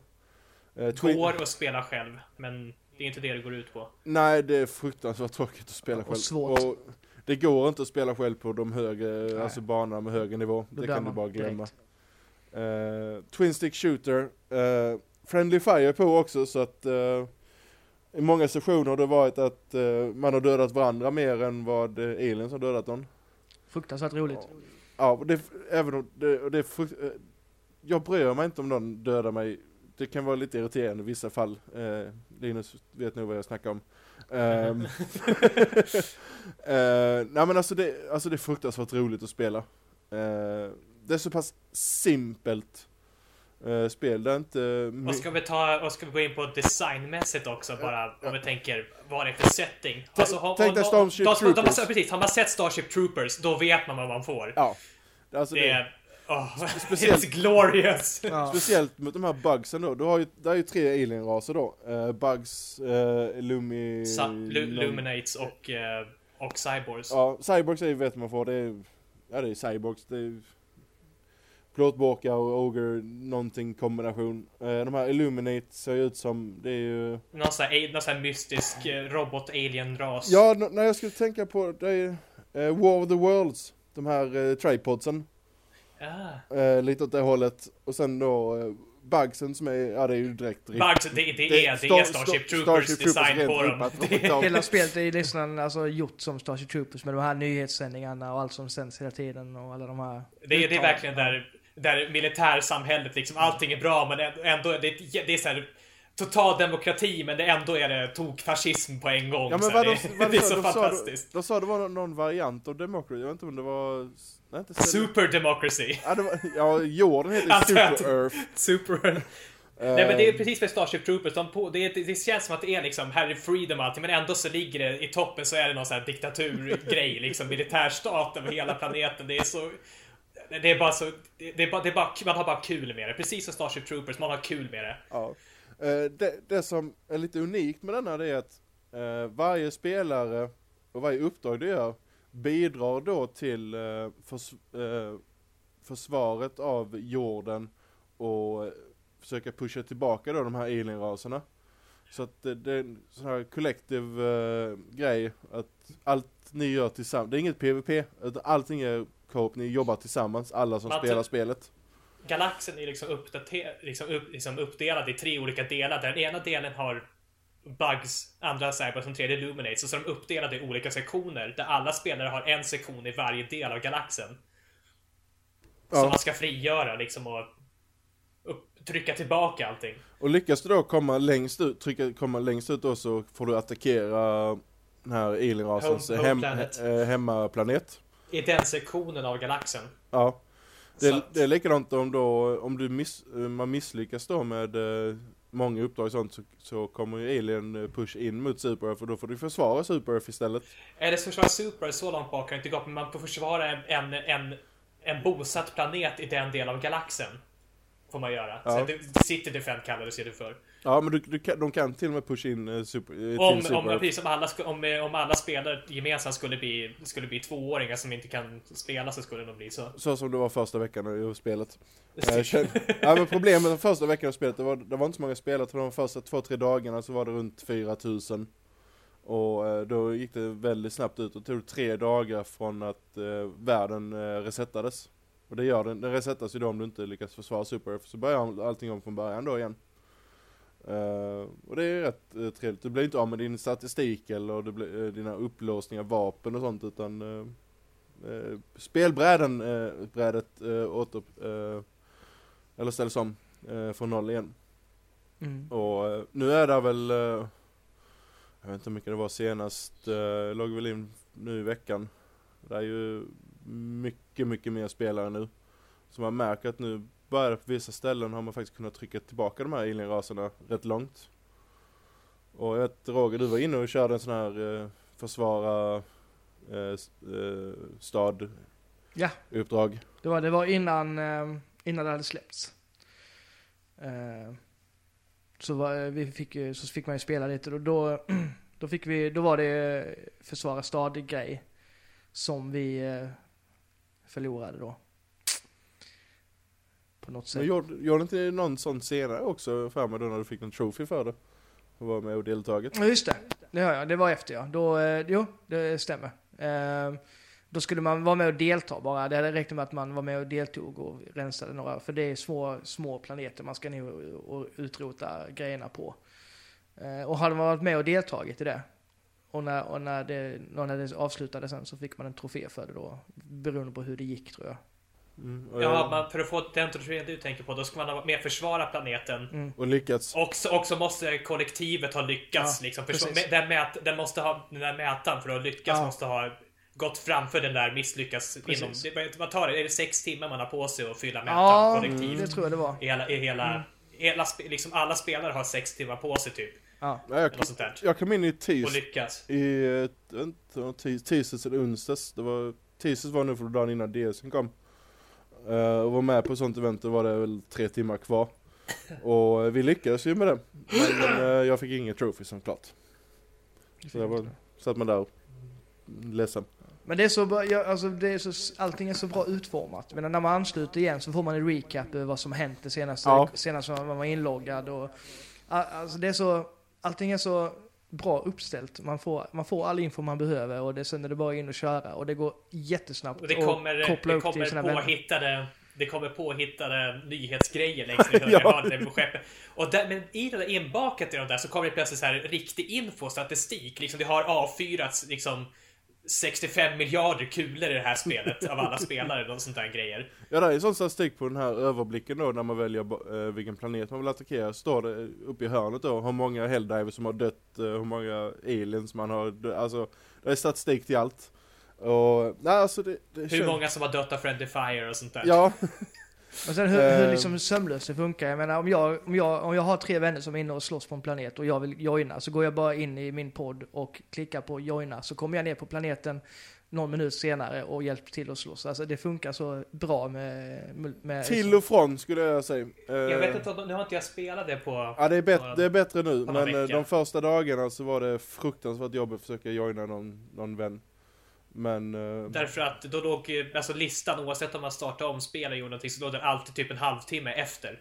Går att spela själv, men Det är inte det det går ut på. Nej, det är fruktansvärt tråkigt att spela Och själv. svårt. Och det går inte att spela själv på de högre, Nej. alltså banorna med högre nivå. Då det kan du bara glömma. Eh, Twin Stick Shooter, eh, Friendly Fire på också så att eh, i många sessioner har det varit att man har dödat varandra mer än vad aliens har dödat någon. Fruktansvärt roligt. Ja, det, även om det, det frukt, jag bryr mig inte om någon dödar mig. Det kan vara lite irriterande i vissa fall. Linus vet nog vad jag snackar om. Ehm, eh, nej men alltså det, alltså det är fruktansvärt roligt att spela. Eh, det är så pass simpelt eh, spel. Det är inte... Och ska vi ta, och ska vi gå in på designmässigt också bara, om vi tänker vad det är för setting. Alltså, har, tänk dig om- Starship Troopers. precis, har man sett Starship Troopers, då vet man vad man får. Ja. Alltså Det det, är... Oh, speciellt- It's glorious! Speciellt mot de här bugsen då. Du har ju, det är ju tre alien-raser då. Eh, bugs, uh, Illumi... Sa, Lu, Luminates och, eh, och Cyborgs. Ja, cyborgs är ju vet man får. Det är, ja det är cyborgs. Det är plåtburkar och ogre någonting kombination. Eh, de här Illuminate ser ju ut som, det är ju... Någon sån här, någon sån här mystisk eh, robot-alien-ras. Ja, när jag skulle tänka på det är eh, War of the Worlds. De här uh, tripodsen. Ah. Eh, lite åt det hållet. Och sen då eh, bugsen som är, ja det är ju direkt ripp- Bugs, det, det, det- är, det är Starship Star- Troopers Starship design rent på dem. Hela spelet är ju nästan alltså, gjort som Starship Troopers med de här nyhetssändningarna och allt som sänds hela tiden och alla de här... Det, är- det är verkligen där, där militärsamhället liksom, allting är bra men ändå, det, är- det är så här total demokrati men det ändå är det tokfascism på en gång. Ja men vad det, de, vad det är så de, sa, fantastiskt. de sa det var någon, variant av Democracy, jag vet inte om det var... Nej, Super democracy. Ja, det var, ja jorden heter jag Super Earth. Super... Nej men det är precis för Starship Troopers, de på, det, det, känns som att det är liksom här är freedom och allting men ändå så ligger det i toppen så är det någon sån här diktaturgrej liksom militärstat över hela planeten. Det är så... Det är bara så... Det är bara, det är bara, man har bara kul med det. Precis som Starship Troopers, man har kul med det. Ja. Eh, Det, det som är lite unikt med denna det är att eh, varje spelare och varje uppdrag du gör bidrar då till eh, förs eh, försvaret av jorden och eh, försöka pusha tillbaka då de här alienraserna. Så att det, det är en sån här collective eh, grej att allt ni gör tillsammans, det är inget PVP utan allting är co-op, ni jobbar tillsammans, alla som Man- spelar spelet. Galaxen är liksom, liksom, upp, liksom uppdelad i tre olika delar. Den ena delen har Bugs, andra Cyber som tredje Luminates. Och så är de uppdelade i olika sektioner där alla spelare har en sektion i varje del av galaxen. Ja. Som man ska frigöra liksom och upp, trycka tillbaka allting. Och lyckas du då komma längst ut, trycka, komma längst ut då så får du attackera den här alienrasens Home- home hem, planet. he, eh, hemmaplanet. I den sektionen av galaxen. Ja. Det, Så är- att- det är likadant om då, om du miss, eh, man misslyckas då med eh, många uppdrag och sånt så, så kommer ju alien eh, push in mot Super Earth och då får du försvara Super Earth istället. Eller försvara Super, så långt bak kan jag inte gå, men man får försvara en, en, en, bosatt planet i den delen av galaxen. Får man göra. Ja. Så det, City Defend kallades det för. Ja men du, du kan, de kan till och med pusha in eh, super, eh, Om, Super om, precis, om, alla, om, om alla spelare gemensamt skulle bli, skulle bli tvååringar som inte kan spela så skulle nog bli så. Så som det var första veckan i spelet. Känner, ja men problemet första veckan av spelet, det var, det var inte så många spelare, tror de första två, tre dagarna så var det runt 4000. Och eh, då gick det väldigt snabbt ut och tog tre dagar från att eh, världen eh, resettades. Och det gör den, den resettas ju då om du inte lyckas försvara Super Earth, så börjar allting om från början då igen. Eh, och det är rätt uh, trevligt, du blir inte av med din statistik eller du blir, eh, dina upplåsningar, vapen och sånt utan uh, uh, spelbräden, uh, brädet uh, åter, uh, eller ställs om uh, från noll igen. Mm. Och nu är det väl, jag vet inte hur mycket det var senast, uh, låg väl in nu i veckan. Det är ju mycket, mycket mer spelare nu. Så man märker att nu börjar på vissa ställen har man faktiskt kunnat trycka tillbaka de här alienraserna rätt långt. Och jag vet Roger, du var inne och körde en sån här eh, försvara eh, eh, stad Ja. uppdrag. Det var, det var innan, eh, innan det hade släppts. Eh, Så, var, vi fick, så fick man ju spela lite och då, då, fick vi, då var det försvara stad-grej som vi förlorade då. På något sätt. Men gjorde, gjorde inte någon sån senare också för mig då när du fick en trophy för det? var med och deltagit. Ja, just det. Det hör jag. Det var efter ja. Då, eh, jo, det stämmer. Eh, då skulle man vara med och delta bara. Det hade räckt med att man var med och deltog och rensade några. För det är små, små planeter man ska och, och utrota grejerna på. Eh, och hade man varit med och deltagit i det. Och när, och när, det, och när det avslutade sen så fick man en trofé för det då. Beroende på hur det gick tror jag. Mm, Ja, man, för att få den trofén du tänker på, då ska man och försvara planeten. och lyckats. Och så, och så måste kollektivet ha lyckats. Ja, liksom. Precis. den, mät, den måste ha, den där mätaren för att lyckas Ja. måste ha gått framför den där misslyckas Precis. inom... det- Vad tar det? Är det sex timmar man har på sig att fylla mätaren Ja, kollektivt? det tror jag det var. I hela, i hela, hela, spe- liksom alla spelare har sex timmar på sig typ. Ja. Ja, jag, Något sånt där. jag kom in i tis, Och lyckas. i eh, tisdags eller onsdags. Det var, tisdags var nu för dagen innan DSen kom. Eh, och var med på ett sånt event, då var det väl tre timmar kvar. Och eh, vi lyckades ju med det. Men eh, jag fick ingen trophy som klart. Så jag var, satt man där och ledsen. Men det är så bra, ja, alltså det är så, allting är så bra utformat. Men när man ansluter igen så får man en recap över vad som hänt det senaste, Ja. senast man var inloggad och... Alltså det är så, allting är så bra uppställt. Man får, man får all info man behöver och det, sen är det bara in och köra och det går jättesnabbt Och det att kommer, koppla det upp till sina vänner. påhittade det kommer påhittade nyhetsgrejer längst ner i Ja. på skeppet. Och där, men i det där inbakat i de där så kommer det plötsligt så här riktig info, statistik. Liksom det har avfyrats liksom 65 miljarder kulor i det här spelet av alla spelare och sånt där grejer. Ja det är sån statistik på den här överblicken då när man väljer eh, vilken planet man vill attackera. Står det uppe i hörnet då hur många Helldivers som har dött, eh, hur många aliens man har dött. Alltså det är statistik till allt. Och nej alltså det, det Hur känns- många som har dött av Friendly Fire och sånt där. Ja, Och sen hur, hur Eh. liksom sömlöst det funkar. Jag menar om jag, om, jag, om jag har tre vänner som är inne och slåss på en planet och jag vill joina så går jag bara in i min podd och klickar på joina så kommer jag ner på planeten någon minut senare och hjälper till att slåss. Alltså det funkar så bra med... med till och från skulle jag säga. Eh, Jag vet inte, om- nu har inte jag spelat det på... Ja det är, bet- några- det är bättre nu, men eh, vecka. de första dagarna så var det fruktansvärt jobbigt att försöka joina någon, någon vän. Men... eh, Därför att då låg alltså listan, oavsett om man startade om spel eller gjorde någonting, så låg den alltid typ en halvtimme efter.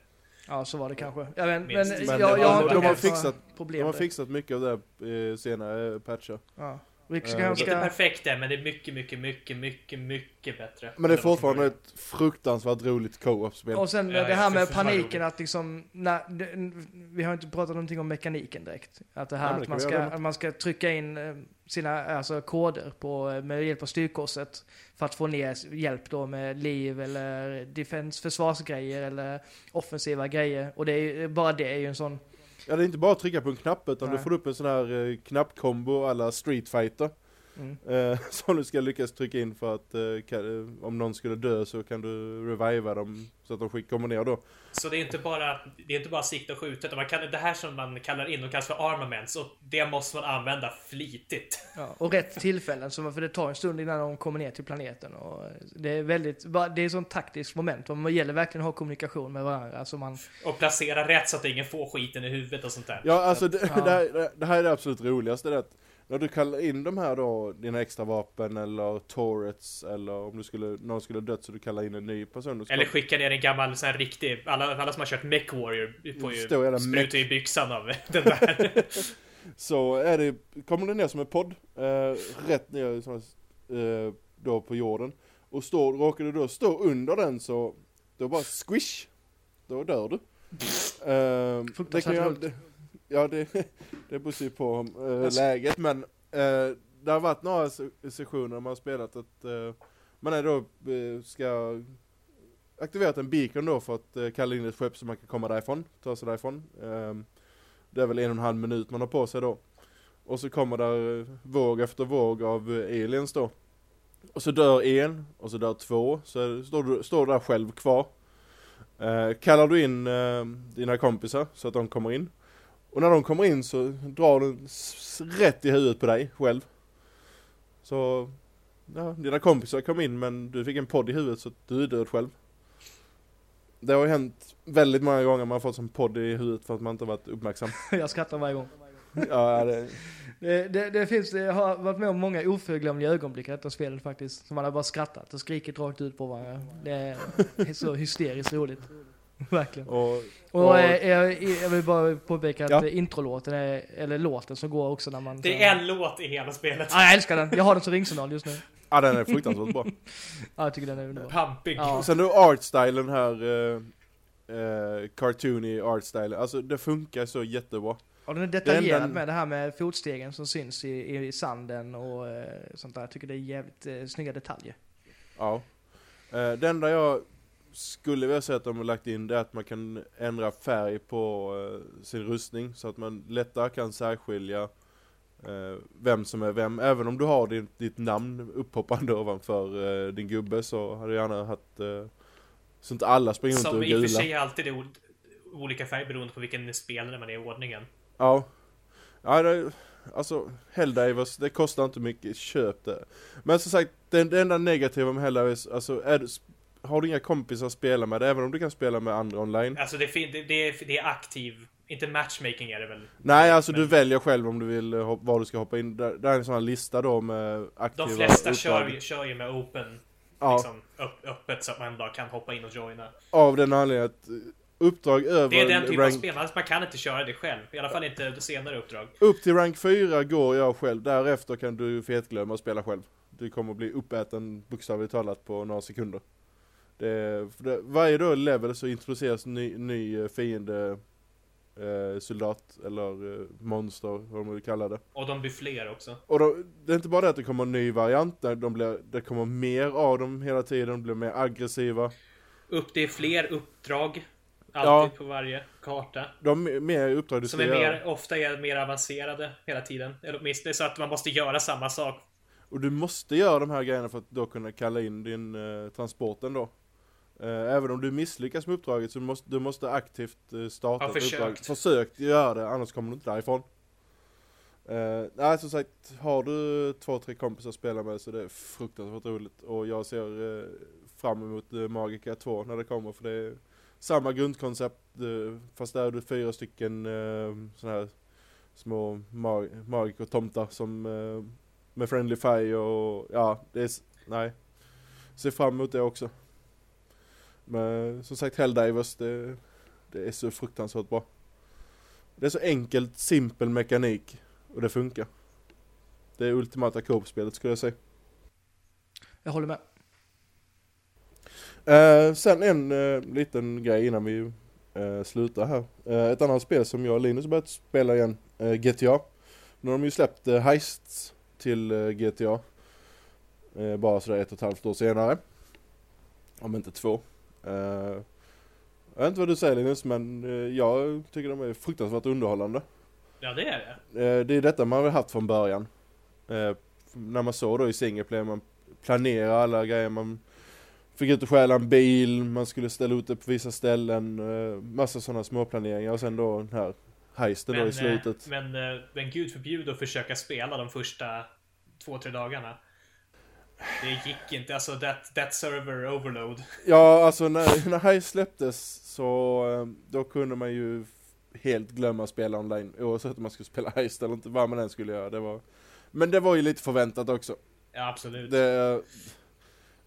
Ja så var det kanske. Ja, men, men, jag, Men jag, de- har de inte har haft några fixat- problem de har fixat mycket av det eh, senare eh, patcher. Ja. Rick ska Eh, Inte perfekt det, men det är mycket, mycket, mycket, mycket, mycket bättre. Men det är än fortfarande ett fruktansvärt roligt co-op-spel. Och sen Ja, det här med paniken att liksom, när, det, vi har inte pratat någonting om mekaniken direkt. Att det här men det att, man ska, att man ska trycka in eh, sina alltså, koder på, eh, med hjälp av styrkorset för att få ner hjälp då med liv eller defense, försvarsgrejer eller offensiva grejer. Och det är ju, bara det är ju en sån, Ja det är inte bara att trycka på en knapp utan Nej. du får upp en sån här eh, knappkombo alla Street Fighter. Mm. Eh, som du ska lyckas trycka in för att eh, kan, eh, om någon skulle dö så kan du reviva dem så att de skick kommer ner då. Så det är inte bara, det är inte bara sikta och skjuta, utan man kan, det här som man kallar in och kallas för armaments, och det måste man använda flitigt. ja, och rätt tillfällen. Så, för det tar en stund innan de kommer ner till planeten. Och det är väldigt, det är sånt taktiskt moment. Man gäller verkligen att ha kommunikation med varandra. Alltså man, Och placera rätt så att ingen får skiten i huvudet och sånt där. Ja alltså det, Ja. det, här, det här är det absolut roligaste det är att när du kallar in de här då, dina extra vapen eller turrets eller om du skulle, någon skulle dött så du kallar in en ny person. Du ska- Eller skicka ner en gammal sån här riktig, alla, alla som har kört Mech Warrior får ju spruta i byxan av den där. Så är det, kommer det ner som en podd, eh, rätt ner här, eh, då på jorden. Och står, råkar du då stå under den så, då bara squish, då dör du. Eh, det Fruktansvärt ju- Ja det, det beror ju på Alltså- läget men eh, det har varit några se- sessioner man har spelat att eh, man är då ska aktiverat en beacon då för att eh, kalla in ett skepp så man kan komma därifrån, ta sig därifrån. Ehm, det är väl en och en halv minut man har på sig då. Och så kommer där våg efter våg av aliens då. Och så dör en, och så dör två, så står du, står du där själv kvar. Kallar du in dina kompisar så att de kommer in. Och när de kommer in så drar s- rätt i huvudet på dig själv. Så, ja, dina kompisar kom in men du fick en podd i huvudet så du är död själv. Det har ju hänt väldigt många gånger man har fått en podd i huvudet för att man inte varit uppmärksam. jag skrattar varje gång. ja, det, Det, det, det finns, det har varit med om många oförglömliga ögonblick i detta spelet faktiskt. Som man har bara skrattat och skrikit rakt ut på varandra. Det är så hysteriskt roligt. Verkligen. Och, Och och- eh, jag, jag vill bara påpeka att Ja. eh, introlåten, är, eller låten som går också när man... Det är en låt i hela spelet. Ja, jag älskar den. Jag har den som ringsignal just nu. ja den är fruktansvärt bra. Ja, jag tycker den är underbar. Pampig. Ja. Sen då artstylen här, uh, uh, cartoony artstyle, alltså det funkar så jättebra. Och den är detaljerad enda- med det här med fotstegen som syns i, i sanden och eh, sånt där. Jag tycker det är jävligt eh, snygga detaljer. Ja. Eh, det enda jag skulle vilja säga att de har lagt in det att man kan ändra färg på eh, sin rustning så att man lättare kan särskilja eh, vem som är vem. Även om du har din, ditt namn upphoppande ovanför eh, din gubbe så hade jag gärna haft eh, så inte alla springer runt Som och i och för gula. sig alltid är olika färg beroende på vilken spelare man är i ordningen. Ja. Ja, det, alltså Helldivers, det kostar inte mycket, köp det. Men som sagt, det, det enda negativa med Helldivers, alltså är, det- har du inga kompisar att spela med, även om du kan spela med andra online. Alltså det, det, det, är, det är aktiv, inte matchmaking är det väl? Nej, alltså Men- du väljer själv om du vill, eh, var du ska hoppa in. Där, där är en sån här lista då med aktiva De flesta kör, kör ju med open, Ja, liksom, upp, öppet så att man bara kan hoppa in och joina. av den anledningen att eh, uppdrag över Det är den typen av rank, spel, alltså man kan inte köra det själv. I alla fall inte senare uppdrag. upp till rank 4 går jag själv, därefter kan du fetglömma att spela själv. Du kommer bli uppäten bokstavligt talat på några sekunder. Det, det, varje då level så introduceras ny, ny eh, fiende eh, soldat eller eh, monster, vad man vill kalla det. Och de blir fler också. Och då, det är inte bara det att det kommer en ny variant, de blir, det kommer mer av dem hela tiden, de blir mer aggressiva. Upp, det är fler uppdrag. Ja. Alltid på varje karta. De är mer uppdrag du Som är göra. mer, ofta är mer avancerade hela tiden. Eller åtminstone så att man måste göra samma sak. Och du måste göra de här grejerna för att då kunna kalla in din eh, transporten då. Eh, även om du misslyckas med uppdraget så måste du måste aktivt eh, starta Ja, uppdrag. försökt. Försökt göra det, annars kommer du inte därifrån. Eh, nej, som sagt, har du två, tre kompisar att spela med så det är fruktansvärt roligt. Och jag ser eh, fram emot eh, Magica 2 när det kommer för det är samma grundkoncept eh, fast där är det fyra stycken eh, sådana här små mag- magiker-tomtar som med Friendly Fire och ja, det är, nej. Ser fram emot det också. Men som sagt Helldivers, det, det är så fruktansvärt bra. Det är så enkelt, simpel mekanik och det funkar. Det är ultimata co-spelet skulle jag säga. Jag håller med. Eh, sen en eh, liten grej innan vi eh, slutar här. Eh, ett annat spel som jag och Linus börjat spela igen, eh, GTA. Nu har de ju släppt eh, Heists till eh, GTA. Bara sådär ett och ett halvt år senare. Om inte två. Eh, jag vet inte vad du säger Linus, men eh, jag tycker de är fruktansvärt underhållande. Ja, det är det. Eh, det är detta man har haft från början. Eh, när man såg då i single player, man planerar alla grejer, man fick ut och stjäla en bil, man skulle ställa ut det på vissa ställen, massa sådana småplaneringar och sen då den här heisten då i Men, slutet. men, men gud förbjude att försöka spela de första två, tre dagarna. Det gick inte, alltså that, that server overload. Ja, alltså när, när Heist släpptes så eh, då kunde man ju helt glömma att spela online oavsett om man skulle spela Heist eller inte, vad man än skulle göra. Det var... Men det var ju lite förväntat också. Ja, absolut. Det,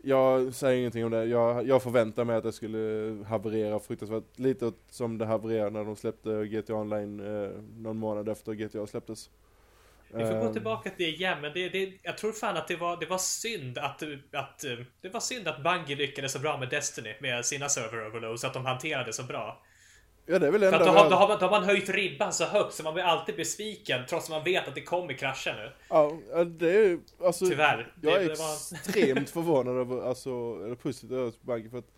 jag säger ingenting om det. Jag, jag förväntar mig att det skulle haverera fruktansvärt. Lite som det havererade när de släppte GTA Online eh, någon månad efter GTA släpptes. Vi får gå Eh, tillbaka till det igen, men det, det, jag tror fan att det var, det var synd att, att det var synd att Bungie lyckades så bra med Destiny med sina server overloads, att de hanterade så bra. Ja det är väl det För att då har, då, har- man, då har man höjt ribban så högt så man blir alltid besviken trots att man vet att det kommer krascha nu. Ja, det är alltså, Tyvärr. Jag Det- är var- extremt förvånad över, alltså, eller positivt över Bungie för att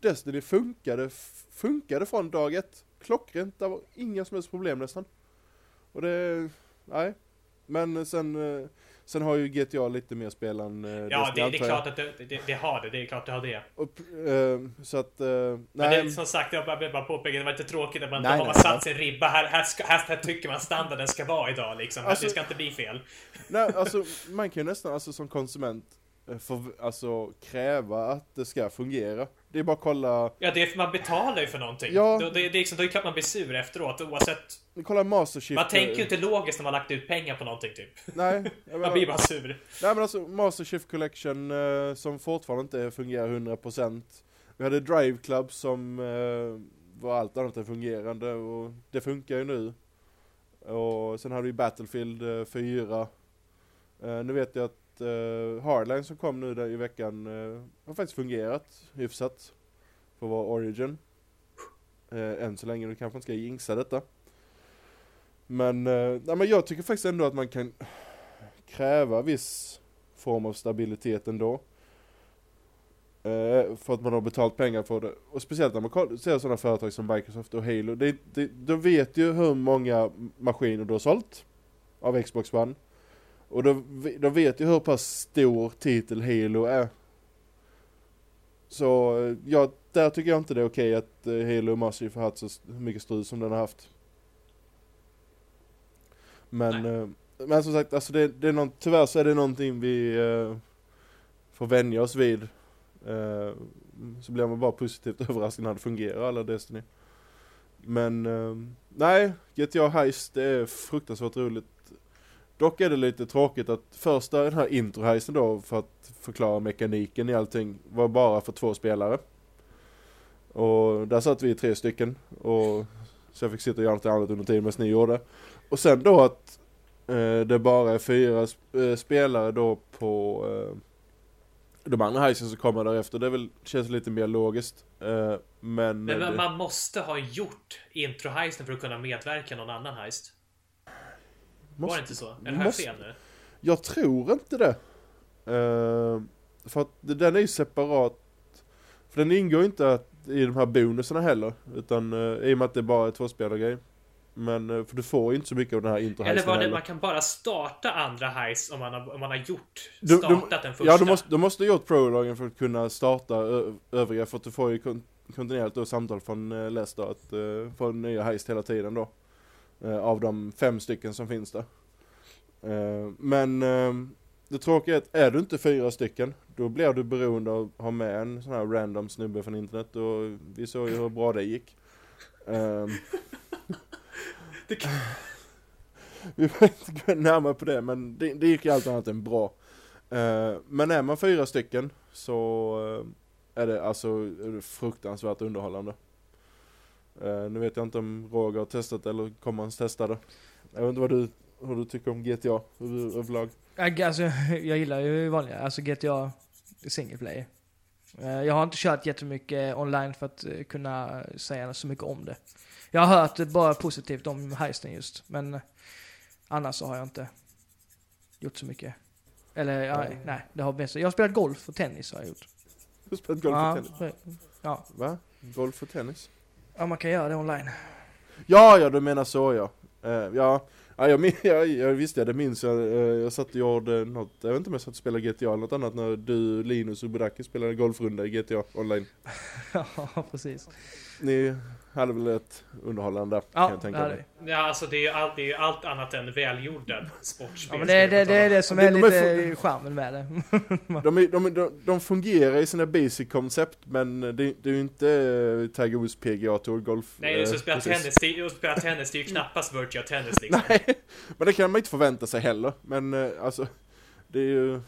Destiny funkade, funkade från dag ett. Klockrent, det var inga som helst problem nästan. Och det, nej. Men sen, eh, sen har ju GTA lite mer spel än eh, Ja, det, det är klart att det, det, det har det. Det är klart det har det. Och, eh, så att, eh, Men nej. det, som sagt, jag bara, bara påpeka, det var lite tråkigt att man, Nej, då har nej, satt sin ribba. Här, här, ska, här, här tycker man standarden ska vara idag liksom. Alltså- det ska inte bli fel. nej, alltså man kan ju nästan alltså som konsument för, alltså kräva att det ska fungera. Det är bara att kolla, Ja, det är för man betalar ju för någonting. Ja. Då, det, det är liksom, då är det klart man blir sur efteråt oavsett. kolla Master Chief. Man tänker ju eh, inte logiskt när man lagt ut pengar på någonting typ. Nej, Man menar- blir bara sur. Nej men alltså Master Chief Collection eh, som fortfarande inte fungerar 100% Vi hade Drive Club som eh, var allt annat än fungerande och det funkar ju nu. Och sen hade vi Battlefield eh, 4. Eh, nu vet jag att uh, Hardline som kom nu där i veckan uh, har faktiskt fungerat hyfsat. För att vara Origin. Uh, än så länge, du kanske inte ska jinxa detta. Men, uh, nej, men jag tycker faktiskt ändå att man kan kräva viss form av stabilitet ändå. Uh, för att man har betalt pengar för det. Och speciellt när man ser sådana företag som Microsoft och Halo. Det, det, de vet ju hur många maskiner du har sålt av Xbox One. Och de, de vet ju hur pass stor titel Halo är. Så ja, där tycker jag inte det är okej att eh, Halo Massive har haft så mycket strul som den har haft. Men, eh, men som sagt, alltså det, det är någon, tyvärr så är det någonting vi eh, får vänja oss vid. Eh, så blir man bara positivt överraskad när det fungerar alla Destiny. Men eh, nej, GTA Heist det är fruktansvärt roligt. Dock är det lite tråkigt att första den här intro-heisten då för att förklara mekaniken i allting var bara för två spelare. Och där satt vi tre stycken och så jag fick sitta och göra något annat under tiden medan ni gjorde. Och sen då att eh, det bara är fyra sp- eh, spelare då på eh, de andra heisten som kommer därefter. Det väl, känns lite mer logiskt. Eh, men... Men man måste ha gjort intro-heisten för att kunna medverka någon annan heist. Var måste- det inte så? Eller har jag måste- fel nu? Jag tror inte det. Eh, för att den är ju separat. För den ingår ju inte att, i de här bonusarna heller. Utan uh, i och med att det bara är tvåspelargrej. Men eh, för du får ju inte så mycket av den här Eller introheisten var det heller. man kan bara starta andra heist om man har, om man har gjort, Du- du- startat den första? Ja, du måste, du måste ha gjort prologen för att kunna starta övriga. För att du får ju kon- kontinuerligt då samtal från uh, Lester att uh, få nya heist hela tiden då. Eh, av de fem stycken som finns där. Eh, men eh, det tråkiga är att är du inte fyra stycken, då blir du beroende av att ha med en sån här random snubbe från internet och vi såg ju hur bra det gick. Det kan- vi får inte gå närmare på det, men det, det gick ju allt annat än bra. Men är man fyra stycken så är det alltså fruktansvärt underhållande. Eh, nu vet jag inte om Roger har testat eller kommer hans testa det. Jag vet inte vad du, hur du tycker om GTA över- överlag. Jag, alltså, jag gillar ju vanliga, alltså GTA single play. Eh, Jag har inte kört jättemycket online för att eh, kunna säga så mycket om det. Jag har hört bara positivt om heisten just, men annars så har jag inte gjort så mycket. Eller ja, Nej. nej, det har bäst. Jag har spelat golf och tennis har jag gjort. Du har spelat golf ja, och tennis? Ja, Va? Golf och tennis? Ja, man kan göra det online. Ja, ja, du menar så ja. Eh, ja, ja jag, min, jag, jag visste jag, det minns jag. Eh, jag satt och gjorde något, jag vet inte om jag satt och spelade GTA eller något annat när du, Linus och Budaki spelade golfrunda i GTA online. ja, precis. Ni hade väl ett underhållande där, kan Ja, jag det tänka mig. Ja, alltså det är ju allt, det är allt annat än välgjorda sportspel. Ja, men det, det, det är det som Ja, är de är lite charmen med det. De, är, de, de, de fungerar i sina basic koncept men det, det är ju inte eh, Tiger Woods PGA Tour Golf. Nej, just eh, att spela precis. tennis, det, är- att spela tennis, det är ju knappast virtual tennis liksom. Nej, men det kan man inte förvänta sig heller. Men eh, alltså, det är ju...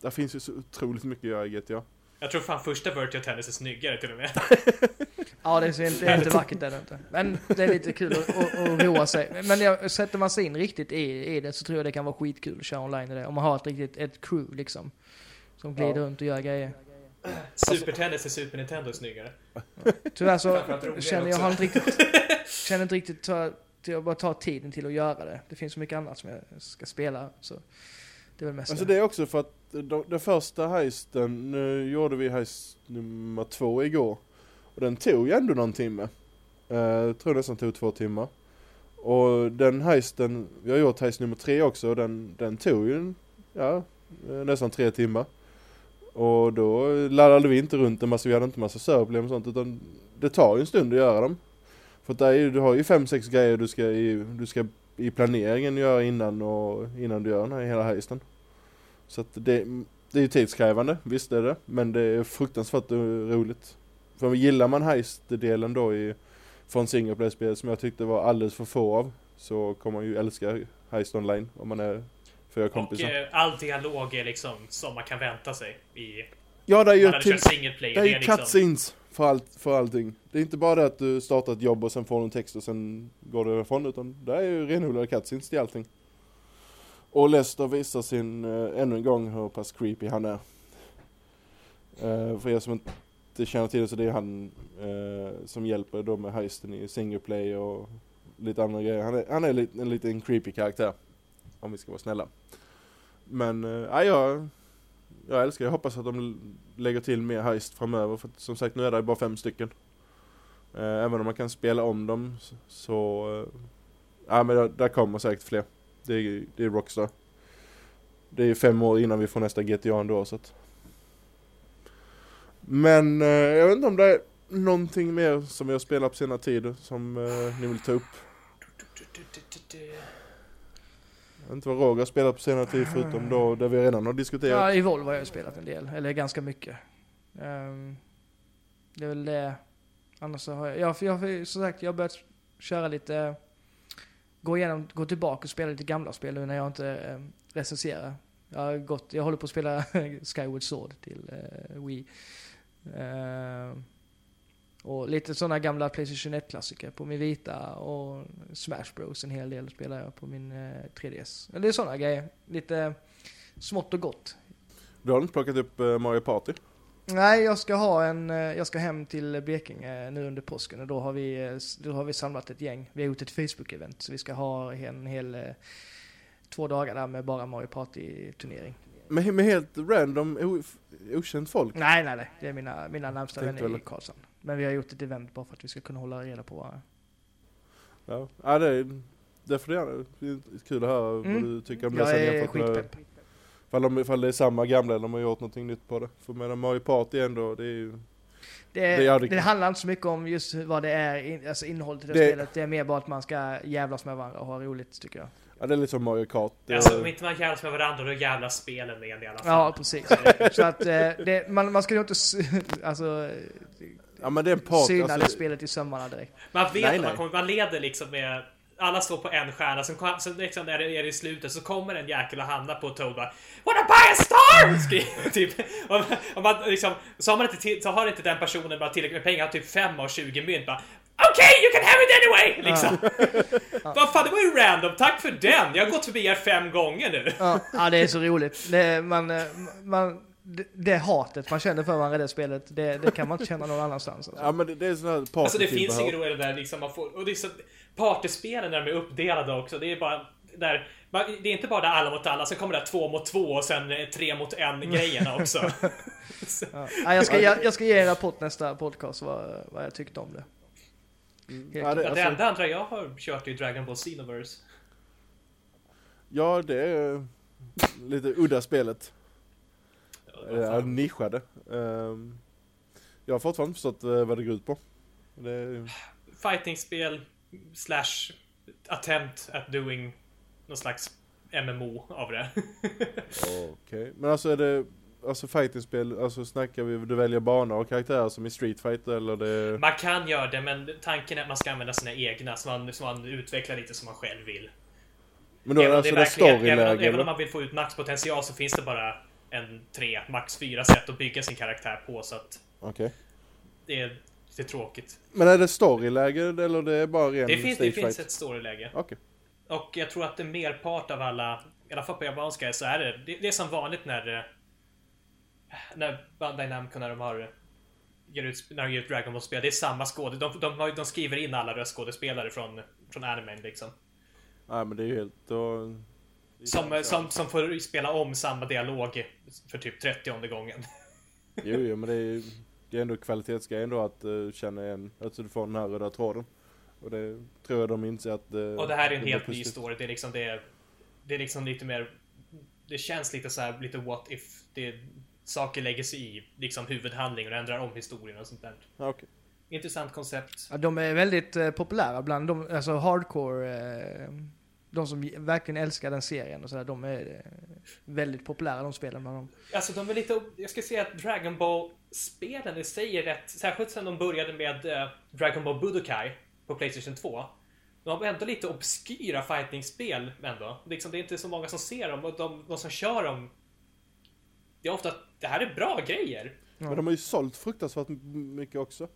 Där finns ju så otroligt mycket att göra i GTA. Jag tror fan första virtual tennis är snyggare till och med. Ja, det är inte, det är inte vackert det är inte. Men det är lite kul att, att, att roa sig. Men jag, sätter man sig in riktigt i, i det så tror jag det kan vara skitkul att köra online i det. Om man har ett riktigt, ett crew liksom. Som glider Ja. runt och gör grejer. Supertennis i Super Nintendo är snyggare. Tyvärr så känner jag har inte riktigt, känner inte riktigt ta, till att bara ta tiden till att göra det. Det finns så mycket annat som jag ska spela. Så det är väl mest Alltså det. är också för att de, den första heisten, nu gjorde vi heist nummer två igår. Och den tog ju ändå någon timme. Eh, Jag tror nästan tog två timmar. Och den heisten, vi har gjort heist nummer tre också, och den, den tog ju ja, nästan tre timmar. Och då laddade vi inte runt en massa, vi hade inte massa serverproblem och sånt utan det tar ju en stund att göra dem. För att där du har ju fem, sex grejer du ska i, du ska i planeringen göra innan och innan du gör den här hela heisten. Så att det, det är ju tidskrävande, visst är det. Men det är fruktansvärt roligt. För gillar man heist-delen då i, från single play-spel som jag tyckte var alldeles för få av. Så kommer man ju älska heist online om man är fyra Och kompisar. eh, all dialog är liksom som man kan vänta sig i... ja det är ju till, player. det är ju liksom, cutscenes. för, allt, för allting. Det är inte bara det att du startar ett jobb och sen får du en text och sen går du därifrån utan det är ju renodlade cutscenes till allting. Och Lester visar sin, eh, ännu en gång hur pass creepy han är. Eh, för er som inte känner till det så det är han eh, som hjälper dem med heisten i single play och lite andra grejer. Han är, han är en liten creepy karaktär. Om vi ska vara snälla. Men, eh, jag, jag älskar Jag hoppas att de lägger till mer heist framöver. För att, som sagt, nu är det bara fem stycken. Eh, även om man kan spela om dem så... Eh, ja, men där, där kommer säkert fler. Det är, det är Rockstar. Det är fem år innan vi får nästa GTA ändå så att... Men eh, jag vet inte om det är någonting mer som vi har spelat på senare tid som eh, ni vill ta upp. Jag vet inte vad Roger har spelat på senare tid förutom då det vi redan har diskuterat. Ja, i Volvo har jag spelat en del, eller ganska mycket. Um, det är väl det. Annars så har jag, jag, jag som sagt, jag har börjat köra lite, gå igenom, gå tillbaka och spela lite gamla spel nu när jag inte eh, recenserar. Jag har gått, jag håller på att spela Skyward Sword till eh, Wii. Eh, och lite sådana gamla Playstation 1-klassiker på min vita och Smash Bros en hel del spelar jag på min eh, 3DS. Det är sådana grejer. Lite smått och gott. Du har inte plockat upp eh, Mario Party? Nej, jag ska ha en, eh, jag ska hem till Blekinge nu under påsken och då har vi, eh, då har vi samlat ett gäng. Vi har gjort ett Facebook-event så vi ska ha en hel eh, två dagar där med bara Mario Party-turnering. Med, med helt random, okänt folk? Nej, nej, nej. Det är mina, mina närmsta vänner i Karlshamn. Men vi har gjort ett event bara för att vi ska kunna hålla reda på varandra. Ja, ja det är därför det är kul att höra mm. vad du tycker om det. Jag är skitpepp. Ifall, de, ifall det är samma gamla eller de har gjort någonting nytt på det. För medan Mario Party ändå, det är ju... Det, det, det, det, handlar inte så mycket om just vad det är, alltså innehållet i det, det spelet. Det är mer bara att man ska jävlas med varandra och ha roligt tycker jag. Ja det är lite som Mario Kart. Alltså om inte man jävlas med varandra då jävlas spelen med en i alla fall. Ja precis. så att det, man, man ska ju inte alltså Ja men det är en part, Synade alltså... spelet i sömmarna direkt. Man vet nej, att man, kommer, man leder liksom med alla står på en stjärna, sen, sen liksom är, det, är det i slutet så kommer en jäkel och hamnar på Toad bara Wanna buy a star! Skriver typ. Och, och man, liksom, så, har man inte så har inte den personen bara tillräckligt med pengar, typ 5 av 20 mynt bara Okej, okay, you can have it anyway! Liksom. Ja. Vad fan, det var ju random, tack för den! Jag har gått förbi er fem gånger nu. Ja, ja det är så roligt. Det, man, eh, man det, det hatet man känner för varandra i det spelet, det, det kan man inte känna någon annanstans. Alltså. Ja men det, det är sån här Alltså det finns inget roligare där liksom man får, och det är så, partyspelen när de är uppdelade också, det är bara där det är inte bara där alla mot alla, sen kommer det två mot två och sen tre mot en grejerna också. ja. jag, ska, jag, jag, ska ge en rapport nästa podcast vad, vad jag tyckte om det. Mm. Ja, det, alltså... det enda andra jag har kört är Dragon Ball Xenoverse. Ja, det är lite udda spelet ja, nischade. Um, jag har fortfarande inte förstått uh, vad det går ut på. Det... Fightingspel slash attempt at doing någon slags MMO av det. Okej, okay. men alltså är det Alltså fightingspel, alltså snackar vi, du väljer banor och karaktärer som i Street Fighter eller det... Man kan göra det men tanken är att man ska använda sina egna så man, så man utvecklar lite som man själv vill. Men då är det alltså det storyläge? Även, även om man vill få ut maxpotential så finns det bara en tre, max fyra sätt att bygga sin karaktär på så att... Okej. Okay. Det är lite tråkigt. Men är det storyläge eller det är bara ren Det finns, det finns ett storyläge. Okay. Och jag tror att det merpart av alla, i alla fall på japanska, så är det, det, det är som vanligt när när Bandai Namco när de har ger ut, när de ger ut Dragon Ball-spel, det är samma skådespelare. De, de, de, skriver in alla röstskådespelare från, från animen liksom. Nej men det är ju helt... Då, som, som, som får spela om samma dialog för typ 30 gången. Jo, jo, men det är, det är ändå kvalitetsgrej ändå att uh, känna igen, att du får den här röda tråden. Och det tror jag de inser att... Uh, och det här är en helt ny story. Det är liksom det, det är liksom lite mer... Det känns lite så här, lite what if. Det, saker lägger sig i liksom huvudhandlingen och ändrar om historien och sånt där. okay. Intressant koncept. Ja, de är väldigt eh, populära bland de, alltså hardcore eh, de som verkligen älskar den serien och sådär, de är eh, väldigt populära de spelen bland dem. Alltså de är lite, jag ska säga att Dragon Ball-spelen i sig är rätt, särskilt sen de började med uh, Dragon Ball Budokai på Playstation 2. De har ändå lite obskyra fighting-spel ändå. Liksom, det är inte så många som ser dem och de, de som kör dem det är ofta det här är bra grejer. Men de har ju sålt fruktansvärt mycket också.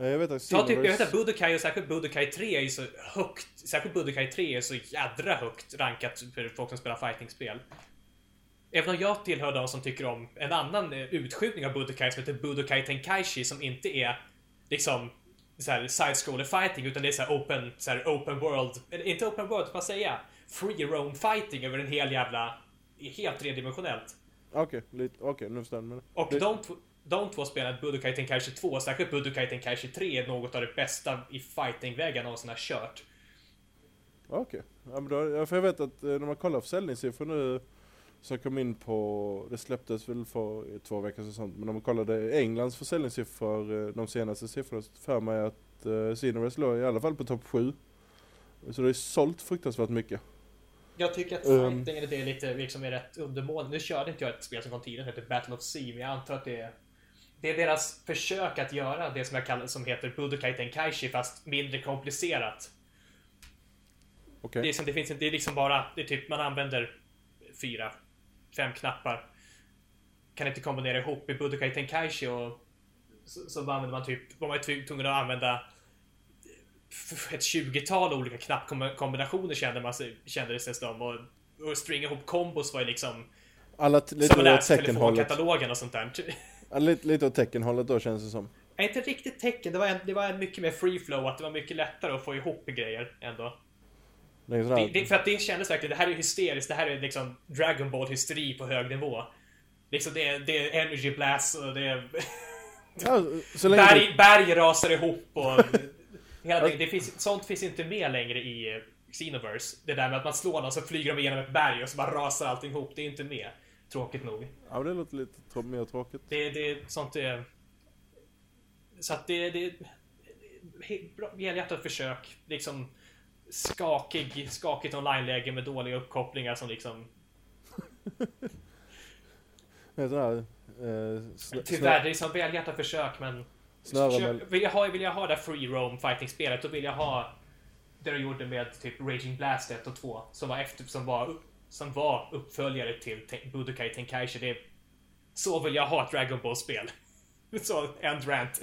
Eh, Jag vet att Ta typ, jag vet att Budokai och särskilt Budokai 3 är så högt, särskilt Budokai 3 är så jädra högt rankat för folk som spelar fightingspel. Även om jag tillhör de som tycker om en annan eh, utskjutning av Budokai som heter Budokai Tenkaichi som inte är liksom så här side-scroller fighting utan det är så här open, så här open world, eller inte open world, vad säga? Free roam fighting över en hel jävla, helt tredimensionellt. Okej, lite, okej nu förstår jag. Och de, de två spelen, Budokai Tenkaichi 2 särskilt Budokai Tenkaichi 3 är något av det bästa i fightingväg jag någonsin har kört. Okej, ja, men då, för jag vet att eh, när man kollar försäljningssiffror nu så jag kom in på, det släpptes väl för två veckor sedan sånt, men om man kollade Englands försäljningssiffror, eh, de senaste siffrorna, så för mig att eh, låg i alla fall på topp 7. Så det är sålt fruktansvärt mycket. Jag tycker att Um. fighting är det liksom är liksom är rätt undermål. Nu körde inte jag ett spel som kom tidigare, som heter Battle of Sea, men jag antar att det är det är deras försök att göra det som jag kallar som heter Budokai Tenkaichi fast mindre komplicerat. Okej. Det är, som, det, finns, det är liksom bara, det är typ man använder fyra, fem knappar. Kan inte kombinera ihop i Budokai Tenkaichi och så, så använder man typ, var man tv- tvungen att använda ett 20-tal olika knappkombinationer kände man sig, kände det som och, och stringa ihop kombos var ju liksom Alla som lite lär åt sig telefonkatalogen och sånt där. Ja, lite, lite åt teckenhållet då känns det som. Nej, inte riktigt tecken, det var, en, det var en mycket mer free flow, att det var mycket lättare att få ihop grejer ändå. Det är sådär, Det, det, för att det kändes verkligen, det här är hysteriskt, det här är liksom Dragon Ball hysteri på hög nivå. Liksom det är, det är energy blast och det är... ja, så länge berg, berg rasar ihop och... hela det, det finns, sånt finns inte med längre i eh, Xenoverse. Det där med att man slår någon så flyger de igenom ett berg och så bara rasar allting ihop. Det är inte med. Tråkigt nog. ja, det låter lite mer tråkigt. Det, det sånt är... Så att det... det helhjärtat försök. Liksom skakig, skakigt online-läge med dåliga uppkopplingar som liksom... Här, eh, snö, Tyvärr, det är som välhjärtat försök men... Vill, jag ha, vill jag ha det free roam fighting-spelet då vill jag ha det du gjorde med typ Raging Blast 1 och 2 som var, efter, som var, som var uppföljare till Budokai Tenkaichi. Det är, så vill jag ha ett Dragon Ball-spel. Så, end rant.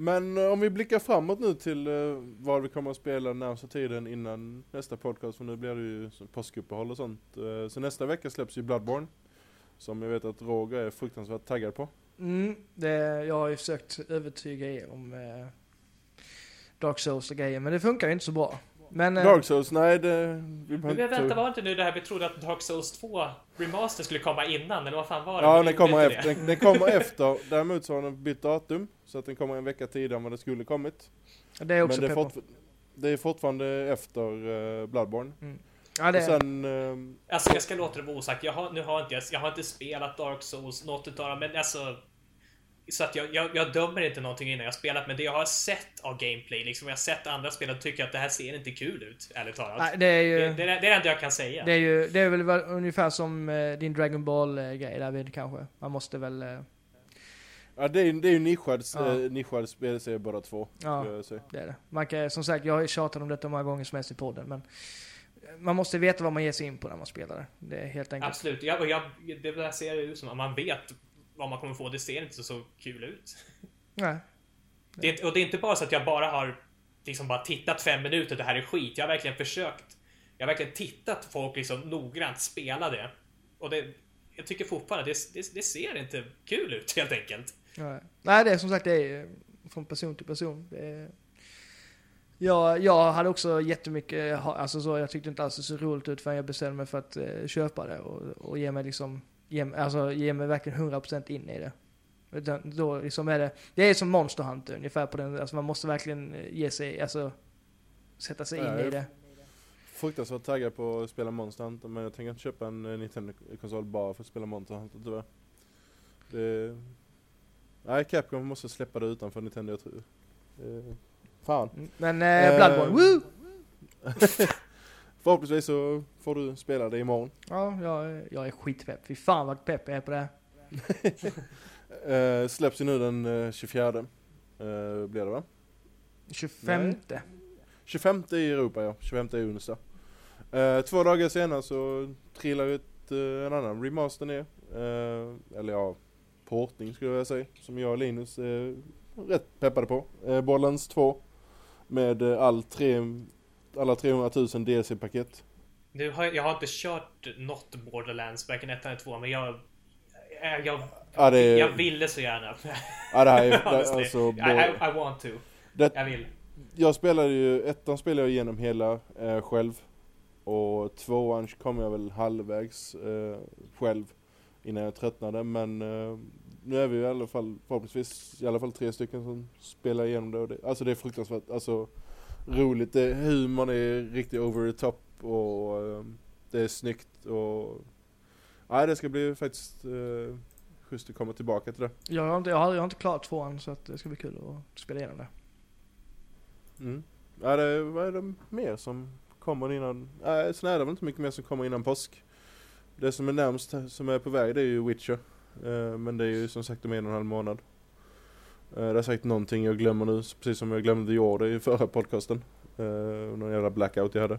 Men eh, om vi blickar framåt nu till eh, vad vi kommer att spela den närmsta tiden innan nästa podcast, för nu blir det ju påskuppehåll och sånt. Eh, så nästa vecka släpps ju Bloodborne. Som jag vet att Roger är fruktansvärt taggad på. Mm, det, jag har ju försökt övertyga er om eh, Dark Souls och grejer, men det funkar ju inte så bra. Men... eh, Dark Souls, nej det... Vi Men vänta, var inte nu det här vi trodde att Dark Souls 2 Remaster skulle komma innan? Eller vad fan var det? Ja, den det kommer, efter, det? den, den kommer efter. Däremot så har den bytt datum. Så att den kommer en vecka tidigare än vad det skulle kommit. det är också Men det är, fort, det är fortfarande efter uh, Bloodborne. Ja, det Och sen... eh, Alltså jag ska låta det vara osagt. Jag har, nu har inte, jag, jag har inte spelat Dark Souls, något utav dem, men alltså... Så att jag, jag, jag dömer inte någonting innan jag spelat, men det jag har sett av gameplay, liksom jag har sett andra spel och tycker att det här ser inte kul ut, ärligt talat. nej, det är ju... det, det, är, det är det enda jag kan säga. Det är ju, det är väl väl ungefär som eh, din Dragon Ball-grej där vid kanske. Man måste väl... Eh, ja, det är, det är ju nischad, Ja. ja. nischad spelserie båda två. Ja. det är det. Man kan, som sagt, jag har ju tjatat om detta många gånger som helst i podden, men man måste veta vad man ger sig in på när man spelar det. Är helt enkelt. Absolut. Jag, och jag, det där ser ut som att man vet vad man kommer få. Det ser inte så, så kul ut. Nej. Det inte- och det är inte bara så att jag bara har liksom bara tittat fem minuter, det här är skit. Jag har verkligen försökt. Jag har verkligen tittat folk liksom noggrant spela det. Och det, jag tycker fortfarande det, det, det ser inte kul ut helt enkelt. Nej. Nej, det är som sagt det är från person till person. Är, jag, jag hade också jättemycket, alltså så, jag tyckte inte alls det såg roligt ut förrän jag bestämde mig för att eh, köpa det och, och ge mig liksom, ge, alltså ge mig verkligen 100% in i det. Utan då liksom är det, det är som Monster Hunter ungefär på den, alltså man måste verkligen eh, ge sig, alltså sätta sig Ja, in i det. Fruktansvärt taggad på att spela Monster Hunter men jag tänker inte köpa en eh, Nintendo-konsol bara för att spela Monster Hunter tyvärr. Det... Nej, Capcom måste släppa det utanför Nintendo jag tror. Eh, fan. Mm. Men eh, Eh, Bloodborne, woo! Förhoppningsvis så får du spela det imorgon. Ja, jag, jag är skitpepp. Fy fan vad pepp jag är på det. Eh, släpps ju nu den eh, 24. Eh, blir det va? 25. 25 i Europa ja, 25 i onsdag. Eh, två dagar senare så trillar ju ett, eh, en annan remaster ner. Eh, eller ja, portning skulle jag säga. Som jag och Linus är rätt peppade på. Eh, Borderlands 2. Med all tre, alla 300 000 DLC-paket. Nu har jag, jag har inte kört något Borderlands, varken ett eller två, men jag... Jag, jag, Ja, det är, jag ville så gärna. ja, det här är alltså, I, I, I want to. det, Jag vill. Jag spelade ju, ettan spelade jag igenom hela eh, själv. Och tvåan kom jag väl halvvägs eh, själv innan jag tröttnade. Men eh, nu är vi i alla fall förhoppningsvis i alla fall tre stycken som spelar igenom det. Och det alltså det är fruktansvärt alltså, roligt. Det, humorn är riktigt over the top och eh, det är snyggt. Och, nej, det ska bli faktiskt eh, schysst att komma tillbaka till det. Jag har inte, jag har, jag har inte klarat tvåan så att det ska bli kul att spela igenom det. Mm. Ja, det, vad är det mer som kommer innan? Nej, sen är det väl inte mycket mer som kommer innan påsk. Det som är närmst som är på väg det är ju Witcher. Eh, men det är ju som sagt om en och en halv månad. Eh, det är säkert någonting jag glömmer nu, precis som jag glömde Order i förra podcasten. Eh, någon jävla blackout jag hade.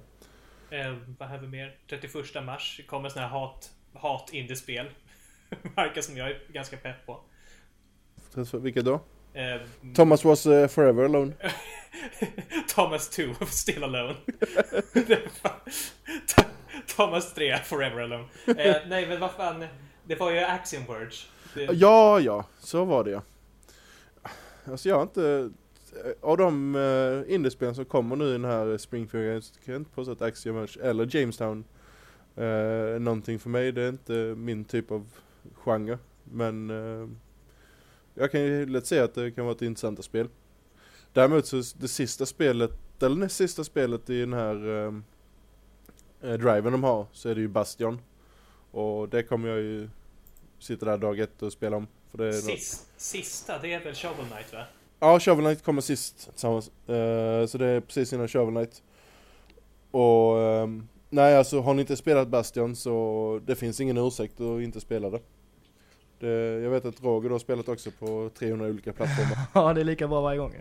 Eh, vad har vi mer? 31 mars kommer såna här hat, hat indie-spel. Verkar som jag är ganska pepp på. Vilket då? Eh, Thomas was eh, forever alone. Thomas 2, Still Alone. Thomas 3, Forever Alone. Eh, nej men vad fan. Det var ju Axiom Verge. Det, Ja, ja, så var det ja. Alltså jag har inte, eh, av de uh, indiespelen som kommer nu i den här Springfield, så kan jag inte påstå att Axiom Verge eller Jamestown uh, är någonting för mig. Det är inte min typ av genre. Men uh, jag kan ju lätt säga att det kan vara ett intressant spel. Däremot så det sista spelet, eller näst sista spelet i den här uh, driven de har, så är det ju Bastion. Och det kommer jag ju sitta där dag ett och spela om. För det är något- Sist, sista, det är väl Shovel Knight va? Ja, Shovel Knight kommer sist tillsammans. Eh, så det är precis innan Shovel Knight. Och ehm, nej, alltså har ni inte spelat Bastion så det finns ingen ursäkt att inte spela det. det jag vet att Roger har spelat också på 300 olika plattformar. Ja, det är lika bra varje gång.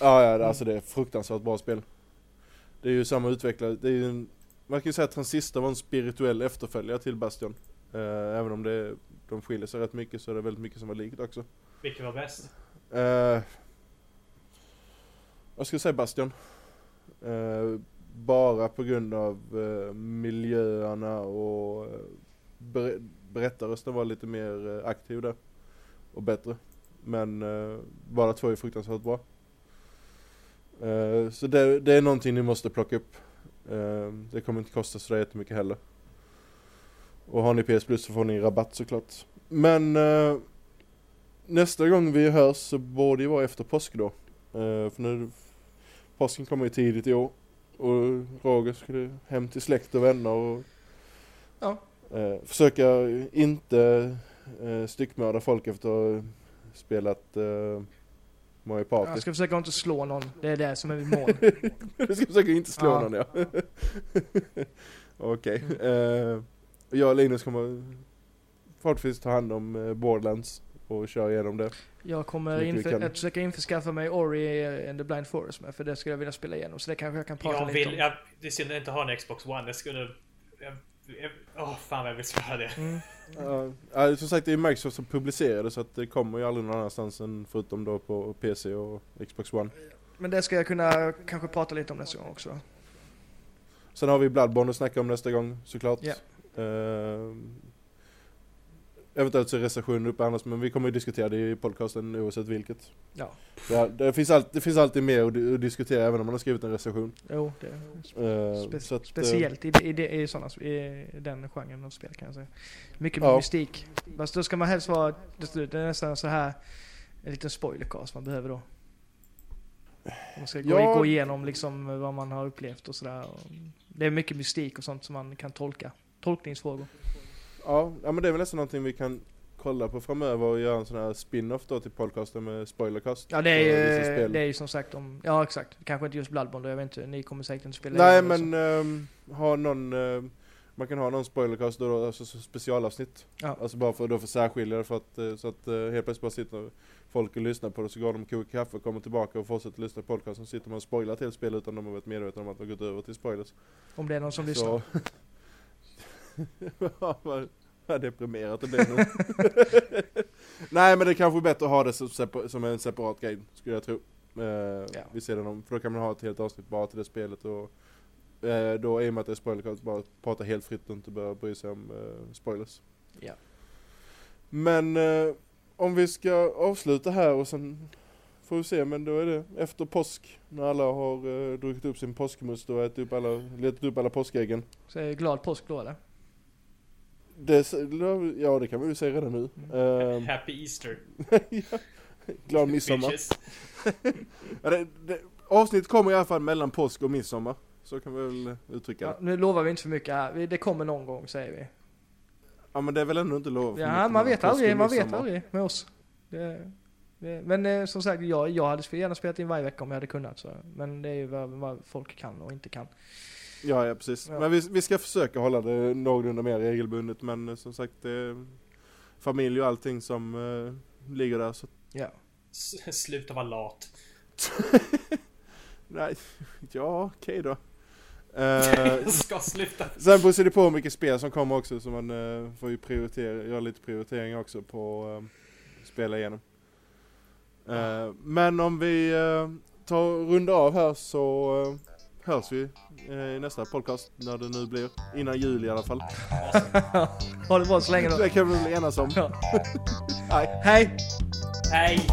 ja, ja, det- alltså det är fruktansvärt bra spel. Det är ju samma utvecklare, det är ju en, man kan ju säga att Transistor var en spirituell efterföljare till Bastion. Eh, även om det, de skiljer sig rätt mycket så är det väldigt mycket som var likt också. Vilket var bäst? Uh, jag säga Bastion? Eh, bara på grund av eh, miljöerna och uh, ber- berättarrösten var lite mer aktiv där. Och bättre. Men uh, bara två är fruktansvärt bra. Så det, det är någonting ni måste plocka upp. Det kommer inte kosta så jättemycket heller. Och har ni PS Plus så får ni rabatt såklart. Men eh, nästa gång vi hörs så borde det vara efter påsk då. Eh, för nu, påsken kommer ju tidigt i år. Och Roger skulle hem till släkt och vänner och Ja. eh, försöka inte eh, styckmörda folk efter att ha spelat eh, Mario Party. Jag ska försöka inte slå någon. Det är det som är mitt mål. Du ska försöka inte slå Ja. någon ja. Okej. Eh, och jag och Linus kommer förhoppningsvis ta hand om eh, Borderlands och köra igenom det. Jag kommer kan. att försöka införskaffa mig Ori and the Blind Forest med, för det skulle jag vilja spela igenom. Så det kanske jag kan prata Jag lite vill, om. jag, det är synd att jag inte har en Xbox One. Jag skulle... jag- jag- Åh fan vad jag vill spela det. Mm. Ja, ja, som sagt det är Microsoft som publicerar det så att det kommer ju aldrig någon annanstans än förutom då på PC och Xbox One. Men det ska jag kunna kanske prata lite om nästa gång också. Sen har vi Bloodborne att snacka om nästa gång såklart. Ja. Eh, eventuellt så är recensionen uppe annars men vi kommer ju diskutera det i podcasten oavsett vilket. Ja. Det, det, finns, all, det finns alltid mer att, att diskutera även om man har skrivit en recension. Jo, det Eh, spe, så att, eh, Speciellt i, i, i, såna, i den genren av spel kan jag säga. Mycket Ja. mystik. Fast då ska man helst vara, det är nästan så här en liten spoilercast man behöver då. Man ska gå, Ja. gå igenom liksom vad man har upplevt och sådär. Det är mycket mystik och sånt som man kan tolka. Tolkningsfrågor. Ja, ja men det är väl nästan någonting vi kan kolla på framöver och göra en sån här spin-off då till podcasten med spoilercast. Ja det är ju, det är ju som sagt om, ja exakt. Kanske inte just Bloodborne då, jag vet inte. Ni kommer säkert inte spela Nej men ehm, ha någon, ehm, man kan ha någon spoilercast då, då alltså så specialavsnitt. Ja. Alltså bara för, då för särskilja det för att, eh, så att eh, helt plötsligt bara sitter folk och lyssnar på det så går de och kokar kaffe och kommer tillbaka och fortsätter lyssna på podcasten så sitter man och spoilar till spel utan de har varit medvetna om att de har gått över till spoilers. Om det är någon som lyssnar. Så... Ja, vad- Vad deprimerat det blir nu. Nej men det är kanske är bättre att ha det som, som en separat grej, skulle jag tro. Eh, Vi ser om, för då kan man ha ett helt avsnitt bara till det spelet och eh, då i och med att det är spoilercast bara prata helt fritt och inte behöva bry sig om eh, spoilers. Ja. Men eh, om vi ska avsluta här och sen får vi se, men då är det efter påsk när alla har eh, druckit upp sin påskmust och ätit upp alla, letat upp alla påskäggen. Så är glad påsk då eller? Det, ja det kan vi ju säga redan nu. Eh, Happy Easter. ja. Glad midsommar. Ja, det, det, avsnitt kommer i alla fall mellan påsk och midsommar. Så kan vi väl uttrycka Ja, det. nu lovar vi inte för mycket här. Det kommer någon gång säger vi. Ja men det är väl ändå inte lov Ja, man vet aldrig, man vet aldrig med oss. Det, det, men eh, som sagt, jag, jag hade gärna spelat in varje vecka om jag hade kunnat. Så. Men det är ju vad, vad folk kan och inte kan. Ja, ja precis. Ja. Men vi, vi ska försöka hålla det någorlunda mer regelbundet men eh, som sagt det är familj och allting som eh, ligger där så Ja. S- Sluta vara lat. nej, ja okej då. Eh, Ska sluta. sen beror det på hur mycket spel som kommer också så man eh, får ju prioritera, göra lite prioriteringar också på eh, spela igenom. Eh, men om vi tar runda av här så hörs vi eh, i nästa podcast när det nu blir. Innan jul i alla fall. ha det bra så länge då. Det kan vi väl enas om. Ja. Hej. Hej. Hej.